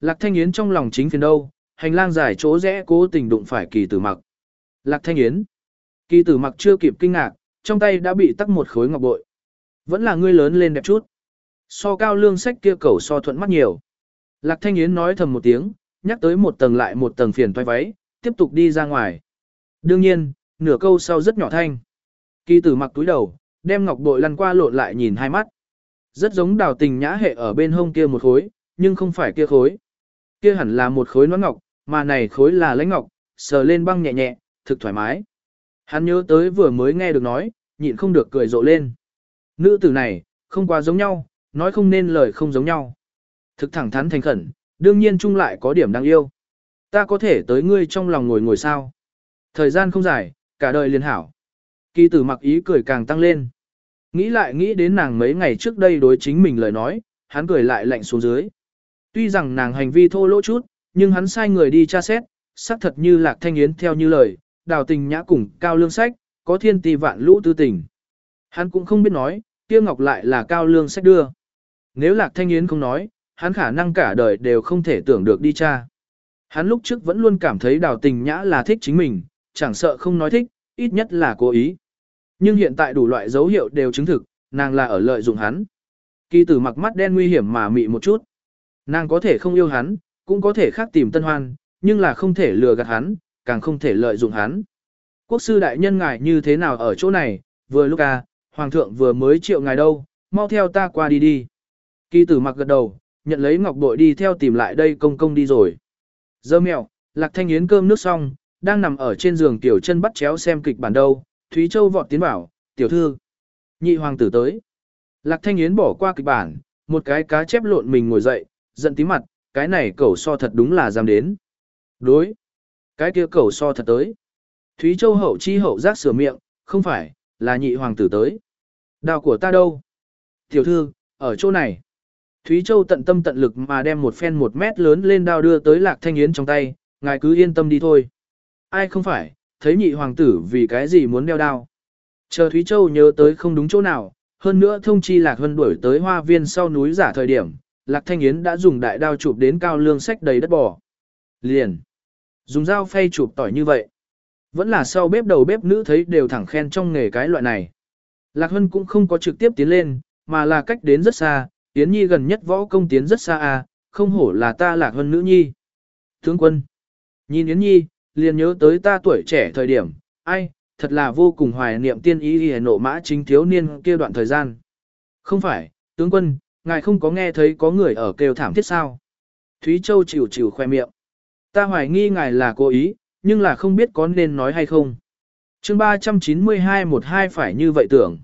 Lạc Thanh Yến trong lòng chính phiền đâu, hành lang dài chỗ rẽ cố tình đụng phải kỳ tử mặc. Lạc Thanh Yến. Kỳ tử mặc chưa kịp kinh ngạc, trong tay đã bị tắc một khối ngọc bội. Vẫn là ngươi lớn lên đẹp chút. So cao lương sách kia cầu so thuận mắt nhiều. Lạc Thanh Yến nói thầm một tiếng, nhắc tới một tầng lại một tầng phiền toái váy, tiếp tục đi ra ngoài. Đương nhiên, nửa câu sau rất nhỏ thanh. Kỳ tử mặc túi đầu, đem ngọc bội lăn qua lộn lại nhìn hai mắt. Rất giống đào tình nhã hệ ở bên hông kia một khối, nhưng không phải kia khối. Kia hẳn là một khối nón ngọc, mà này khối là lãnh ngọc, sờ lên băng nhẹ nhẹ, thực thoải mái. Hắn nhớ tới vừa mới nghe được nói, nhịn không được cười rộ lên. Nữ tử này, không quá giống nhau, nói không nên lời không giống nhau. Thực thẳng thắn thành khẩn, đương nhiên chung lại có điểm đáng yêu. Ta có thể tới ngươi trong lòng ngồi ngồi sao. Thời gian không dài, cả đời liền hảo. Kỳ tử mặc ý cười càng tăng lên. Nghĩ lại nghĩ đến nàng mấy ngày trước đây đối chính mình lời nói, hắn cười lại lạnh xuống dưới. Tuy rằng nàng hành vi thô lỗ chút, nhưng hắn sai người đi tra xét, xác thật như lạc thanh yến theo như lời, đào tình nhã cùng cao lương sách, có thiên tỷ vạn lũ tư tình. Hắn cũng không biết nói, kia ngọc lại là cao lương sách đưa. Nếu lạc thanh yến không nói, hắn khả năng cả đời đều không thể tưởng được đi tra. Hắn lúc trước vẫn luôn cảm thấy đào tình nhã là thích chính mình, chẳng sợ không nói thích, ít nhất là cố ý. Nhưng hiện tại đủ loại dấu hiệu đều chứng thực, nàng là ở lợi dụng hắn. Kỳ tử mặc mắt đen nguy hiểm mà mị một chút. Nàng có thể không yêu hắn, cũng có thể khác tìm tân hoan, nhưng là không thể lừa gạt hắn, càng không thể lợi dụng hắn. Quốc sư đại nhân ngài như thế nào ở chỗ này, vừa lúc à, hoàng thượng vừa mới triệu ngài đâu, mau theo ta qua đi đi. Kỳ tử mặc gật đầu, nhận lấy ngọc bội đi theo tìm lại đây công công đi rồi. Dơ mèo, lạc thanh yến cơm nước xong, đang nằm ở trên giường tiểu chân bắt chéo xem kịch bản đâu, Thúy Châu vọt tiến bảo, tiểu thư. Nhị hoàng tử tới. Lạc thanh yến bỏ qua kịch bản, một cái cá chép lộn mình ngồi dậy, giận tí mặt, cái này cẩu so thật đúng là dám đến. Đối. Cái kia cẩu so thật tới. Thúy Châu hậu chi hậu giác sửa miệng, không phải, là nhị hoàng tử tới. Đào của ta đâu? Tiểu thư, ở chỗ này. Thúy Châu tận tâm tận lực mà đem một phen một mét lớn lên đao đưa tới Lạc Thanh Yến trong tay, ngài cứ yên tâm đi thôi. Ai không phải, thấy nhị hoàng tử vì cái gì muốn đeo đao. Chờ Thúy Châu nhớ tới không đúng chỗ nào, hơn nữa thông chi Lạc Hân đuổi tới hoa viên sau núi giả thời điểm, Lạc Thanh Yến đã dùng đại đao chụp đến cao lương sách đầy đất bò. Liền. Dùng dao phay chụp tỏi như vậy. Vẫn là sau bếp đầu bếp nữ thấy đều thẳng khen trong nghề cái loại này. Lạc Hân cũng không có trực tiếp tiến lên, mà là cách đến rất xa, Yến Nhi gần nhất võ công tiến rất xa à, không hổ là ta Lạc Hân nữ nhi. Tướng quân. Nhìn Yến Nhi, liền nhớ tới ta tuổi trẻ thời điểm, ai, thật là vô cùng hoài niệm tiên ý hề nộ mã chính thiếu niên kia đoạn thời gian. Không phải, tướng quân, ngài không có nghe thấy có người ở kêu thảm thiết sao. Thúy Châu chịu chịu khoe miệng. Ta hoài nghi ngài là cố ý, nhưng là không biết có nên nói hay không. chương 392 một hai phải như vậy tưởng.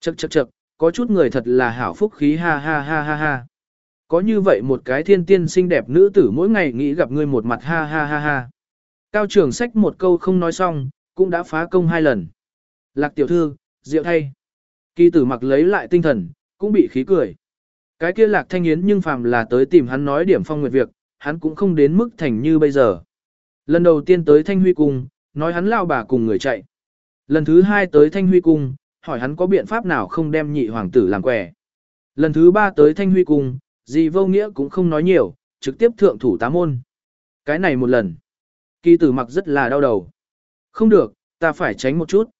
Chậc chậc chậc, có chút người thật là hảo phúc khí ha ha ha ha ha. Có như vậy một cái thiên tiên xinh đẹp nữ tử mỗi ngày nghĩ gặp ngươi một mặt ha ha ha ha. Cao trưởng sách một câu không nói xong, cũng đã phá công hai lần. Lạc tiểu thư, rượu thay. Kỳ tử mặc lấy lại tinh thần, cũng bị khí cười. Cái kia lạc thanh yến nhưng phàm là tới tìm hắn nói điểm phong nguyệt việc, hắn cũng không đến mức thành như bây giờ. Lần đầu tiên tới thanh huy cung, nói hắn lao bà cùng người chạy. Lần thứ hai tới thanh huy cung, hỏi hắn có biện pháp nào không đem nhị hoàng tử làm quẻ. Lần thứ ba tới thanh huy cung, gì vô nghĩa cũng không nói nhiều, trực tiếp thượng thủ tá môn. Cái này một lần. Kỳ tử mặc rất là đau đầu. Không được, ta phải tránh một chút.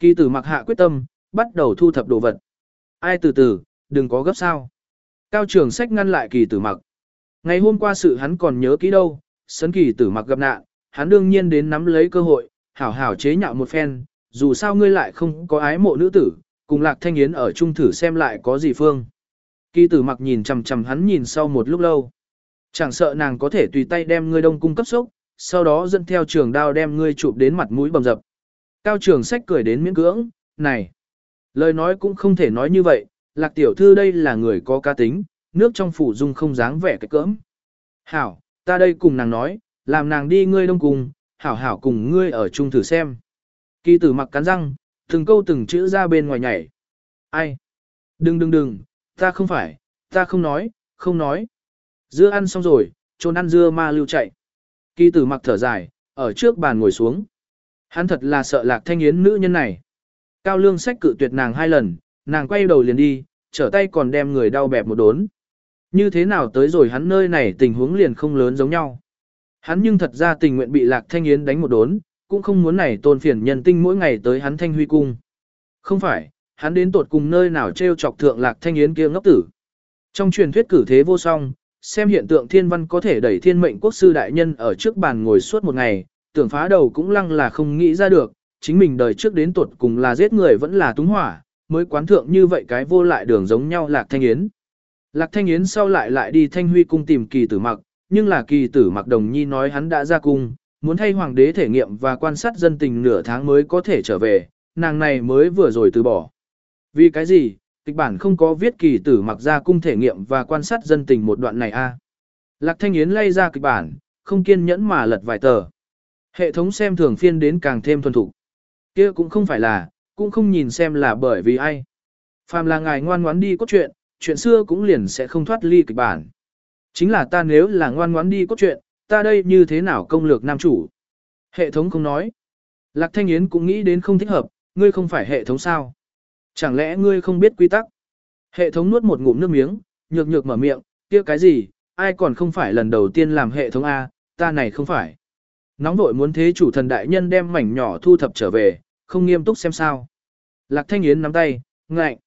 Kỳ tử mặc hạ quyết tâm, bắt đầu thu thập đồ vật. Ai từ từ, đừng có gấp sao. Cao trường sách ngăn lại kỳ tử mặc. Ngày hôm qua sự hắn còn nhớ kỹ đâu, sấn kỳ tử mặc gặp nạn, hắn đương nhiên đến nắm lấy cơ hội, hảo hảo chế nhạo một phen, dù sao ngươi lại không có ái mộ nữ tử, cùng lạc thanh yến ở chung thử xem lại có gì phương. Kỳ tử mặc nhìn chằm chằm hắn nhìn sau một lúc lâu. Chẳng sợ nàng có thể tùy tay đem ngươi đông cung cấp sốc, sau đó dẫn theo trường đao đem ngươi chụp đến mặt mũi bầm dập. Cao trường sách cười đến miễn cưỡng, này, lời nói cũng không thể nói như vậy, lạc tiểu thư đây là người có ca tính, nước trong phủ dung không dáng vẻ cái cỡm. Hảo, ta đây cùng nàng nói, làm nàng đi ngươi đông cùng, hảo hảo cùng ngươi ở chung thử xem. Kỳ tử mặc cắn răng, từng câu từng chữ ra bên ngoài nhảy. Ai? Đừng đừng đừng, ta không phải, ta không nói, không nói. Dưa ăn xong rồi, trôn ăn dưa ma lưu chạy. Kỳ tử mặc thở dài, ở trước bàn ngồi xuống. Hắn thật là sợ lạc thanh yến nữ nhân này. Cao lương sách cự tuyệt nàng hai lần, nàng quay đầu liền đi, trở tay còn đem người đau bẹp một đốn. Như thế nào tới rồi hắn nơi này tình huống liền không lớn giống nhau. Hắn nhưng thật ra tình nguyện bị Lạc Thanh Yến đánh một đốn, cũng không muốn này tôn phiền nhân tinh mỗi ngày tới hắn thanh huy cung. Không phải, hắn đến tột cùng nơi nào treo chọc thượng Lạc Thanh Yến kia ngốc tử. Trong truyền thuyết cử thế vô song, xem hiện tượng thiên văn có thể đẩy thiên mệnh quốc sư đại nhân ở trước bàn ngồi suốt một ngày, tưởng phá đầu cũng lăng là không nghĩ ra được, chính mình đời trước đến tột cùng là giết người vẫn là túng hỏa, mới quán thượng như vậy cái vô lại đường giống nhau Lạc Thanh Yến. Lạc Thanh Yến sau lại lại đi Thanh Huy cung tìm kỳ tử mặc, nhưng là kỳ tử mặc đồng nhi nói hắn đã ra cung, muốn thay hoàng đế thể nghiệm và quan sát dân tình nửa tháng mới có thể trở về, nàng này mới vừa rồi từ bỏ. Vì cái gì, kịch bản không có viết kỳ tử mặc ra cung thể nghiệm và quan sát dân tình một đoạn này a Lạc Thanh Yến lay ra kịch bản, không kiên nhẫn mà lật vài tờ. Hệ thống xem thường phiên đến càng thêm thuần thục. kia cũng không phải là, cũng không nhìn xem là bởi vì ai. Phàm là ngài ngoan ngoãn đi cốt truyện, chuyện xưa cũng liền sẽ không thoát ly kịch bản. Chính là ta nếu là ngoan ngoãn đi cốt truyện, ta đây như thế nào công lược nam chủ? Hệ thống không nói. Lạc Thanh Yến cũng nghĩ đến không thích hợp, ngươi không phải hệ thống sao? Chẳng lẽ ngươi không biết quy tắc? Hệ thống nuốt một ngụm nước miếng, nhược nhược mở miệng, kia cái gì, ai còn không phải lần đầu tiên làm hệ thống A, ta này không phải. Nóng vội muốn thế chủ thần đại nhân đem mảnh nhỏ thu thập trở về, không nghiêm túc xem sao. Lạc Thanh Yến nắm tay, ngạnh,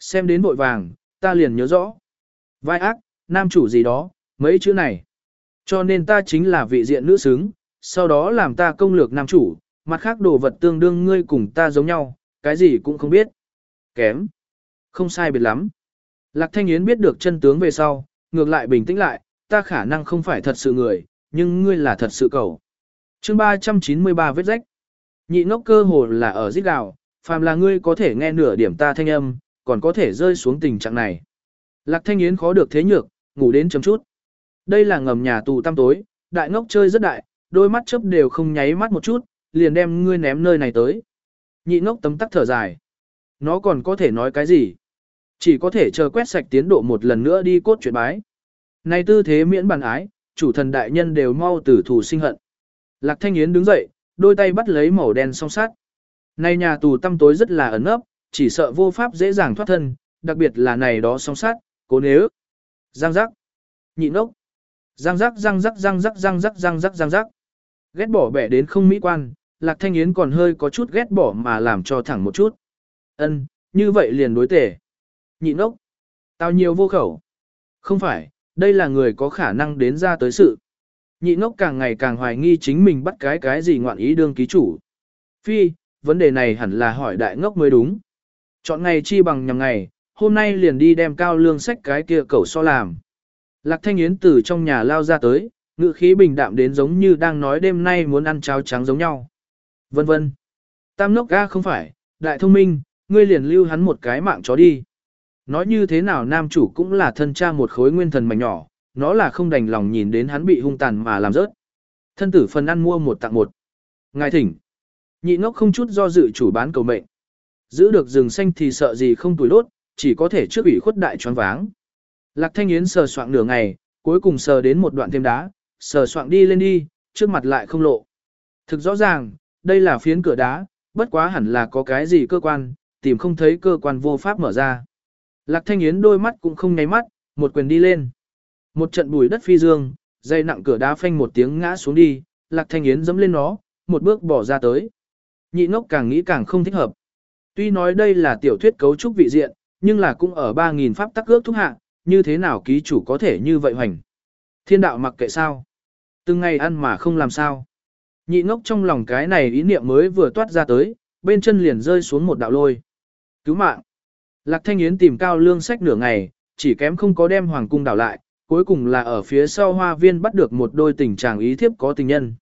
Xem đến vội vàng, ta liền nhớ rõ. Vai ác, nam chủ gì đó, mấy chữ này. Cho nên ta chính là vị diện nữ xứng, sau đó làm ta công lược nam chủ, mặt khác đồ vật tương đương ngươi cùng ta giống nhau, cái gì cũng không biết. Kém. Không sai biệt lắm. Lạc Thanh Yến biết được chân tướng về sau, ngược lại bình tĩnh lại, ta khả năng không phải thật sự người, nhưng ngươi là thật sự cầu. chương 393 vết rách. Nhị ngốc cơ hồ là ở giết gào, phàm là ngươi có thể nghe nửa điểm ta thanh âm, còn có thể rơi xuống tình trạng này. Lạc Thanh Yến khó được thế nhược, ngủ đến chấm chút. Đây là ngầm nhà tù tăm tối, đại ngốc chơi rất đại, đôi mắt chớp đều không nháy mắt một chút, liền đem ngươi ném nơi này tới. Nhị ngốc tấm tắc thở dài. Nó còn có thể nói cái gì? Chỉ có thể chờ quét sạch tiến độ một lần nữa đi cốt chuyện bái. Này tư thế miễn bàn ái, chủ thần đại nhân đều mau tử thủ sinh hận. Lạc Thanh Yến đứng dậy, đôi tay bắt lấy màu đen song sát. nay nhà tù tăm tối rất là ẩn ấp, chỉ sợ vô pháp dễ dàng thoát thân, đặc biệt là này đó song sát, cố nếu. Giang giác. Nhị ốc. Giang giác giang giác giang giác giang giác giang giác giang giác. Ghét bỏ bẻ đến không mỹ quan, Lạc Thanh Yến còn hơi có chút ghét bỏ mà làm cho thẳng một chút. Ân, như vậy liền đối tể. Nhị ốc. Tao nhiều vô khẩu. Không phải, đây là người có khả năng đến ra tới sự. Nhị ngốc càng ngày càng hoài nghi chính mình bắt cái cái gì ngoạn ý đương ký chủ. Phi, vấn đề này hẳn là hỏi đại ngốc mới đúng. Chọn ngày chi bằng nhằm ngày, hôm nay liền đi đem cao lương sách cái kia cẩu so làm. Lạc Thanh Yến từ trong nhà lao ra tới, ngự khí bình đạm đến giống như đang nói đêm nay muốn ăn cháo trắng giống nhau. Vân vân. Tam ngốc ga không phải, đại thông minh, ngươi liền lưu hắn một cái mạng chó đi. Nói như thế nào nam chủ cũng là thân cha một khối nguyên thần mảnh nhỏ, nó là không đành lòng nhìn đến hắn bị hung tàn mà làm rớt. Thân tử phần ăn mua một tặng một. Ngài thỉnh. Nhị ngốc không chút do dự chủ bán cầu mệnh. Giữ được rừng xanh thì sợ gì không tuổi đốt, chỉ có thể trước ủy khuất đại choáng váng. Lạc Thanh Yến sờ soạng nửa ngày, cuối cùng sờ đến một đoạn thêm đá, sờ soạng đi lên đi, trước mặt lại không lộ. Thực rõ ràng, đây là phiến cửa đá, bất quá hẳn là có cái gì cơ quan, tìm không thấy cơ quan vô pháp mở ra. Lạc Thanh Yến đôi mắt cũng không nháy mắt, một quyền đi lên. Một trận bùi đất phi dương, dây nặng cửa đá phanh một tiếng ngã xuống đi, Lạc Thanh Yến dẫm lên nó, một bước bỏ ra tới. Nhị ngốc càng nghĩ càng không thích hợp. Tuy nói đây là tiểu thuyết cấu trúc vị diện, nhưng là cũng ở 3.000 pháp tắc ước thúc hạ, như thế nào ký chủ có thể như vậy hoành. Thiên đạo mặc kệ sao. Từng ngày ăn mà không làm sao. Nhị ngốc trong lòng cái này ý niệm mới vừa toát ra tới, bên chân liền rơi xuống một đạo lôi. Cứu mạng. Lạc Thanh Yến tìm cao lương sách nửa ngày, chỉ kém không có đem hoàng cung đảo lại, cuối cùng là ở phía sau hoa viên bắt được một đôi tình chàng ý thiếp có tình nhân.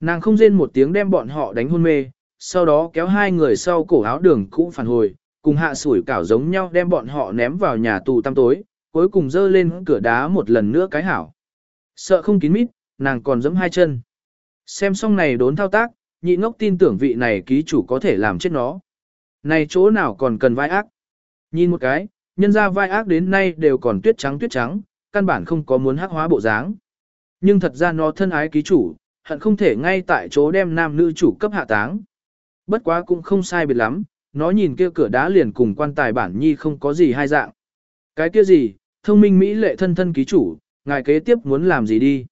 Nàng không rên một tiếng đem bọn họ đánh hôn mê, sau đó kéo hai người sau cổ áo đường cũ phản hồi, cùng hạ sủi cảo giống nhau đem bọn họ ném vào nhà tù tăm tối, cuối cùng dơ lên cửa đá một lần nữa cái hảo. Sợ không kín mít, nàng còn giẫm hai chân. Xem xong này đốn thao tác, nhị ngốc tin tưởng vị này ký chủ có thể làm chết nó. Này chỗ nào còn cần vai ác. Nhìn một cái, nhân ra vai ác đến nay đều còn tuyết trắng tuyết trắng, căn bản không có muốn hắc hóa bộ dáng. Nhưng thật ra nó thân ái ký chủ, hận không thể ngay tại chỗ đem nam nữ chủ cấp hạ táng. Bất quá cũng không sai biệt lắm, nó nhìn kia cửa đá liền cùng quan tài bản nhi không có gì hai dạng. Cái kia gì, thông minh Mỹ lệ thân thân ký chủ, ngài kế tiếp muốn làm gì đi.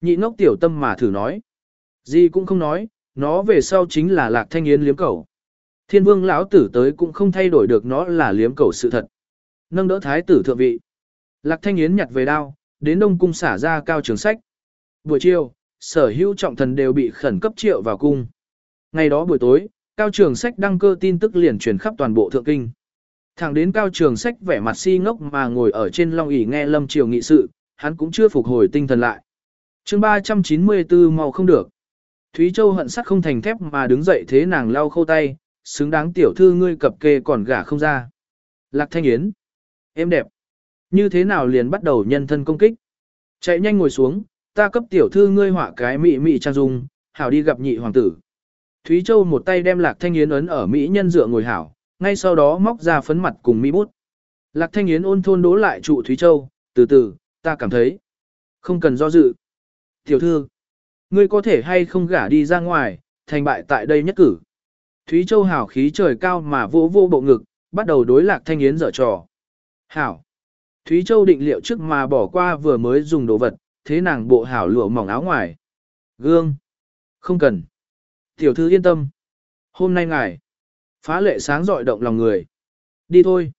Nhị ngốc tiểu tâm mà thử nói. Gì cũng không nói, nó về sau chính là lạc thanh yến liếm cầu. Thiên vương lão tử tới cũng không thay đổi được nó là liếm cầu sự thật. Nâng đỡ thái tử thượng vị. Lạc thanh yến nhặt về đao, đến đông cung xả ra cao trường sách. Buổi chiều, sở hữu trọng thần đều bị khẩn cấp triệu vào cung. Ngày đó buổi tối, cao trường sách đăng cơ tin tức liền truyền khắp toàn bộ thượng kinh. Thẳng đến cao trường sách vẻ mặt si ngốc mà ngồi ở trên long ỷ nghe lâm triều nghị sự, hắn cũng chưa phục hồi tinh thần lại. chương 394 màu không được. Thúy Châu hận sắt không thành thép mà đứng dậy thế nàng lau khâu tay, xứng đáng tiểu thư ngươi cập kê còn gả không ra. Lạc Thanh Yến. Em đẹp. Như thế nào liền bắt đầu nhân thân công kích. Chạy nhanh ngồi xuống, ta cấp tiểu thư ngươi họa cái mị mị trang dung, hảo đi gặp nhị hoàng tử. Thúy Châu một tay đem Lạc Thanh Yến ấn ở mỹ nhân dựa ngồi hảo, ngay sau đó móc ra phấn mặt cùng mỹ bút. Lạc Thanh Yến ôn thôn đố lại trụ Thúy Châu, từ từ, ta cảm thấy. Không cần do dự. Tiểu thư, ngươi có thể hay không gả đi ra ngoài, thành bại tại đây nhất cử. Thúy Châu hảo khí trời cao mà vô vô bộ ngực, bắt đầu đối Lạc Thanh Yến dở trò. Hảo. Thúy Châu định liệu trước mà bỏ qua vừa mới dùng đồ vật, thế nàng bộ hảo lụa mỏng áo ngoài. Gương. Không cần. Tiểu thư yên tâm. Hôm nay ngài. Phá lệ sáng dọi động lòng người. Đi thôi.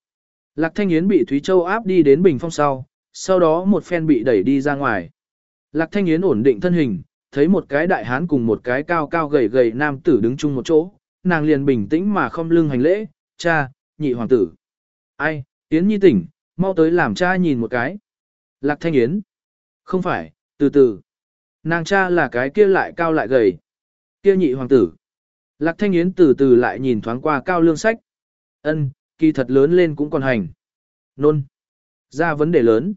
Lạc Thanh Yến bị Thúy Châu áp đi đến bình phong sau, sau đó một phen bị đẩy đi ra ngoài. Lạc Thanh Yến ổn định thân hình, thấy một cái đại hán cùng một cái cao cao gầy gầy nam tử đứng chung một chỗ, nàng liền bình tĩnh mà không lưng hành lễ, cha, nhị hoàng tử. Ai, Yến nhi tỉnh, mau tới làm cha nhìn một cái. Lạc Thanh Yến. Không phải, từ từ. Nàng cha là cái kia lại cao lại gầy. Kia nhị hoàng tử. Lạc Thanh Yến từ từ lại nhìn thoáng qua cao lương sách. Ân, kỳ thật lớn lên cũng còn hành. Nôn. Ra vấn đề lớn.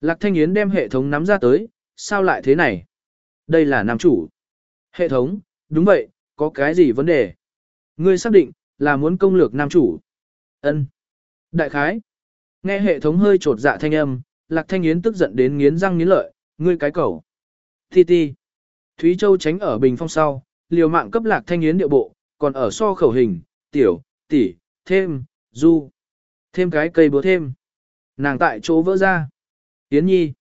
Lạc Thanh Yến đem hệ thống nắm ra tới, sao lại thế này? Đây là nam chủ. Hệ thống, đúng vậy, có cái gì vấn đề? Ngươi xác định, là muốn công lược nam chủ. Ân. Đại khái. Nghe hệ thống hơi trột dạ thanh âm, Lạc Thanh Yến tức giận đến nghiến răng nghiến lợi, ngươi cái cẩu. Ti ti. Thúy Châu tránh ở bình phong sau, liều mạng cấp Lạc Thanh Yến điệu bộ, còn ở so khẩu hình, tiểu, tỷ, thêm, du. Thêm cái cây búa thêm. Nàng tại chỗ vỡ ra. Yến nhi.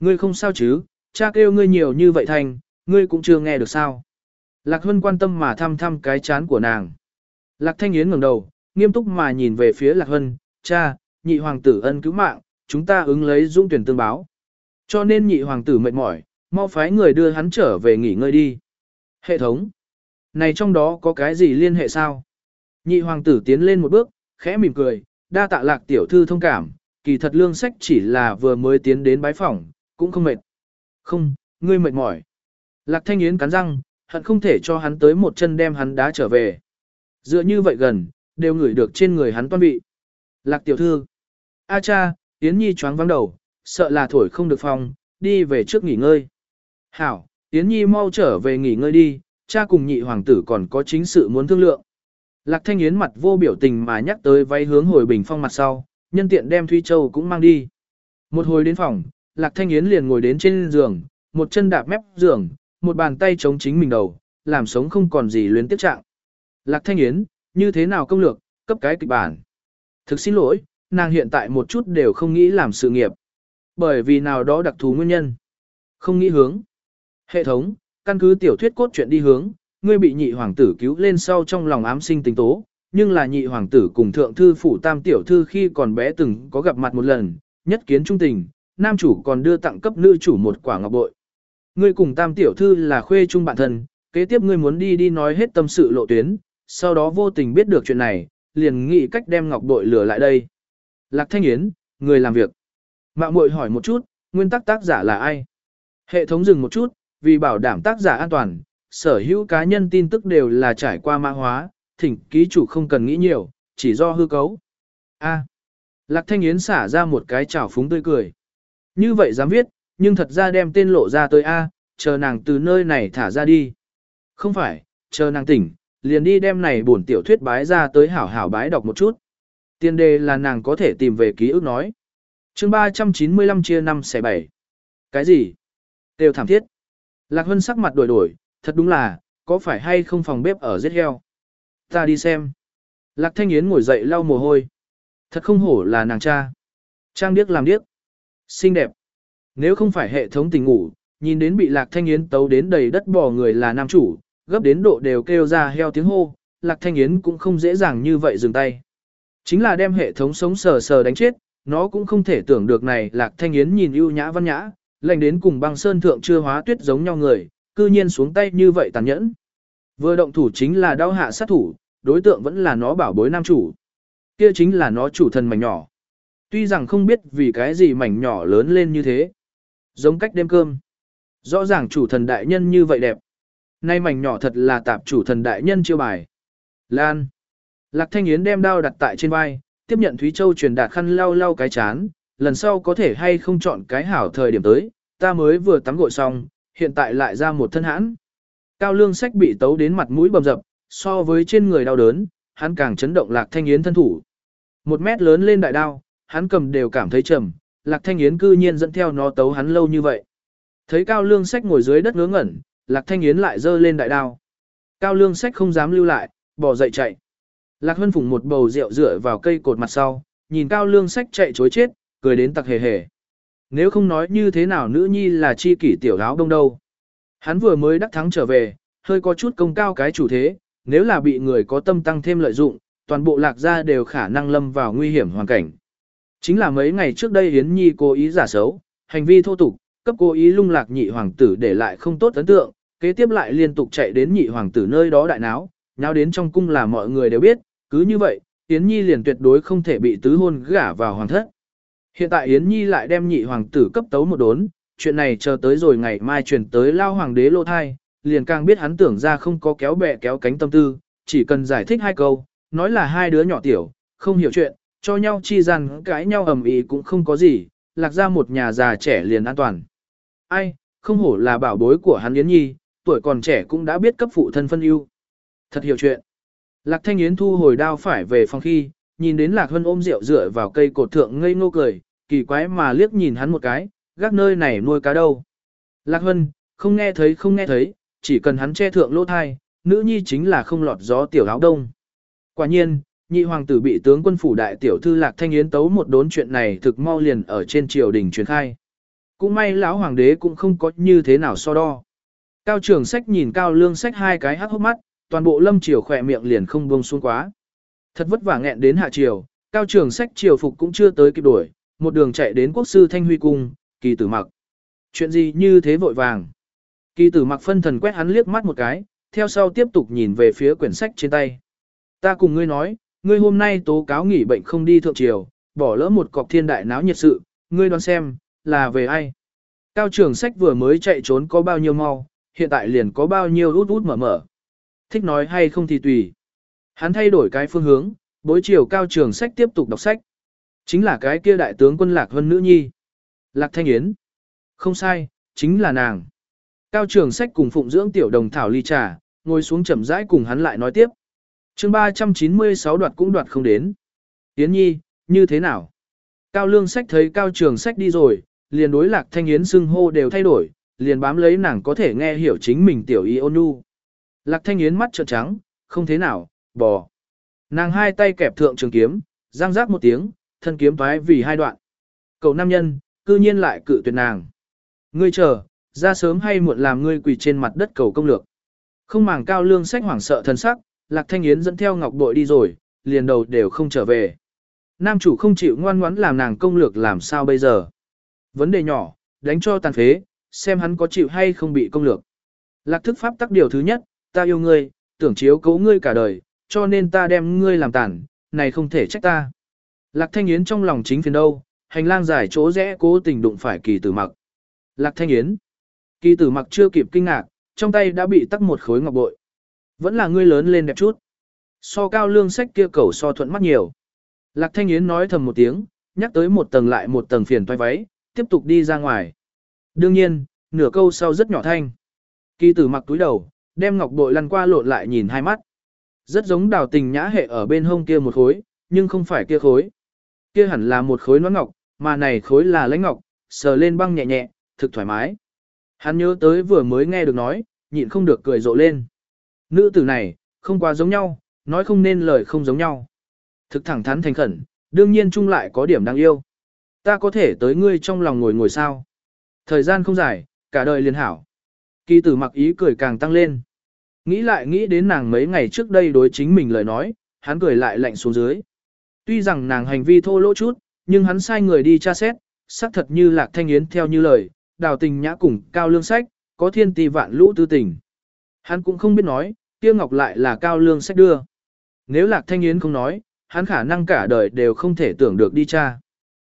Ngươi không sao chứ, cha kêu ngươi nhiều như vậy thành, ngươi cũng chưa nghe được sao. Lạc Hân quan tâm mà thăm thăm cái chán của nàng. Lạc Thanh Yến ngẩng đầu, nghiêm túc mà nhìn về phía Lạc Hân, cha, nhị hoàng tử ân cứu mạng, chúng ta ứng lấy dung tuyển tương báo. Cho nên nhị hoàng tử mệt mỏi, mau phái người đưa hắn trở về nghỉ ngơi đi. Hệ thống. Này trong đó có cái gì liên hệ sao? Nhị hoàng tử tiến lên một bước, khẽ mỉm cười, đa tạ lạc tiểu thư thông cảm, kỳ thật lương sách chỉ là vừa mới tiến đến bái phỏng, cũng không mệt. Không, ngươi mệt mỏi. Lạc thanh yến cắn răng, hận không thể cho hắn tới một chân đem hắn đá trở về. Dựa như vậy gần, đều ngửi được trên người hắn toan bị. Lạc tiểu thư. A cha, Yến Nhi choáng vắng đầu, sợ là thổi không được phòng, đi về trước nghỉ ngơi. Hảo, Yến Nhi mau trở về nghỉ ngơi đi, cha cùng nhị hoàng tử còn có chính sự muốn thương lượng. Lạc Thanh Yến mặt vô biểu tình mà nhắc tới váy hướng hồi bình phong mặt sau, nhân tiện đem Thuy Châu cũng mang đi. Một hồi đến phòng, Lạc Thanh Yến liền ngồi đến trên giường, một chân đạp mép giường, một bàn tay chống chính mình đầu, làm sống không còn gì luyến tiếp trạng. Lạc Thanh Yến, như thế nào công lược, cấp cái kịch bản. Thực xin lỗi, nàng hiện tại một chút đều không nghĩ làm sự nghiệp. Bởi vì nào đó đặc thù nguyên nhân. Không nghĩ hướng. Hệ thống, căn cứ tiểu thuyết cốt truyện đi hướng, ngươi bị nhị hoàng tử cứu lên sau trong lòng ám sinh tình tố, nhưng là nhị hoàng tử cùng thượng thư phủ tam tiểu thư khi còn bé từng có gặp mặt một lần, nhất kiến trung tình, nam chủ còn đưa tặng cấp nữ chủ một quả ngọc bội. Ngươi cùng tam tiểu thư là khuê trung bạn thân, kế tiếp ngươi muốn đi đi nói hết tâm sự lộ tuyến, sau đó vô tình biết được chuyện này, liền nghĩ cách đem ngọc bội lừa lại đây. Lạc Thanh Yến, người làm việc. Mạo muội hỏi một chút, nguyên tắc tác giả là ai? Hệ thống dừng một chút, vì bảo đảm tác giả an toàn, sở hữu cá nhân tin tức đều là trải qua mã hóa, thỉnh ký chủ không cần nghĩ nhiều, chỉ do hư cấu. A. Lạc Thanh Yến xả ra một cái chảo phúng tươi cười. Như vậy dám viết, nhưng thật ra đem tên lộ ra tới A, chờ nàng từ nơi này thả ra đi. Không phải, chờ nàng tỉnh, liền đi đem này bổn tiểu thuyết bái ra tới hảo hảo bái đọc một chút. Tiên đề là nàng có thể tìm về ký ức nói. chương 395 chia 5 xe 7. Cái gì? Đều thảm thiết. Lạc Hân sắc mặt đổi đổi, thật đúng là, có phải hay không phòng bếp ở giết heo? Ta đi xem. Lạc Thanh Yến ngồi dậy lau mồ hôi. Thật không hổ là nàng cha. Trang điếc làm điếc. Xinh đẹp. Nếu không phải hệ thống tình ngủ, nhìn đến bị Lạc Thanh Yến tấu đến đầy đất bò người là nam chủ, gấp đến độ đều kêu ra heo tiếng hô, Lạc Thanh Yến cũng không dễ dàng như vậy dừng tay. Chính là đem hệ thống sống sờ sờ đánh chết, nó cũng không thể tưởng được này Lạc Thanh Yến nhìn ưu nhã văn nhã, lành đến cùng băng sơn thượng chưa hóa tuyết giống nhau người, cư nhiên xuống tay như vậy tàn nhẫn. Vừa động thủ chính là đau hạ sát thủ, đối tượng vẫn là nó bảo bối nam chủ. Kia chính là nó chủ thần mảnh nhỏ. Tuy rằng không biết vì cái gì mảnh nhỏ lớn lên như thế. Giống cách đêm cơm. Rõ ràng chủ thần đại nhân như vậy đẹp. Nay mảnh nhỏ thật là tạp chủ thần đại nhân chiêu bài. Lan. Lạc Thanh Yến đem đao đặt tại trên vai, tiếp nhận Thúy Châu truyền đạt khăn lau lau cái chán, lần sau có thể hay không chọn cái hảo thời điểm tới, ta mới vừa tắm gội xong, hiện tại lại ra một thân hãn. Cao lương sách bị tấu đến mặt mũi bầm dập, so với trên người đau đớn, hắn càng chấn động Lạc Thanh Yến thân thủ. Một mét lớn lên đại đao, hắn cầm đều cảm thấy trầm, Lạc Thanh Yến cư nhiên dẫn theo nó tấu hắn lâu như vậy. Thấy Cao Lương Sách ngồi dưới đất ngớ ngẩn, Lạc Thanh Yến lại giơ lên đại đao. Cao Lương Sách không dám lưu lại, bỏ dậy chạy. Lạc Hân Phùng một bầu rượu rửa vào cây cột mặt sau, nhìn Cao Lương Sách chạy chối chết, cười đến tặc hề hề. Nếu không nói như thế nào nữ nhi là chi kỷ tiểu áo đông đâu. Hắn vừa mới đắc thắng trở về, hơi có chút công cao cái chủ thế, nếu là bị người có tâm tăng thêm lợi dụng, toàn bộ lạc gia đều khả năng lâm vào nguy hiểm hoàn cảnh. Chính là mấy ngày trước đây Yến Nhi cố ý giả xấu, hành vi thô tục, cấp cố ý lung lạc nhị hoàng tử để lại không tốt ấn tượng, kế tiếp lại liên tục chạy đến nhị hoàng tử nơi đó đại náo, nháo đến trong cung là mọi người đều biết, cứ như vậy, Yến Nhi liền tuyệt đối không thể bị tứ hôn gả vào hoàng thất. Hiện tại Yến Nhi lại đem nhị hoàng tử cấp tấu một đốn, chuyện này chờ tới rồi ngày mai truyền tới lao hoàng đế lô thai, liền càng biết hắn tưởng ra không có kéo bè kéo cánh tâm tư, chỉ cần giải thích hai câu, nói là hai đứa nhỏ tiểu, không hiểu chuyện, cho nhau chi rằng cãi nhau ầm ĩ cũng không có gì, lạc ra một nhà già trẻ liền an toàn. Ai, không hổ là bảo bối của hắn Yến Nhi, tuổi còn trẻ cũng đã biết cấp phụ thân phân ưu. Thật hiểu chuyện. Lạc Thanh Yến thu hồi đao phải về phòng khi, nhìn đến Lạc Hân ôm rượu dựa vào cây cột thượng ngây ngô cười, kỳ quái mà liếc nhìn hắn một cái, gác nơi này nuôi cá đâu. Lạc Hân, không nghe thấy không nghe thấy, chỉ cần hắn che thượng lỗ thai, nữ nhi chính là không lọt gió tiểu áo đông. Quả nhiên, nhị hoàng tử bị tướng quân phủ đại tiểu thư Lạc Thanh Yến tấu một đốn chuyện này thực mau liền ở trên triều đình truyền khai. Cũng may lão hoàng đế cũng không có như thế nào so đo. Cao trường sách nhìn cao lương sách hai cái hắt hốc mắt, toàn bộ lâm triều khỏe miệng liền không buông xuống quá. Thật vất vả nghẹn đến hạ triều, cao trường sách triều phục cũng chưa tới kịp đuổi, một đường chạy đến quốc sư Thanh Huy Cung, kỳ tử mặc. Chuyện gì như thế vội vàng? Kỳ tử mặc phân thần quét hắn liếc mắt một cái, theo sau tiếp tục nhìn về phía quyển sách trên tay. Ta cùng ngươi nói, ngươi hôm nay tố cáo nghỉ bệnh không đi thượng triều, bỏ lỡ một cọc thiên đại náo nhiệt sự, ngươi đoán xem, là về ai? Cao trường sách vừa mới chạy trốn có bao nhiêu mau, hiện tại liền có bao nhiêu út út mở mở. Thích nói hay không thì tùy. Hắn thay đổi cái phương hướng, bối chiều cao trường sách tiếp tục đọc sách. Chính là cái kia đại tướng quân Lạc Vân Nữ Nhi. Lạc Thanh Yến. Không sai, chính là nàng. Cao trường sách cùng phụng dưỡng tiểu đồng thảo ly trà, ngồi xuống chậm rãi cùng hắn lại nói tiếp. chương 396 đoạt cũng đoạt không đến. Yến Nhi, như thế nào? Cao lương sách thấy cao trường sách đi rồi, liền đối lạc thanh yến xưng hô đều thay đổi, liền bám lấy nàng có thể nghe hiểu chính mình tiểu y ôn nhu. Lạc thanh yến mắt trợn trắng, không thế nào, bò. Nàng hai tay kẹp thượng trường kiếm, răng rác một tiếng, thân kiếm toái vì hai đoạn. Cậu nam nhân, cư nhiên lại cự tuyệt nàng. Ngươi chờ, ra sớm hay muộn làm ngươi quỳ trên mặt đất cầu công lược. Không màng cao lương sách hoảng sợ thân sắc, Lạc Thanh Yến dẫn theo Ngọc Bội đi rồi, liền đầu đều không trở về. Nam chủ không chịu ngoan ngoãn làm nàng công lược làm sao bây giờ. Vấn đề nhỏ, đánh cho tàn phế, xem hắn có chịu hay không bị công lược. Lạc thức pháp tắc điều thứ nhất, ta yêu ngươi, tưởng chiếu cố ngươi cả đời, cho nên ta đem ngươi làm tàn, này không thể trách ta. Lạc thanh yến trong lòng chính phiền đâu, hành lang dài chỗ rẽ cố tình đụng phải kỳ tử mặc. Lạc thanh yến. Kỳ tử mặc chưa kịp kinh ngạc, trong tay đã bị tắc một khối ngọc bội. Vẫn là ngươi lớn lên đẹp chút. So cao lương sách kia cầu so thuận mắt nhiều. Lạc thanh yến nói thầm một tiếng, nhắc tới một tầng lại một tầng phiền toái váy, tiếp tục đi ra ngoài. Đương nhiên, nửa câu sau rất nhỏ thanh. Kỳ tử mặc túi đầu, đem ngọc bội lăn qua lộn lại nhìn hai mắt. Rất giống đào tình nhã hệ ở bên hông kia một khối, nhưng không phải kia khối. Kia hẳn là một khối nón ngọc, mà này khối là lãnh ngọc, sờ lên băng nhẹ nhẹ, thực thoải mái. Hắn nhớ tới vừa mới nghe được nói, nhịn không được cười rộ lên. Nữ tử này, không quá giống nhau, nói không nên lời không giống nhau. Thực thẳng thắn thành khẩn, đương nhiên chung lại có điểm đáng yêu. Ta có thể tới ngươi trong lòng ngồi ngồi sao? Thời gian không dài, cả đời liền hảo. Kỳ tử mặc ý cười càng tăng lên. Nghĩ lại nghĩ đến nàng mấy ngày trước đây đối chính mình lời nói, hắn cười lại lạnh xuống dưới. Tuy rằng nàng hành vi thô lỗ chút, nhưng hắn sai người đi tra xét, xác thật như lạc thanh yến theo như lời, đào tình nhã cùng cao lương sách, có thiên tỷ vạn lũ tư tình. Hắn cũng không biết nói, Tiêu ngọc lại là cao lương sách đưa. Nếu lạc thanh yến không nói, hắn khả năng cả đời đều không thể tưởng được đi tra.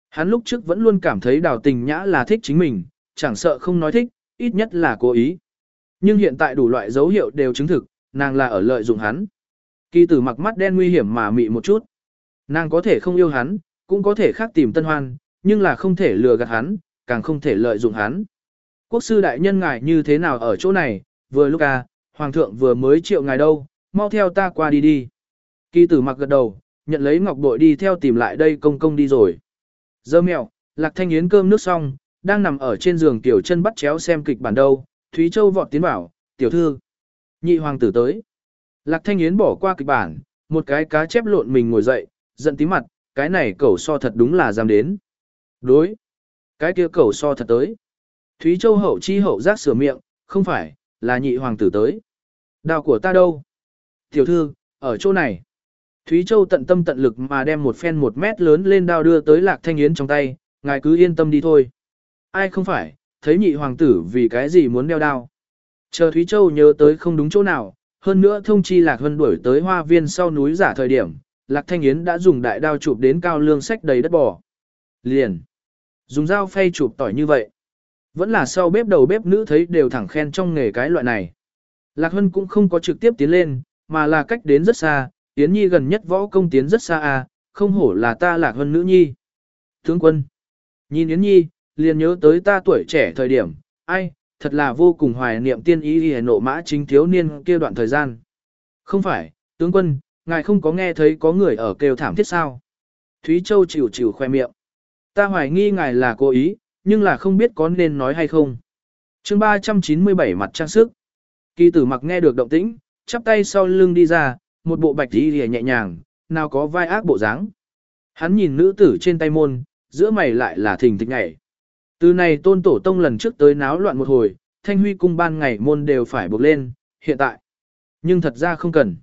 Hắn lúc trước vẫn luôn cảm thấy đào tình nhã là thích chính mình, chẳng sợ không nói thích, ít nhất là cố ý. Nhưng hiện tại đủ loại dấu hiệu đều chứng thực, nàng là ở lợi dụng hắn. Kỳ tử mặc mắt đen nguy hiểm mà mị một chút. Nàng có thể không yêu hắn, cũng có thể khác tìm tân hoan, nhưng là không thể lừa gạt hắn, càng không thể lợi dụng hắn. Quốc sư đại nhân ngài như thế nào ở chỗ này, vừa lúc à, hoàng thượng vừa mới triệu ngài đâu, mau theo ta qua đi đi. Kỳ tử mặc gật đầu, nhận lấy ngọc bội đi theo tìm lại đây công công đi rồi. Dơ mèo, lạc thanh yến cơm nước xong, đang nằm ở trên giường tiểu chân bắt chéo xem kịch bản đâu, Thúy Châu vọt tiến bảo, tiểu thư. Nhị hoàng tử tới. Lạc thanh yến bỏ qua kịch bản, một cái cá chép lộn mình ngồi dậy, giận tí mặt, cái này cẩu so thật đúng là dám đến. Đối. Cái kia cẩu so thật tới. Thúy Châu hậu chi hậu giác sửa miệng, không phải, là nhị hoàng tử tới. Đào của ta đâu? Tiểu thư, ở chỗ này. Thúy Châu tận tâm tận lực mà đem một phen một mét lớn lên đao đưa tới Lạc Thanh Yến trong tay, ngài cứ yên tâm đi thôi. Ai không phải, thấy nhị hoàng tử vì cái gì muốn đeo đao. Chờ Thúy Châu nhớ tới không đúng chỗ nào, hơn nữa thông chi Lạc Hân đuổi tới hoa viên sau núi giả thời điểm, Lạc Thanh Yến đã dùng đại đao chụp đến cao lương sách đầy đất bò. Liền. Dùng dao phay chụp tỏi như vậy. Vẫn là sau bếp đầu bếp nữ thấy đều thẳng khen trong nghề cái loại này. Lạc Hân cũng không có trực tiếp tiến lên, mà là cách đến rất xa, Yến Nhi gần nhất võ công tiến rất xa à, không hổ là ta Lạc Hân nữ nhi. Tướng quân. Nhìn Yến Nhi, liền nhớ tới ta tuổi trẻ thời điểm, ai, thật là vô cùng hoài niệm tiên ý y nộ mã chính thiếu niên kia đoạn thời gian. Không phải, tướng quân, ngài không có nghe thấy có người ở kêu thảm thiết sao. Thúy Châu chịu chịu khoe miệng. Ta hoài nghi ngài là cố ý, nhưng là không biết có nên nói hay không. chương 397 mặt trang sức. Kỳ tử mặc nghe được động tĩnh, chắp tay sau lưng đi ra, một bộ bạch đi nhẹ nhàng, nào có vai ác bộ dáng. Hắn nhìn nữ tử trên tay môn, giữa mày lại là thình thịch nhảy. Từ này tôn tổ tông lần trước tới náo loạn một hồi, thanh huy cung ban ngày môn đều phải buộc lên, hiện tại. Nhưng thật ra không cần.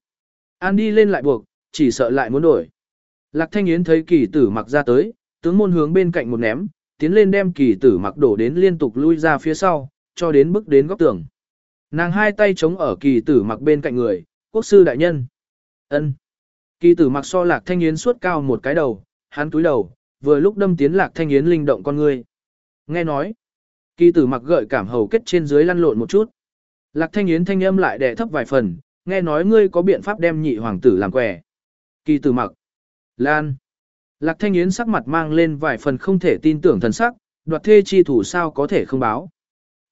An đi lên lại buộc, chỉ sợ lại muốn đổi. Lạc thanh yến thấy kỳ tử mặc ra tới, tướng môn hướng bên cạnh một ném, tiến lên đem kỳ tử mặc đổ đến liên tục lui ra phía sau, cho đến bước đến góc tường. Nàng hai tay chống ở kỳ tử mặc bên cạnh người, quốc sư đại nhân. ân Kỳ tử mặc so lạc thanh yến suốt cao một cái đầu, hắn túi đầu, vừa lúc đâm tiến lạc thanh yến linh động con người. Nghe nói, kỳ tử mặc gợi cảm hầu kết trên dưới lăn lộn một chút. Lạc thanh yến thanh âm lại đè thấp vài phần, nghe nói ngươi có biện pháp đem nhị hoàng tử làm quẻ. Kỳ tử mặc, lan. Lạc thanh yến sắc mặt mang lên vài phần không thể tin tưởng thần sắc, đoạt thê chi thủ sao có thể không báo.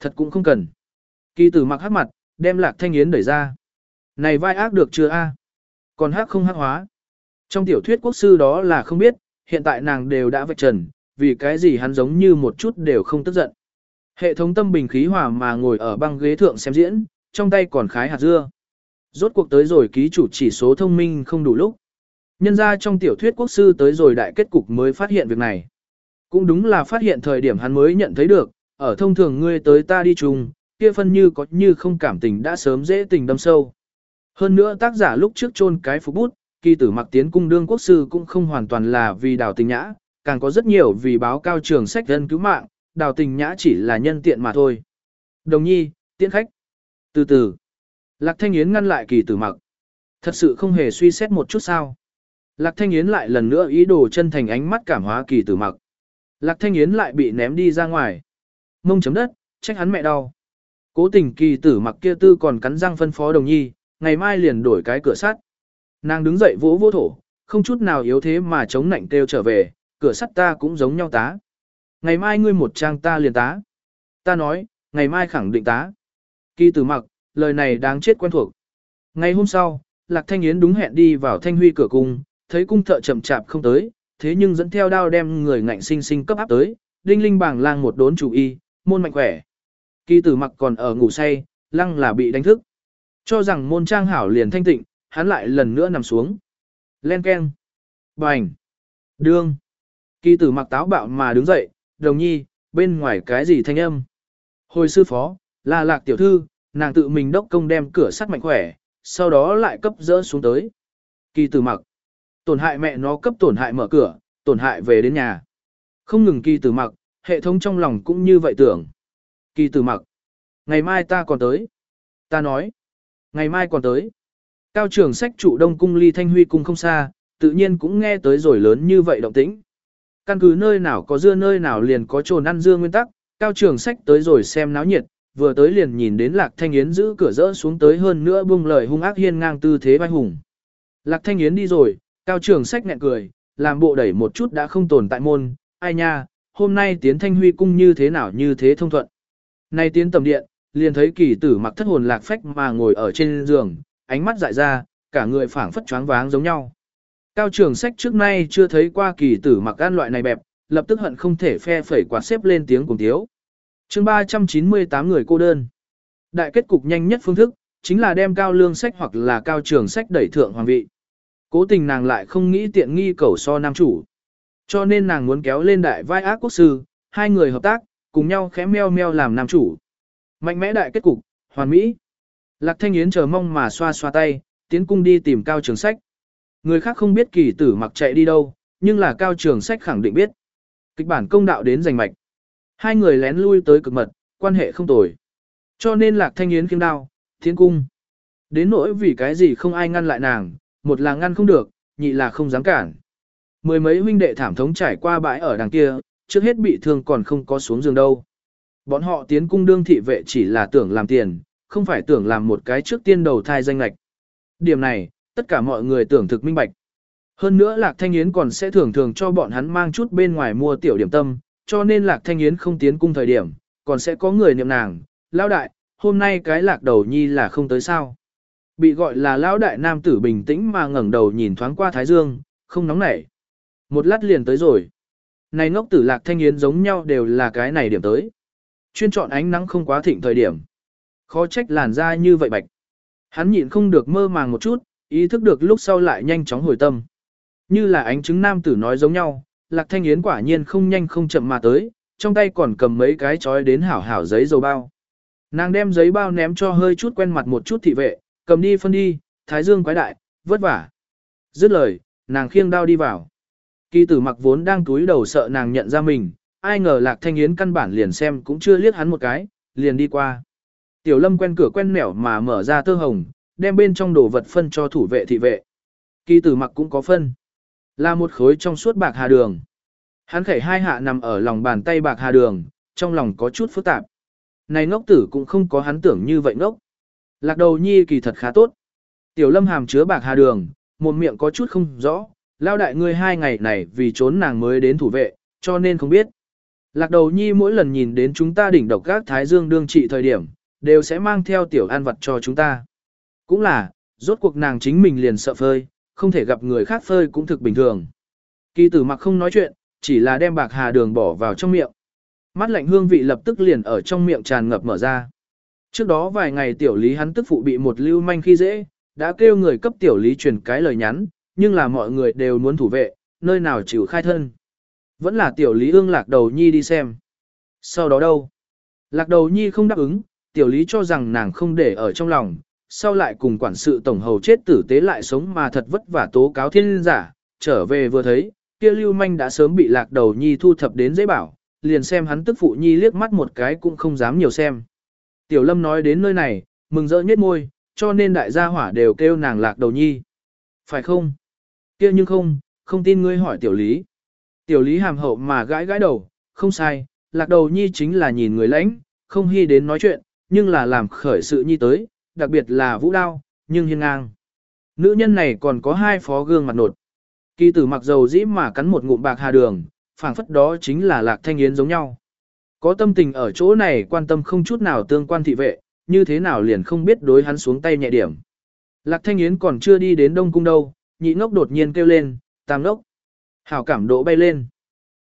Thật cũng không cần. Kỳ tử mặc hắc mặt, đem lạc thanh yến đẩy ra. Này vai ác được chưa a? Còn hắc không hắc hóa. Trong tiểu thuyết quốc sư đó là không biết, hiện tại nàng đều đã vạch trần, vì cái gì hắn giống như một chút đều không tức giận. Hệ thống tâm bình khí hòa mà ngồi ở băng ghế thượng xem diễn, trong tay còn khái hạt dưa. Rốt cuộc tới rồi ký chủ chỉ số thông minh không đủ lúc. Nhân ra trong tiểu thuyết quốc sư tới rồi đại kết cục mới phát hiện việc này. Cũng đúng là phát hiện thời điểm hắn mới nhận thấy được, ở thông thường ngươi tới ta đi chung, kia phân như có như không cảm tình đã sớm dễ tình đâm sâu. Hơn nữa tác giả lúc trước chôn cái phục bút, kỳ tử mặc tiến cung đương quốc sư cũng không hoàn toàn là vì đào tình nhã, càng có rất nhiều vì báo cao trường sách dân cứu mạng, đào tình nhã chỉ là nhân tiện mà thôi. Đồng nhi, tiễn khách. Từ từ, Lạc Thanh Yến ngăn lại kỳ tử mặc. Thật sự không hề suy xét một chút sao. Lạc Thanh Yến lại lần nữa ý đồ chân thành ánh mắt cảm hóa kỳ tử mặc. Lạc Thanh Yến lại bị ném đi ra ngoài. Mông chấm đất, trách hắn mẹ đau. Cố tình kỳ tử mặc kia tư còn cắn răng phân phó đồng nhi, ngày mai liền đổi cái cửa sắt. Nàng đứng dậy vỗ vỗ thổ, không chút nào yếu thế mà chống nạnh kêu trở về, cửa sắt ta cũng giống nhau tá. Ngày mai ngươi một trang ta liền tá. Ta nói, ngày mai khẳng định tá. Kỳ tử mặc, lời này đáng chết quen thuộc. Ngày hôm sau, Lạc Thanh Yến đúng hẹn đi vào Thanh Huy cửa cung, thấy cung thợ chậm chạp không tới, thế nhưng dẫn theo đao đem người ngạnh sinh sinh cấp áp tới, đinh linh bảng lang một đốn chủ y, môn mạnh khỏe. Kỳ tử mặc còn ở ngủ say, lăng là bị đánh thức. Cho rằng môn trang hảo liền thanh tịnh, hắn lại lần nữa nằm xuống. Len keng. Bành. Đương. Kỳ tử mặc táo bạo mà đứng dậy, đồng nhi, bên ngoài cái gì thanh âm. Hồi sư phó, là lạc tiểu thư, nàng tự mình đốc công đem cửa sắt mạnh khỏe, sau đó lại cấp dỡ xuống tới. Kỳ tử mặc, tổn hại mẹ nó cấp tổn hại mở cửa, tổn hại về đến nhà. Không ngừng kỳ tử mặc, hệ thống trong lòng cũng như vậy tưởng. Kỳ tử mặc, ngày mai ta còn tới. Ta nói, ngày mai còn tới. Cao trưởng sách trụ đông cung ly thanh huy cung không xa, tự nhiên cũng nghe tới rồi lớn như vậy động tĩnh. Căn cứ nơi nào có dưa nơi nào liền có trồn ăn dưa nguyên tắc, cao trường sách tới rồi xem náo nhiệt, vừa tới liền nhìn đến Lạc Thanh Yến giữ cửa rỡ xuống tới hơn nữa bung lời hung ác hiên ngang tư thế vai hùng. Lạc Thanh Yến đi rồi, cao trường sách nhẹ cười, làm bộ đẩy một chút đã không tồn tại môn, ai nha, hôm nay tiến thanh huy cung như thế nào như thế thông thuận. Nay tiến tầm điện, liền thấy kỳ tử mặc thất hồn lạc phách mà ngồi ở trên giường, ánh mắt dại ra, cả người phảng phất choáng váng giống nhau. Cao trường sách trước nay chưa thấy qua kỳ tử mặc ăn loại này bẹp, lập tức hận không thể phe phẩy quạt xếp lên tiếng cùng thiếu. chương 398 người cô đơn. Đại kết cục nhanh nhất phương thức, chính là đem cao lương sách hoặc là cao trường sách đẩy thượng hoàng vị. Cố tình nàng lại không nghĩ tiện nghi cầu so nam chủ. Cho nên nàng muốn kéo lên đại vai ác quốc sư, hai người hợp tác, cùng nhau khẽ meo meo làm nam chủ. Mạnh mẽ đại kết cục, hoàn mỹ. Lạc Thanh Yến chờ mong mà xoa xoa tay, tiến cung đi tìm cao trường sách. Người khác không biết kỳ tử mặc chạy đi đâu, nhưng là cao trường sách khẳng định biết. Kịch bản công đạo đến giành mạch. Hai người lén lui tới cực mật, quan hệ không tồi. Cho nên Lạc Thanh Yến kiếm đao, tiến cung. Đến nỗi vì cái gì không ai ngăn lại nàng, một là ngăn không được, nhị là không dám cản. Mười mấy huynh đệ thảm thống trải qua bãi ở đằng kia, trước hết bị thương còn không có xuống giường đâu. Bọn họ tiến cung đương thị vệ chỉ là tưởng làm tiền, không phải tưởng làm một cái trước tiên đầu thai danh lạch. Điểm này, tất cả mọi người tưởng thực minh bạch. Hơn nữa Lạc Thanh Yến còn sẽ thường thường cho bọn hắn mang chút bên ngoài mua tiểu điểm tâm, cho nên Lạc Thanh Yến không tiến cung thời điểm, còn sẽ có người niệm nàng, lão đại, hôm nay cái lạc đầu nhi là không tới sao. Bị gọi là lão đại nam tử bình tĩnh mà ngẩng đầu nhìn thoáng qua Thái Dương, không nóng nảy. Một lát liền tới rồi. Này ngốc tử Lạc Thanh Yến giống nhau đều là cái này điểm tới. Chuyên chọn ánh nắng không quá thịnh thời điểm. Khó trách làn da như vậy bạch. Hắn nhịn không được mơ màng một chút, ý thức được lúc sau lại nhanh chóng hồi tâm. Như là ánh chứng nam tử nói giống nhau, Lạc Thanh Yến quả nhiên không nhanh không chậm mà tới, trong tay còn cầm mấy cái chói đến hảo hảo giấy dầu bao. Nàng đem giấy bao ném cho hơi chút quen mặt một chút thị vệ, cầm đi phân đi, thái dương quái đại, vất vả. Dứt lời, nàng khiêng đao đi vào. Kỳ tử mặc vốn đang túi đầu sợ nàng nhận ra mình, ai ngờ Lạc Thanh Yến căn bản liền xem cũng chưa liếc hắn một cái, liền đi qua. Tiểu lâm quen cửa quen nẻo mà mở ra tơ hồng, đem bên trong đồ vật phân cho thủ vệ thị vệ. Kỳ tử mặc cũng có phân. Là một khối trong suốt bạc hà đường. Hắn khẩy hai hạ nằm ở lòng bàn tay bạc hà đường, trong lòng có chút phức tạp. Này ngốc tử cũng không có hắn tưởng như vậy ngốc. Lạc đầu nhi kỳ thật khá tốt. Tiểu lâm hàm chứa bạc hà đường, một miệng có chút không rõ. Lao đại ngươi hai ngày này vì trốn nàng mới đến thủ vệ, cho nên không biết. Lạc đầu nhi mỗi lần nhìn đến chúng ta đỉnh độc các thái dương đương trị thời điểm, đều sẽ mang theo tiểu an vật cho chúng ta. Cũng là, rốt cuộc nàng chính mình liền sợ phơi, không thể gặp người khác phơi cũng thực bình thường. Kỳ tử mặc không nói chuyện, chỉ là đem bạc hà đường bỏ vào trong miệng. Mắt lạnh hương vị lập tức liền ở trong miệng tràn ngập mở ra. Trước đó vài ngày tiểu lý hắn tức phụ bị một lưu manh khi dễ, đã kêu người cấp tiểu lý truyền cái lời nhắn, nhưng là mọi người đều muốn thủ vệ, nơi nào chịu khai thân. Vẫn là tiểu lý ương lạc đầu nhi đi xem. Sau đó đâu? Lạc đầu nhi không đáp ứng, tiểu lý cho rằng nàng không để ở trong lòng, sau lại cùng quản sự tổng hầu chết tử tế lại sống mà thật vất vả tố cáo thiên giả, trở về vừa thấy, kia lưu manh đã sớm bị lạc đầu nhi thu thập đến dễ bảo, liền xem hắn tức phụ nhi liếc mắt một cái cũng không dám nhiều xem. Tiểu lâm nói đến nơi này, mừng rỡ nhất môi, cho nên đại gia hỏa đều kêu nàng lạc đầu nhi. Phải không? kia nhưng không, không tin ngươi hỏi tiểu lý. Tiểu lý hàm hậu mà gãi gãi đầu, không sai, lạc đầu nhi chính là nhìn người lãnh, không hy đến nói chuyện, nhưng là làm khởi sự nhi tới, đặc biệt là vũ đao, nhưng hiên ngang. Nữ nhân này còn có hai phó gương mặt nột. Kỳ tử mặc dầu dĩ mà cắn một ngụm bạc hà đường, phảng phất đó chính là lạc thanh yến giống nhau. Có tâm tình ở chỗ này quan tâm không chút nào tương quan thị vệ, như thế nào liền không biết đối hắn xuống tay nhẹ điểm. Lạc thanh yến còn chưa đi đến đông cung đâu, nhị ngốc đột nhiên kêu lên, tam ngốc. Hảo cảm độ bay lên.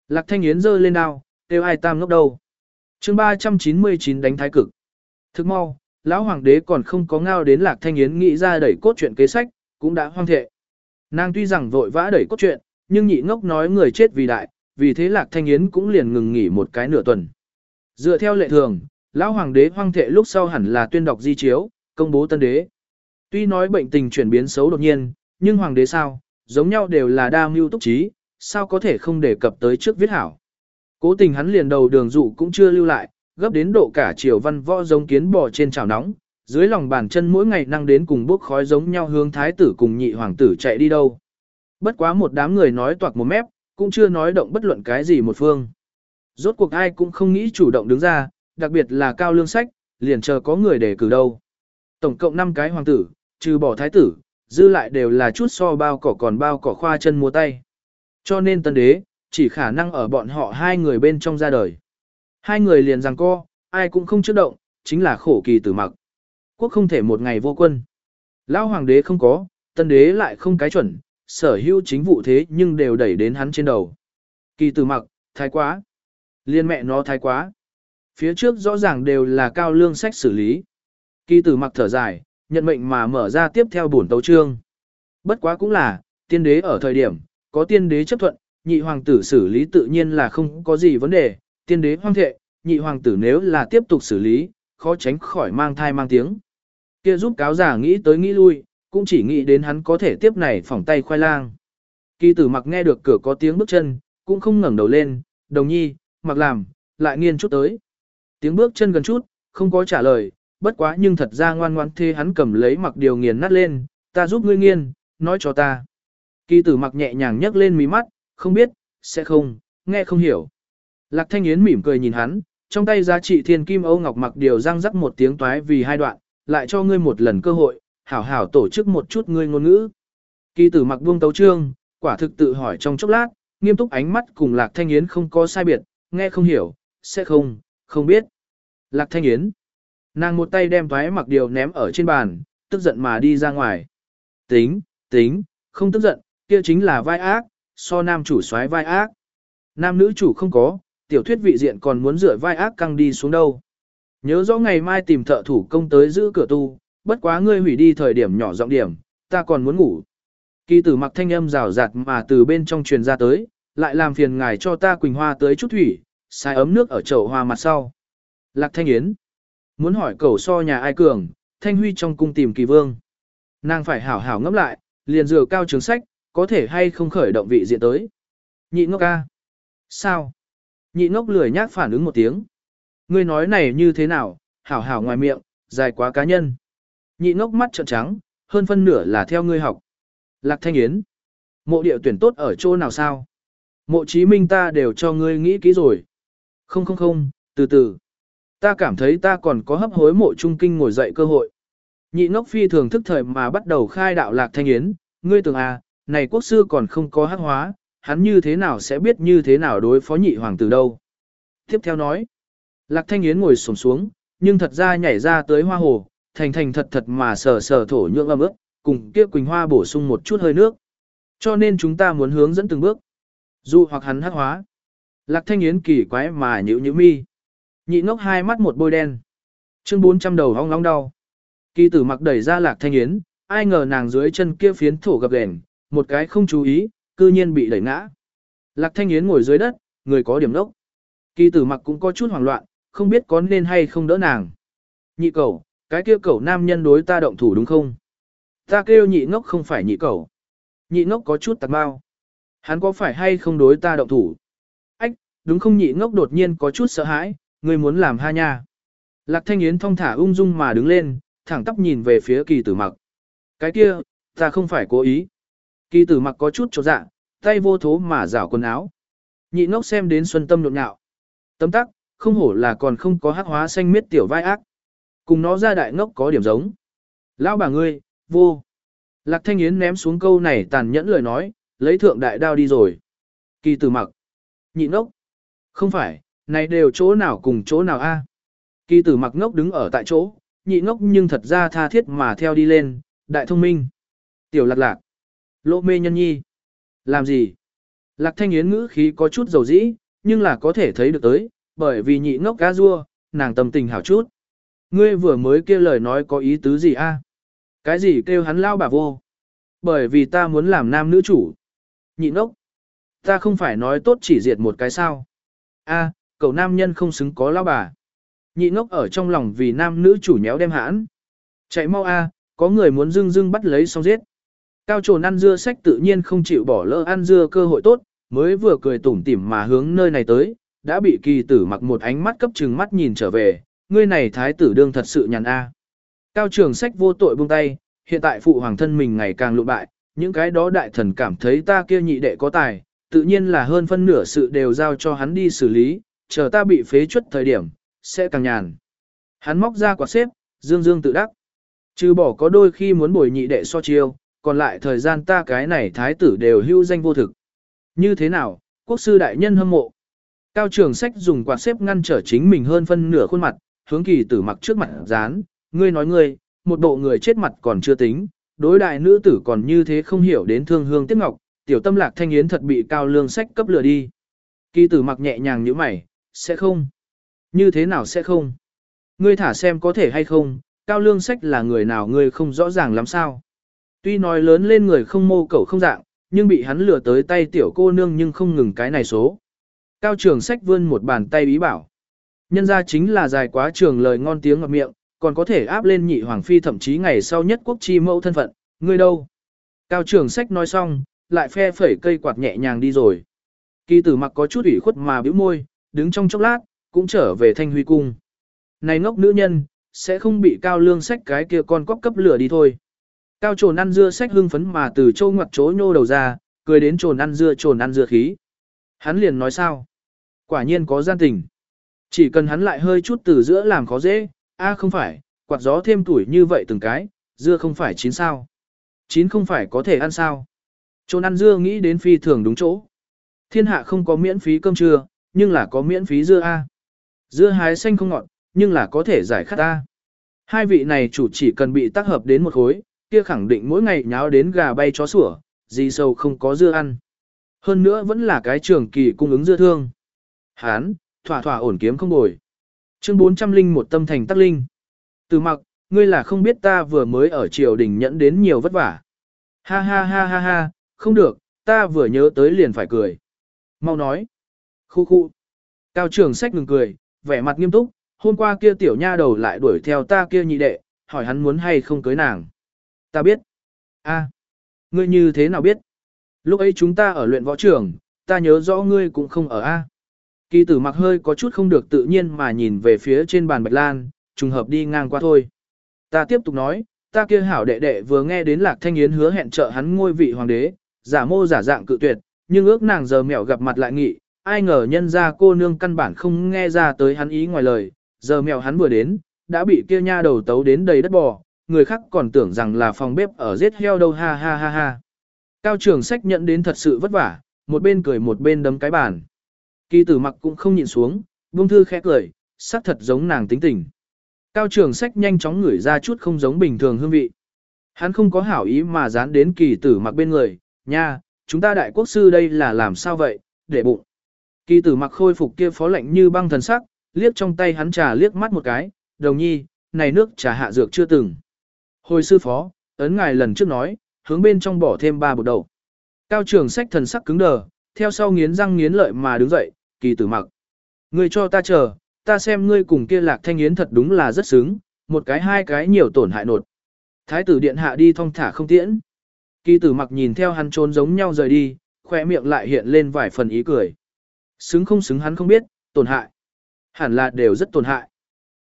Lạc thanh yến giơ lên đao, kêu ai tam ngốc đâu. chương 399 đánh thái cực. Thức mau, lão hoàng đế còn không có ngao đến lạc thanh yến nghĩ ra đẩy cốt truyện kế sách, cũng đã hoang thệ. Nàng tuy rằng vội vã đẩy cốt truyện, nhưng nhị ngốc nói người chết vì đại, vì thế Lạc Thanh Yến cũng liền ngừng nghỉ một cái nửa tuần. Dựa theo lệ thường, lão hoàng đế hoang thệ lúc sau hẳn là tuyên đọc di chiếu, công bố tân đế. Tuy nói bệnh tình chuyển biến xấu đột nhiên, nhưng hoàng đế sao, giống nhau đều là đa mưu túc trí, sao có thể không đề cập tới trước viết hảo. Cố tình hắn liền đầu đường dụ cũng chưa lưu lại, gấp đến độ cả chiều văn võ giống kiến bò trên chảo nóng, dưới lòng bàn chân mỗi ngày năng đến cùng bốc khói giống nhau hướng thái tử cùng nhị hoàng tử chạy đi đâu. Bất quá một đám người nói toạc một mép, cũng chưa nói động bất luận cái gì một phương. Rốt cuộc ai cũng không nghĩ chủ động đứng ra, đặc biệt là cao lương sách, liền chờ có người để cử đâu. Tổng cộng 5 cái hoàng tử, trừ bỏ thái tử, dư lại đều là chút so bao cỏ còn bao cỏ khoa chân mua tay. Cho nên tân đế, chỉ khả năng ở bọn họ hai người bên trong ra đời. Hai người liền rằng co, ai cũng không trước động, chính là khổ kỳ tử mặc. Quốc không thể một ngày vô quân. Lão hoàng đế không có, tân đế lại không cái chuẩn, sở hữu chính vụ thế nhưng đều đẩy đến hắn trên đầu. Kỳ tử mặc, thái quá. Liên mẹ nó thái quá. Phía trước rõ ràng đều là cao lương sách xử lý. Kỳ tử mặc thở dài, nhận mệnh mà mở ra tiếp theo bổn tấu trương. Bất quá cũng là, tiên đế ở thời điểm, có tiên đế chấp thuận, nhị hoàng tử xử lý tự nhiên là không có gì vấn đề, tiên đế hoang thệ, nhị hoàng tử nếu là tiếp tục xử lý, khó tránh khỏi mang thai mang tiếng. Kia giúp cáo giả nghĩ tới nghĩ lui, cũng chỉ nghĩ đến hắn có thể tiếp này phỏng tay khoai lang. Kỳ tử mặc nghe được cửa có tiếng bước chân, cũng không ngẩng đầu lên, đồng nhi, mặc làm, lại nghiên chút tới. Tiếng bước chân gần chút, không có trả lời, bất quá nhưng thật ra ngoan ngoan thê hắn cầm lấy mặc điều nghiền nát lên, ta giúp ngươi nghiên, nói cho ta. Kỳ tử mặc nhẹ nhàng nhấc lên mí mắt, không biết, sẽ không, nghe không hiểu. Lạc thanh yến mỉm cười nhìn hắn, trong tay giá trị thiên kim âu ngọc mặc điều răng rắc một tiếng toái vì hai đoạn, lại cho ngươi một lần cơ hội, hảo hảo tổ chức một chút ngươi ngôn ngữ. Kỳ tử mặc buông tấu trương, quả thực tự hỏi trong chốc lát, nghiêm túc ánh mắt cùng Lạc Thanh Yến không có sai biệt, nghe không hiểu, sẽ không, không biết. Lạc Thanh Yến. Nàng một tay đem toái mặc điều ném ở trên bàn, tức giận mà đi ra ngoài. Tính, tính, không tức giận, kia chính là vai ác, so nam chủ soái vai ác. Nam nữ chủ không có, tiểu thuyết vị diện còn muốn rửa vai ác căng đi xuống đâu. Nhớ rõ ngày mai tìm thợ thủ công tới giữ cửa tu, bất quá ngươi hủy đi thời điểm nhỏ giọng điểm, ta còn muốn ngủ. Kỳ tử mặc thanh âm rào rạt mà từ bên trong truyền ra tới, lại làm phiền ngài cho ta quỳnh hoa tới chút thủy, xài ấm nước ở chậu hoa mặt sau. Lạc thanh yến. Muốn hỏi cầu so nhà ai cường, thanh huy trong cung tìm kỳ vương. Nàng phải hảo hảo ngẫm lại, liền dừa cao trường sách, có thể hay không khởi động vị diện tới. Nhị ngốc ca. Sao? Nhị ngốc lười nhác phản ứng một tiếng. Ngươi nói này như thế nào, hảo hảo ngoài miệng, dài quá cá nhân. Nhị ngốc mắt trợn trắng, hơn phân nửa là theo ngươi học. Lạc Thanh Yến. Mộ địa tuyển tốt ở chỗ nào sao? Mộ chí minh ta đều cho ngươi nghĩ kỹ rồi. Không không không, từ từ. Ta cảm thấy ta còn có hấp hối mộ trung kinh ngồi dậy cơ hội. Nhị ngốc phi thường thức thời mà bắt đầu khai đạo Lạc Thanh Yến. Ngươi tưởng à, này quốc sư còn không có hắc hóa, hắn như thế nào sẽ biết như thế nào đối phó nhị hoàng tử đâu. Tiếp theo nói. Lạc Thanh Yến ngồi sổm xuống, nhưng thật ra nhảy ra tới hoa hồ, thành thành thật thật mà sờ sờ thổ nhưỡng âm ướt, cùng kia quỳnh hoa bổ sung một chút hơi nước. Cho nên chúng ta muốn hướng dẫn từng bước. Dù hoặc hắn hắc hóa. Lạc thanh yến kỳ quái mà nhữ nhữ mi. Nhị ngốc hai mắt một bôi đen. Chương 400 đầu hong long đau. Kỳ tử mặc đẩy ra lạc thanh yến, ai ngờ nàng dưới chân kia phiến thổ gập đèn một cái không chú ý, cư nhiên bị đẩy ngã. Lạc thanh yến ngồi dưới đất, người có điểm đốc. Kỳ tử mặc cũng có chút hoảng loạn, không biết có nên hay không đỡ nàng. Nhị cầu, cái kia cầu nam nhân đối ta động thủ đúng không? Ta kêu nhị ngốc không phải nhị cầu, Nhị ngốc có chút tạc bao. Hắn có phải hay không đối ta động thủ? Ách, đúng không nhị ngốc đột nhiên có chút sợ hãi, người muốn làm ha nha. Lạc thanh yến thong thả ung dung mà đứng lên, thẳng tắp nhìn về phía kỳ tử mặc. Cái kia, ta không phải cố ý. Kỳ tử mặc có chút trột dạ, tay vô thố mà rảo quần áo. Nhị ngốc xem đến xuân tâm nhộn nhạo. Tấm tắc, không hổ là còn không có hắc hóa xanh miết tiểu vai ác. Cùng nó ra đại ngốc có điểm giống. Lão bà ngươi, vô. Lạc Thanh Yến ném xuống câu này tàn nhẫn lời nói, lấy thượng đại đao đi rồi. Kỳ tử mặc. Nhị ngốc. Không phải, này đều chỗ nào cùng chỗ nào a? Kỳ tử mặc ngốc đứng ở tại chỗ, nhị ngốc nhưng thật ra tha thiết mà theo đi lên, đại thông minh. Tiểu lạc lạc. Lộ mê nhân nhi. Làm gì? Lạc thanh yến ngữ khí có chút dầu dĩ, nhưng là có thể thấy được tới, bởi vì nhị ngốc cá rua, nàng tâm tình hảo chút. Ngươi vừa mới kêu lời nói có ý tứ gì a? Cái gì kêu hắn lao bà vô? Bởi vì ta muốn làm nam nữ chủ. Nhị ngốc. Ta không phải nói tốt chỉ diệt một cái sao. a cậu nam nhân không xứng có lao bà. Nhị ngốc ở trong lòng vì nam nữ chủ nhéo đem hãn. Chạy mau a có người muốn dưng dưng bắt lấy xong giết. Cao trồn ăn dưa sách tự nhiên không chịu bỏ lỡ ăn dưa cơ hội tốt, mới vừa cười tủm tỉm mà hướng nơi này tới, đã bị kỳ tử mặc một ánh mắt cấp trừng mắt nhìn trở về, ngươi này thái tử đương thật sự nhàn a. Cao trường sách vô tội buông tay, hiện tại phụ hoàng thân mình ngày càng lụ bại, những cái đó đại thần cảm thấy ta kia nhị đệ có tài, tự nhiên là hơn phân nửa sự đều giao cho hắn đi xử lý, chờ ta bị phế chuất thời điểm, sẽ càng nhàn. Hắn móc ra quả xếp, dương dương tự đắc. Trừ bỏ có đôi khi muốn bồi nhị đệ so chiêu, còn lại thời gian ta cái này thái tử đều hưu danh vô thực. Như thế nào, quốc sư đại nhân hâm mộ. Cao trường sách dùng quạt xếp ngăn trở chính mình hơn phân nửa khuôn mặt, hướng kỳ tử mặc trước mặt dán, ngươi nói ngươi, một bộ người chết mặt còn chưa tính, đối đại nữ tử còn như thế không hiểu đến thương hương tiếc ngọc, tiểu tâm lạc thanh yến thật bị cao lương sách cấp lừa đi. Kỳ tử mặc nhẹ nhàng như mày, sẽ không. Như thế nào sẽ không? Ngươi thả xem có thể hay không, cao lương sách là người nào ngươi không rõ ràng lắm sao. Tuy nói lớn lên người không mô cẩu không dạng, nhưng bị hắn lừa tới tay tiểu cô nương nhưng không ngừng cái này số. Cao trường sách vươn một bàn tay bí bảo. Nhân ra chính là dài quá trường lời ngon tiếng ngọt miệng, còn có thể áp lên nhị hoàng phi thậm chí ngày sau nhất quốc chi mẫu thân phận, ngươi đâu? Cao trường sách nói xong, lại phe phẩy cây quạt nhẹ nhàng đi rồi. Kỳ tử mặc có chút ủy khuất mà bĩu môi, đứng trong chốc lát, cũng trở về thanh huy cung. Này ngốc nữ nhân, sẽ không bị cao lương sách cái kia con cóc cấp lửa đi thôi. Cao trồn ăn dưa sách hưng phấn mà từ châu ngoặt chỗ nhô đầu ra, cười đến trồn ăn dưa trồn ăn dưa khí. Hắn liền nói sao? Quả nhiên có gian tình. Chỉ cần hắn lại hơi chút từ giữa làm khó dễ, a không phải, quạt gió thêm tuổi như vậy từng cái, dưa không phải chín sao. Chín không phải có thể ăn sao. Trồn ăn dưa nghĩ đến phi thường đúng chỗ. Thiên hạ không có miễn phí cơm trưa, nhưng là có miễn phí dưa A. Dưa hái xanh không ngọt, nhưng là có thể giải khát A. Hai vị này chủ chỉ cần bị tác hợp đến một khối, kia khẳng định mỗi ngày nháo đến gà bay chó sủa, gì sâu không có dưa ăn. Hơn nữa vẫn là cái trường kỳ cung ứng dưa thương. Hán, thỏa thỏa ổn kiếm không bồi. Chương 400 linh một tâm thành tắc linh. Từ mặc, ngươi là không biết ta vừa mới ở triều đình nhẫn đến nhiều vất vả. Ha ha ha ha ha, không được, ta vừa nhớ tới liền phải cười. Mau nói. Khu khu. Cao trường sách ngừng cười, vẻ mặt nghiêm túc, hôm qua kia tiểu nha đầu lại đuổi theo ta kia nhị đệ, hỏi hắn muốn hay không cưới nàng. Ta biết. a ngươi như thế nào biết? Lúc ấy chúng ta ở luyện võ trường, ta nhớ rõ ngươi cũng không ở A. Kỳ tử mặc hơi có chút không được tự nhiên mà nhìn về phía trên bàn bạch lan, trùng hợp đi ngang qua thôi. Ta tiếp tục nói, ta kia hảo đệ đệ vừa nghe đến lạc thanh yến hứa hẹn trợ hắn ngôi vị hoàng đế, giả mô giả dạng cự tuyệt, nhưng ước nàng giờ mẹo gặp mặt lại nghị, ai ngờ nhân ra cô nương căn bản không nghe ra tới hắn ý ngoài lời, giờ mẹo hắn vừa đến, đã bị kia nha đầu tấu đến đầy đất bò, người khác còn tưởng rằng là phòng bếp ở giết heo đâu ha ha ha ha. Cao trường sách nhận đến thật sự vất vả, một bên cười một bên đấm cái bàn. Kỳ tử mặc cũng không nhịn xuống, buông thư khẽ cười, sắc thật giống nàng tính tình. Cao trường sách nhanh chóng ngửi ra chút không giống bình thường hương vị. Hắn không có hảo ý mà dán đến kỳ tử mặc bên người, nha, chúng ta đại quốc sư đây là làm sao vậy, để bụng. Kỳ tử mặc khôi phục kia phó lạnh như băng thần sắc, liếc trong tay hắn trà liếc mắt một cái, đồng nhi, này nước trà hạ dược chưa từng. Hồi sư phó, ấn ngài lần trước nói, hướng bên trong bỏ thêm ba bột đầu. Cao trường sách thần sắc cứng đờ, theo sau nghiến răng nghiến lợi mà đứng dậy, kỳ tử mặc. Ngươi cho ta chờ, ta xem ngươi cùng kia lạc thanh yến thật đúng là rất sướng, một cái hai cái nhiều tổn hại nột. Thái tử điện hạ đi thong thả không tiễn. Kỳ tử mặc nhìn theo hắn trốn giống nhau rời đi, khoe miệng lại hiện lên vài phần ý cười. Xứng không xứng hắn không biết, tổn hại. Hẳn là đều rất tổn hại.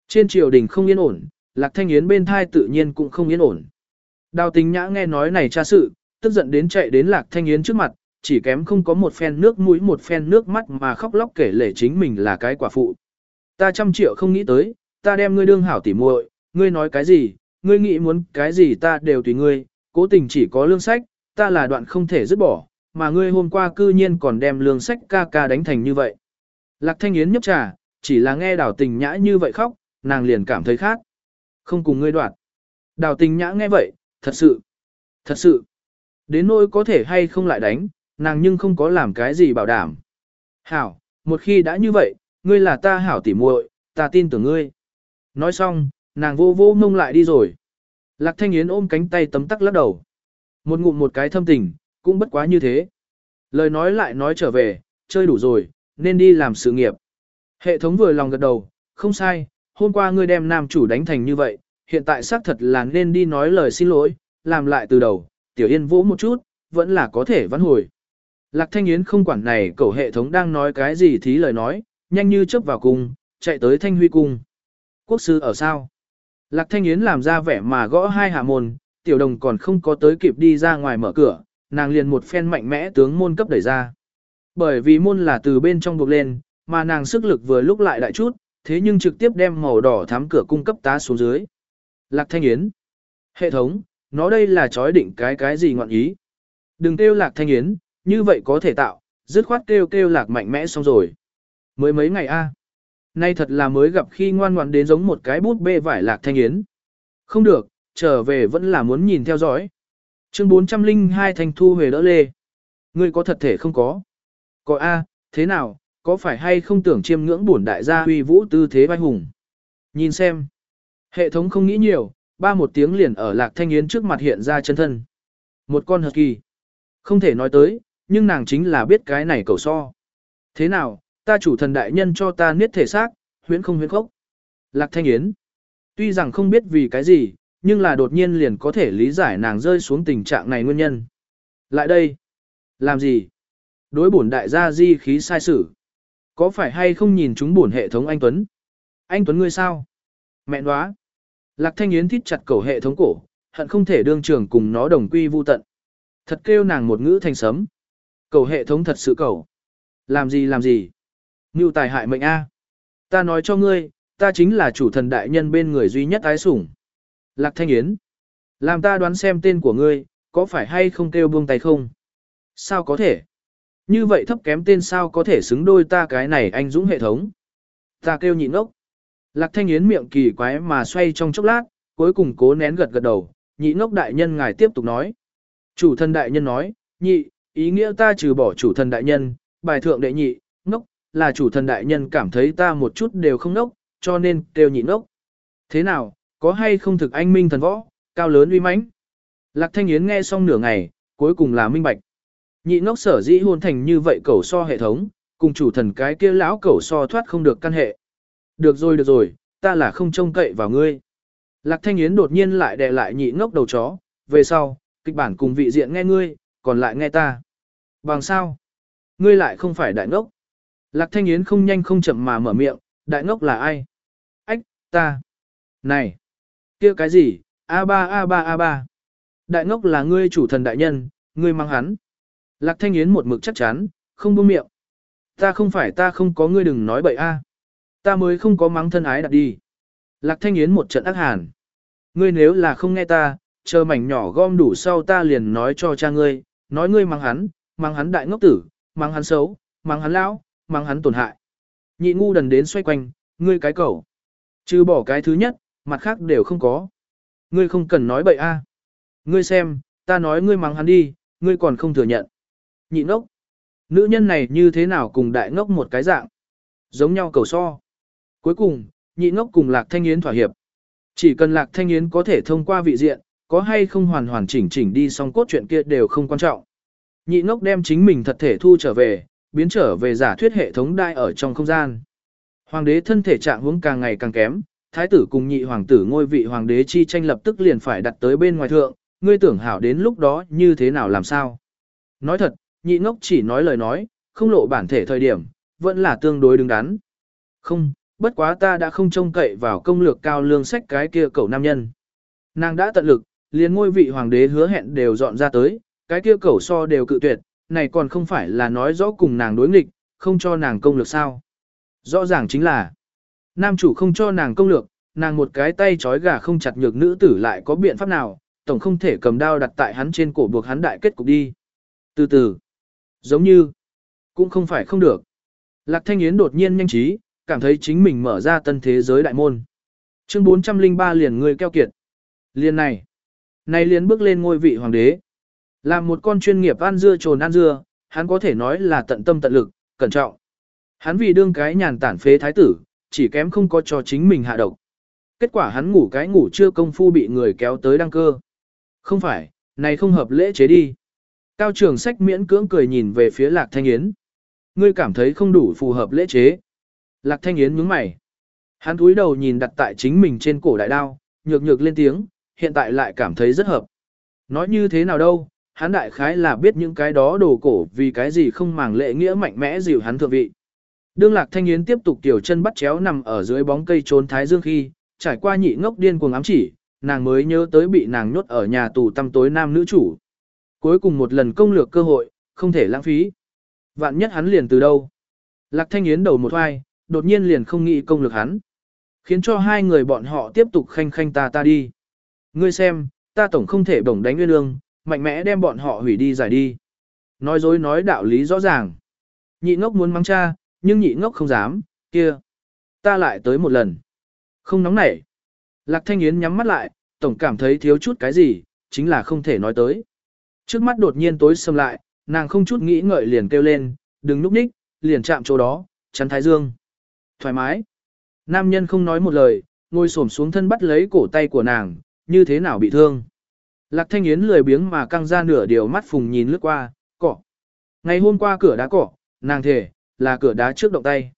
Trên triều đình không yên ổn, lạc thanh yến bên thai tự nhiên cũng không yên ổn. Đào tình nhã nghe nói này tra sự, tức giận đến chạy đến lạc thanh yến trước mặt, chỉ kém không có một phen nước mũi một phen nước mắt mà khóc lóc kể lể chính mình là cái quả phụ. Ta trăm triệu không nghĩ tới, ta đem ngươi đương hảo tỉ muội, ngươi nói cái gì, ngươi nghĩ muốn cái gì ta đều tùy ngươi, cố tình chỉ có lương sách, ta là đoạn không thể dứt bỏ, mà ngươi hôm qua cư nhiên còn đem lương sách ca ca đánh thành như vậy. Lạc thanh yến nhấp trà, chỉ là nghe đào tình nhã như vậy khóc, nàng liền cảm thấy khác. Không cùng ngươi đoạt. Đào tình nhã nghe vậy, thật sự, thật sự. Đến nỗi có thể hay không lại đánh, nàng nhưng không có làm cái gì bảo đảm. Hảo, một khi đã như vậy, ngươi là ta hảo tỉ muội, ta tin tưởng ngươi. Nói xong, nàng vô vô mông lại đi rồi. Lạc thanh yến ôm cánh tay tấm tắc lắc đầu. Một ngụm một cái thâm tình, cũng bất quá như thế. Lời nói lại nói trở về, chơi đủ rồi, nên đi làm sự nghiệp. Hệ thống vừa lòng gật đầu, không sai, hôm qua ngươi đem nam chủ đánh thành như vậy, hiện tại xác thật là nên đi nói lời xin lỗi, làm lại từ đầu, tiểu yên vỗ một chút, vẫn là có thể vãn hồi. Lạc Thanh Yến không quản này cậu hệ thống đang nói cái gì thí lời nói, nhanh như chớp vào cung, chạy tới Thanh Huy cung. Quốc sư ở sao? Lạc Thanh Yến làm ra vẻ mà gõ hai hạ môn, tiểu đồng còn không có tới kịp đi ra ngoài mở cửa, nàng liền một phen mạnh mẽ tướng môn cấp đẩy ra. Bởi vì môn là từ bên trong buộc lên, mà nàng sức lực vừa lúc lại đại chút, thế nhưng trực tiếp đem màu đỏ thám cửa cung cấp tá xuống dưới. Lạc Thanh Yến. Hệ thống, nó đây là chói định cái cái gì ngọn ý. Đừng kêu Lạc Thanh Yến, như vậy có thể tạo, dứt khoát kêu kêu Lạc mạnh mẽ xong rồi. Mới mấy ngày a Nay thật là mới gặp khi ngoan ngoãn đến giống một cái bút bê vải Lạc Thanh Yến. Không được, trở về vẫn là muốn nhìn theo dõi. Chương 402 Thanh Thu về đỡ lê. Ngươi có thật thể không có? Có A, thế nào, có phải hay không tưởng chiêm ngưỡng bổn đại gia huy vũ tư thế vai hùng? Nhìn xem. Hệ thống không nghĩ nhiều, ba một tiếng liền ở lạc thanh yến trước mặt hiện ra chân thân. Một con hợp kỳ. Không thể nói tới, nhưng nàng chính là biết cái này cầu so. Thế nào, ta chủ thần đại nhân cho ta niết thể xác, huyễn không huyễn khốc. Lạc thanh yến. Tuy rằng không biết vì cái gì, nhưng là đột nhiên liền có thể lý giải nàng rơi xuống tình trạng này nguyên nhân. Lại đây. Làm gì? Đối bổn đại gia di khí sai sử. Có phải hay không nhìn chúng bổn hệ thống anh Tuấn? Anh Tuấn ngươi sao? Mẹ nóa. Lạc Thanh Yến thít chặt cầu hệ thống cổ, hận không thể đương trường cùng nó đồng quy vu tận. Thật kêu nàng một ngữ thành sấm. Cầu hệ thống thật sự cầu. Làm gì làm gì? Ngưu tài hại mệnh A. Ta nói cho ngươi, ta chính là chủ thần đại nhân bên người duy nhất ái sủng. Lạc Thanh Yến. Làm ta đoán xem tên của ngươi, có phải hay không kêu buông tay không? Sao có thể? Như vậy thấp kém tên sao có thể xứng đôi ta cái này anh dũng hệ thống? Ta kêu nhịn ốc. Lạc Thanh Yến miệng kỳ quái mà xoay trong chốc lát, cuối cùng cố nén gật gật đầu, nhị ngốc đại nhân ngài tiếp tục nói. Chủ thần đại nhân nói, nhị, ý nghĩa ta trừ bỏ chủ thần đại nhân, bài thượng đệ nhị, ngốc, là chủ thần đại nhân cảm thấy ta một chút đều không ngốc, cho nên kêu nhị ngốc. Thế nào, có hay không thực anh minh thần võ, cao lớn uy mãnh? Lạc Thanh Yến nghe xong nửa ngày, cuối cùng là minh bạch. Nhị ngốc sở dĩ hôn thành như vậy cẩu so hệ thống, cùng chủ thần cái kia lão cẩu so thoát không được căn hệ. Được rồi được rồi, ta là không trông cậy vào ngươi. Lạc Thanh Yến đột nhiên lại đè lại nhị ngốc đầu chó, về sau, kịch bản cùng vị diện nghe ngươi, còn lại nghe ta. Bằng sao? Ngươi lại không phải đại ngốc. Lạc Thanh Yến không nhanh không chậm mà mở miệng, đại ngốc là ai? Ách, ta. Này, kia cái gì? A3 A3 A3. Đại ngốc là ngươi chủ thần đại nhân, ngươi mang hắn. Lạc Thanh Yến một mực chắc chắn, không buông miệng. Ta không phải ta không có ngươi đừng nói bậy a. Ta mới không có mắng thân ái đặt đi. Lạc Thanh Yến một trận ác hàn. Ngươi nếu là không nghe ta, chờ mảnh nhỏ gom đủ sau ta liền nói cho cha ngươi, nói ngươi mắng hắn, mắng hắn đại ngốc tử, mắng hắn xấu, mắng hắn lão, mắng hắn tổn hại. Nhị ngu đần đến xoay quanh, ngươi cái cẩu. Trừ bỏ cái thứ nhất, mặt khác đều không có. Ngươi không cần nói bậy a. Ngươi xem, ta nói ngươi mắng hắn đi, ngươi còn không thừa nhận. Nhị ngốc. Nữ nhân này như thế nào cùng đại ngốc một cái dạng. Giống nhau cầu so. Cuối cùng, nhị ngốc cùng Lạc Thanh Yến thỏa hiệp. Chỉ cần Lạc Thanh Yến có thể thông qua vị diện, có hay không hoàn hoàn chỉnh chỉnh đi xong cốt truyện kia đều không quan trọng. Nhị ngốc đem chính mình thật thể thu trở về, biến trở về giả thuyết hệ thống đai ở trong không gian. Hoàng đế thân thể trạng huống càng ngày càng kém, thái tử cùng nhị hoàng tử ngôi vị hoàng đế chi tranh lập tức liền phải đặt tới bên ngoài thượng, ngươi tưởng hảo đến lúc đó như thế nào làm sao. Nói thật, nhị ngốc chỉ nói lời nói, không lộ bản thể thời điểm, vẫn là tương đối đứng đắn. Không, bất quá ta đã không trông cậy vào công lược cao lương sách cái kia cậu nam nhân. Nàng đã tận lực, liền ngôi vị hoàng đế hứa hẹn đều dọn ra tới, cái kia cậu so đều cự tuyệt, này còn không phải là nói rõ cùng nàng đối nghịch, không cho nàng công lược sao. Rõ ràng chính là, nam chủ không cho nàng công lược, nàng một cái tay trói gà không chặt nhược nữ tử lại có biện pháp nào, tổng không thể cầm đao đặt tại hắn trên cổ buộc hắn đại kết cục đi. Từ từ, giống như, cũng không phải không được. Lạc Thanh Yến đột nhiên nhanh trí, cảm thấy chính mình mở ra tân thế giới đại môn. Chương 403 liền người keo kiệt. Liền này. Này liền bước lên ngôi vị hoàng đế. Làm một con chuyên nghiệp ăn dưa trồn ăn dưa, hắn có thể nói là tận tâm tận lực, cẩn trọng. Hắn vì đương cái nhàn tản phế thái tử, chỉ kém không có cho chính mình hạ độc. Kết quả hắn ngủ cái ngủ chưa công phu bị người kéo tới đăng cơ. Không phải, này không hợp lễ chế đi. Cao trường sách miễn cưỡng cười nhìn về phía Lạc Thanh Yến. Ngươi cảm thấy không đủ phù hợp lễ chế. Lạc Thanh Yến nhướng mày. Hắn cúi đầu nhìn đặt tại chính mình trên cổ đại đao, nhược nhược lên tiếng, hiện tại lại cảm thấy rất hợp. Nói như thế nào đâu, hắn đại khái là biết những cái đó đồ cổ vì cái gì không màng lệ nghĩa mạnh mẽ dịu hắn thượng vị. Đương Lạc Thanh Yến tiếp tục tiểu chân bắt chéo nằm ở dưới bóng cây trốn thái dương khi, trải qua nhị ngốc điên cuồng ám chỉ, nàng mới nhớ tới bị nàng nhốt ở nhà tù tăm tối nam nữ chủ. Cuối cùng một lần công lược cơ hội, không thể lãng phí. Vạn nhất hắn liền từ đâu. Lạc Thanh Yến đầu một hoai, đột nhiên liền không nghĩ công lược hắn. Khiến cho hai người bọn họ tiếp tục khanh khanh ta ta đi. Ngươi xem, ta tổng không thể bổng đánh nguyên lương, mạnh mẽ đem bọn họ hủy đi giải đi. Nói dối nói đạo lý rõ ràng. Nhị ngốc muốn mắng cha, nhưng nhị ngốc không dám, kia. Ta lại tới một lần. Không nóng nảy. Lạc Thanh Yến nhắm mắt lại, tổng cảm thấy thiếu chút cái gì, chính là không thể nói tới. Trước mắt đột nhiên tối sầm lại, nàng không chút nghĩ ngợi liền kêu lên, đừng núp ních, liền chạm chỗ đó, chắn thái dương. Thoải mái. Nam nhân không nói một lời, ngồi xổm xuống thân bắt lấy cổ tay của nàng, như thế nào bị thương. Lạc Thanh Yến lười biếng mà căng ra nửa điều mắt phùng nhìn lướt qua, cỏ. Ngày hôm qua cửa đá cỏ, nàng thể, là cửa đá trước động tay.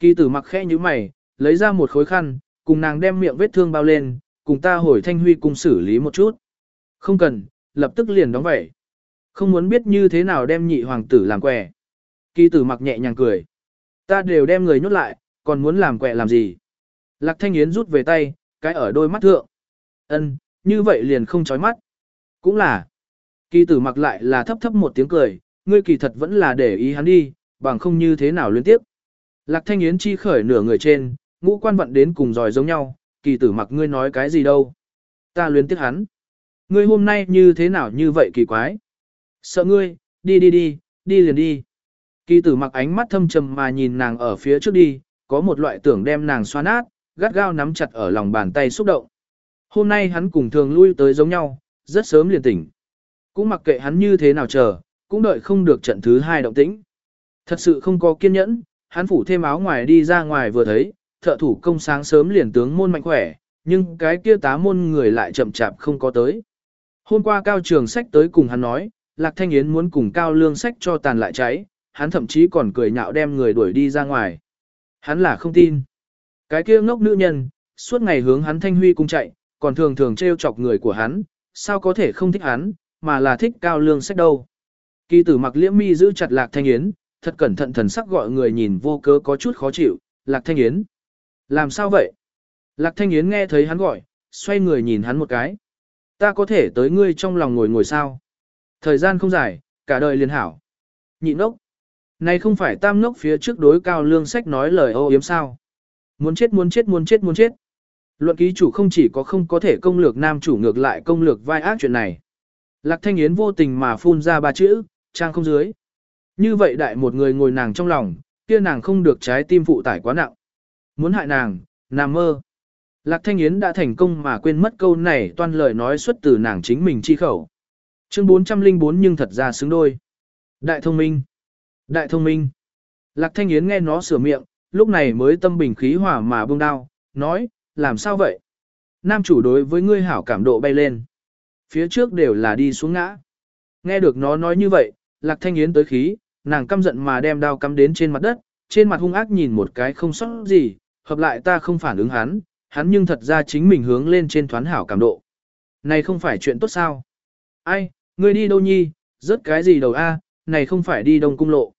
Kỳ tử mặc khẽ như mày, lấy ra một khối khăn, cùng nàng đem miệng vết thương bao lên, cùng ta hồi thanh huy cùng xử lý một chút. Không cần, lập tức liền đóng vậy. Không muốn biết như thế nào đem nhị hoàng tử làm quẻ. Kỳ tử mặc nhẹ nhàng cười. Ta đều đem người nhốt lại, còn muốn làm quẻ làm gì? Lạc thanh yến rút về tay, cái ở đôi mắt thượng. Ân, như vậy liền không chói mắt. Cũng là. Kỳ tử mặc lại là thấp thấp một tiếng cười, ngươi kỳ thật vẫn là để ý hắn đi, bằng không như thế nào liên tiếp. Lạc thanh yến chi khởi nửa người trên, ngũ quan vận đến cùng giỏi giống nhau, kỳ tử mặc ngươi nói cái gì đâu. Ta luyến tiếc hắn. Ngươi hôm nay như thế nào như vậy kỳ quái. Sợ ngươi, đi đi đi, đi liền đi. Kỳ tử mặc ánh mắt thâm trầm mà nhìn nàng ở phía trước đi, có một loại tưởng đem nàng xoa nát, gắt gao nắm chặt ở lòng bàn tay xúc động. Hôm nay hắn cùng thường lui tới giống nhau, rất sớm liền tỉnh. Cũng mặc kệ hắn như thế nào chờ, cũng đợi không được trận thứ hai động tĩnh. Thật sự không có kiên nhẫn, hắn phủ thêm áo ngoài đi ra ngoài vừa thấy, thợ thủ công sáng sớm liền tướng môn mạnh khỏe, nhưng cái kia tá môn người lại chậm chạp không có tới. Hôm qua cao trường sách tới cùng hắn nói, Lạc Thanh Yến muốn cùng cao lương sách cho tàn lại cháy, hắn thậm chí còn cười nhạo đem người đuổi đi ra ngoài. Hắn là không tin. Cái kia ngốc nữ nhân, suốt ngày hướng hắn thanh huy cung chạy, còn thường thường trêu chọc người của hắn, sao có thể không thích hắn, mà là thích cao lương sách đâu. Kỳ tử mặc liễm mi giữ chặt lạc thanh yến, thật cẩn thận thần sắc gọi người nhìn vô cớ có chút khó chịu, lạc thanh yến. Làm sao vậy? Lạc thanh yến nghe thấy hắn gọi, xoay người nhìn hắn một cái. Ta có thể tới ngươi trong lòng ngồi ngồi sao? Thời gian không dài, cả đời liền hảo. Nhị nốc. Này không phải tam nốc phía trước đối cao lương sách nói lời ô yếm sao. Muốn chết muốn chết muốn chết muốn chết. Luận ký chủ không chỉ có không có thể công lược nam chủ ngược lại công lược vai ác chuyện này. Lạc thanh yến vô tình mà phun ra ba chữ, trang không dưới. Như vậy đại một người ngồi nàng trong lòng, kia nàng không được trái tim phụ tải quá nặng. Muốn hại nàng, nàng mơ. Lạc thanh yến đã thành công mà quên mất câu này toàn lời nói xuất từ nàng chính mình chi khẩu. Chương 404 nhưng thật ra xứng đôi. Đại thông minh. Đại thông minh. Lạc Thanh Yến nghe nó sửa miệng, lúc này mới tâm bình khí hòa mà buông đao, nói, làm sao vậy? Nam chủ đối với ngươi hảo cảm độ bay lên. Phía trước đều là đi xuống ngã. Nghe được nó nói như vậy, Lạc Thanh Yến tới khí, nàng căm giận mà đem đao cắm đến trên mặt đất, trên mặt hung ác nhìn một cái không sót gì, hợp lại ta không phản ứng hắn, hắn nhưng thật ra chính mình hướng lên trên thoán hảo cảm độ. Này không phải chuyện tốt sao? Ai, ngươi đi đâu nhi, rớt cái gì đầu a, này không phải đi đông cung lộ.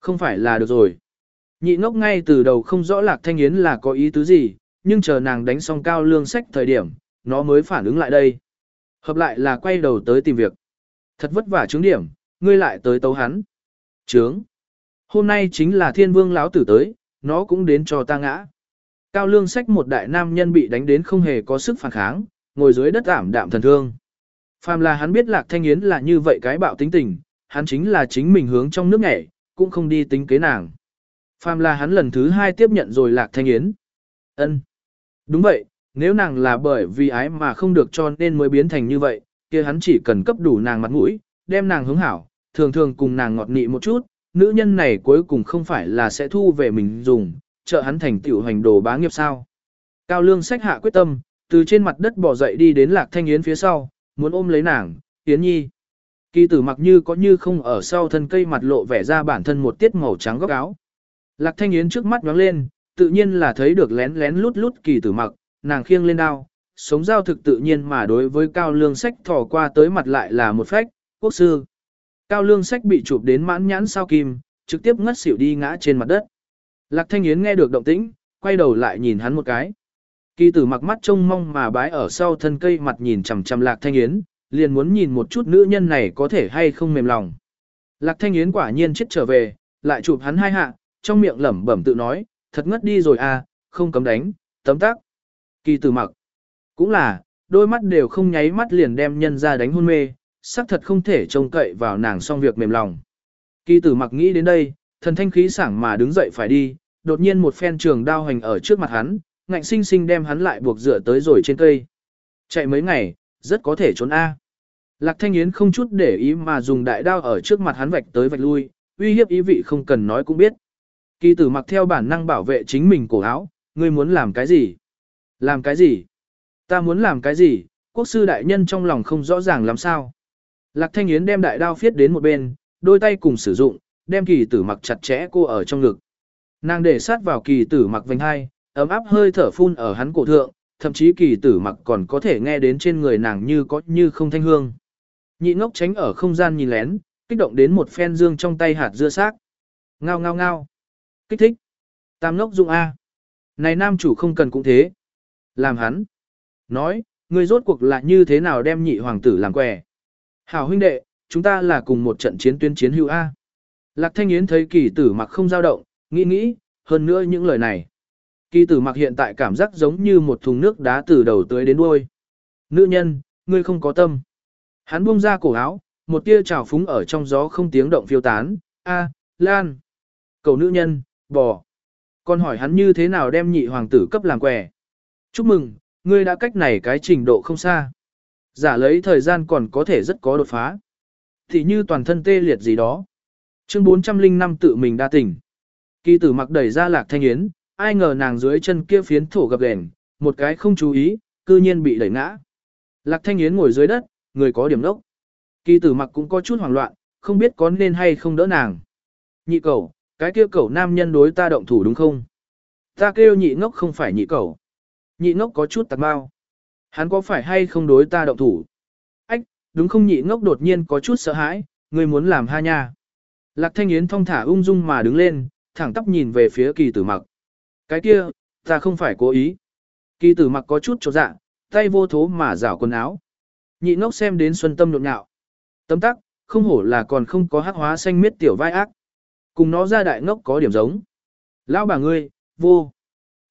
Không phải là được rồi. Nhị ngốc ngay từ đầu không rõ lạc thanh yến là có ý tứ gì, nhưng chờ nàng đánh xong cao lương sách thời điểm, nó mới phản ứng lại đây. Hợp lại là quay đầu tới tìm việc. Thật vất vả chứng điểm, ngươi lại tới tấu hắn. Trướng. Hôm nay chính là thiên vương lão tử tới, nó cũng đến cho ta ngã. Cao lương sách một đại nam nhân bị đánh đến không hề có sức phản kháng, ngồi dưới đất ảm đạm thần thương. Phàm là hắn biết lạc thanh yến là như vậy cái bạo tính tình, hắn chính là chính mình hướng trong nước nhảy, cũng không đi tính kế nàng. Phàm là hắn lần thứ hai tiếp nhận rồi lạc thanh yến. ân Đúng vậy, nếu nàng là bởi vì ái mà không được cho nên mới biến thành như vậy, kia hắn chỉ cần cấp đủ nàng mặt mũi, đem nàng hướng hảo, thường thường cùng nàng ngọt nị một chút, nữ nhân này cuối cùng không phải là sẽ thu về mình dùng, trợ hắn thành tiểu hành đồ bá nghiệp sao. Cao lương sách hạ quyết tâm, từ trên mặt đất bỏ dậy đi đến lạc thanh yến phía sau, muốn ôm lấy nàng, yến nhi. Kỳ tử mặc như có như không ở sau thân cây mặt lộ vẻ ra bản thân một tiết màu trắng góc áo. Lạc thanh yến trước mắt nhoáng lên, tự nhiên là thấy được lén lén lút lút kỳ tử mặc, nàng khiêng lên đao, sống giao thực tự nhiên mà đối với cao lương sách thò qua tới mặt lại là một phách, quốc sư. Cao lương sách bị chụp đến mãn nhãn sao kim, trực tiếp ngất xỉu đi ngã trên mặt đất. Lạc thanh yến nghe được động tĩnh, quay đầu lại nhìn hắn một cái. Kỳ tử mặc mắt trông mong mà bái ở sau thân cây mặt nhìn chằm chằm lạc thanh yến, liền muốn nhìn một chút nữ nhân này có thể hay không mềm lòng. Lạc thanh yến quả nhiên chết trở về, lại chụp hắn hai hạ, trong miệng lẩm bẩm tự nói, thật ngất đi rồi à, không cấm đánh, tấm tắc. Kỳ tử mặc, cũng là, đôi mắt đều không nháy mắt liền đem nhân ra đánh hôn mê, xác thật không thể trông cậy vào nàng xong việc mềm lòng. Kỳ tử mặc nghĩ đến đây, thần thanh khí sảng mà đứng dậy phải đi, đột nhiên một phen trường đao hành ở trước mặt hắn, ngạnh sinh sinh đem hắn lại buộc dựa tới rồi trên cây. Chạy mấy ngày, rất có thể trốn A. Lạc Thanh Yến không chút để ý mà dùng đại đao ở trước mặt hắn vạch tới vạch lui, uy hiếp ý vị không cần nói cũng biết. Kỳ tử mặc theo bản năng bảo vệ chính mình cổ áo, ngươi muốn làm cái gì? Làm cái gì? Ta muốn làm cái gì? Quốc sư đại nhân trong lòng không rõ ràng làm sao. Lạc Thanh Yến đem đại đao phiết đến một bên, đôi tay cùng sử dụng, đem kỳ tử mặc chặt chẽ cô ở trong ngực. Nàng để sát vào kỳ tử mặc vành hai, ấm áp hơi thở phun ở hắn cổ thượng, thậm chí kỳ tử mặc còn có thể nghe đến trên người nàng như có như không thanh hương. Nhị ngốc tránh ở không gian nhìn lén, kích động đến một phen dương trong tay hạt dưa xác. Ngao ngao ngao. Kích thích. Tam ngốc dụng A. Này nam chủ không cần cũng thế. Làm hắn. Nói, người rốt cuộc là như thế nào đem nhị hoàng tử làm quẻ. Hảo huynh đệ, chúng ta là cùng một trận chiến tuyến chiến hữu A. Lạc thanh yến thấy kỳ tử mặc không dao động, nghĩ nghĩ, hơn nữa những lời này. Kỳ tử mặc hiện tại cảm giác giống như một thùng nước đá từ đầu tới đến đuôi. Nữ nhân, ngươi không có tâm. Hắn buông ra cổ áo, một tia trào phúng ở trong gió không tiếng động phiêu tán. A, Lan. Cầu nữ nhân, bò. Còn hỏi hắn như thế nào đem nhị hoàng tử cấp làm quẻ. Chúc mừng, ngươi đã cách này cái trình độ không xa. Giả lấy thời gian còn có thể rất có đột phá. Thì như toàn thân tê liệt gì đó. Chương 405 tự mình đa tỉnh. Kỳ tử mặc đẩy ra lạc thanh yến, ai ngờ nàng dưới chân kia phiến thổ gập đèn, một cái không chú ý, cư nhiên bị đẩy ngã. Lạc thanh yến ngồi dưới đất, người có điểm đốc. Kỳ tử mặc cũng có chút hoảng loạn, không biết có nên hay không đỡ nàng. Nhị cầu, cái kia cầu nam nhân đối ta động thủ đúng không? Ta kêu nhị ngốc không phải nhị cầu. Nhị ngốc có chút tạc bao. Hắn có phải hay không đối ta động thủ? Ách, đúng không nhị ngốc đột nhiên có chút sợ hãi, người muốn làm ha nha. Lạc thanh yến thong thả ung dung mà đứng lên, thẳng tắp nhìn về phía kỳ tử mặc. Cái kia, ta không phải cố ý. Kỳ tử mặc có chút chột dạ, tay vô thố mà rảo quần áo. Nhị ngốc xem đến xuân tâm nhộn nhạo. Tấm tắc, không hổ là còn không có hắc hóa xanh miết tiểu vai ác. Cùng nó ra đại ngốc có điểm giống. Lão bà ngươi, vô.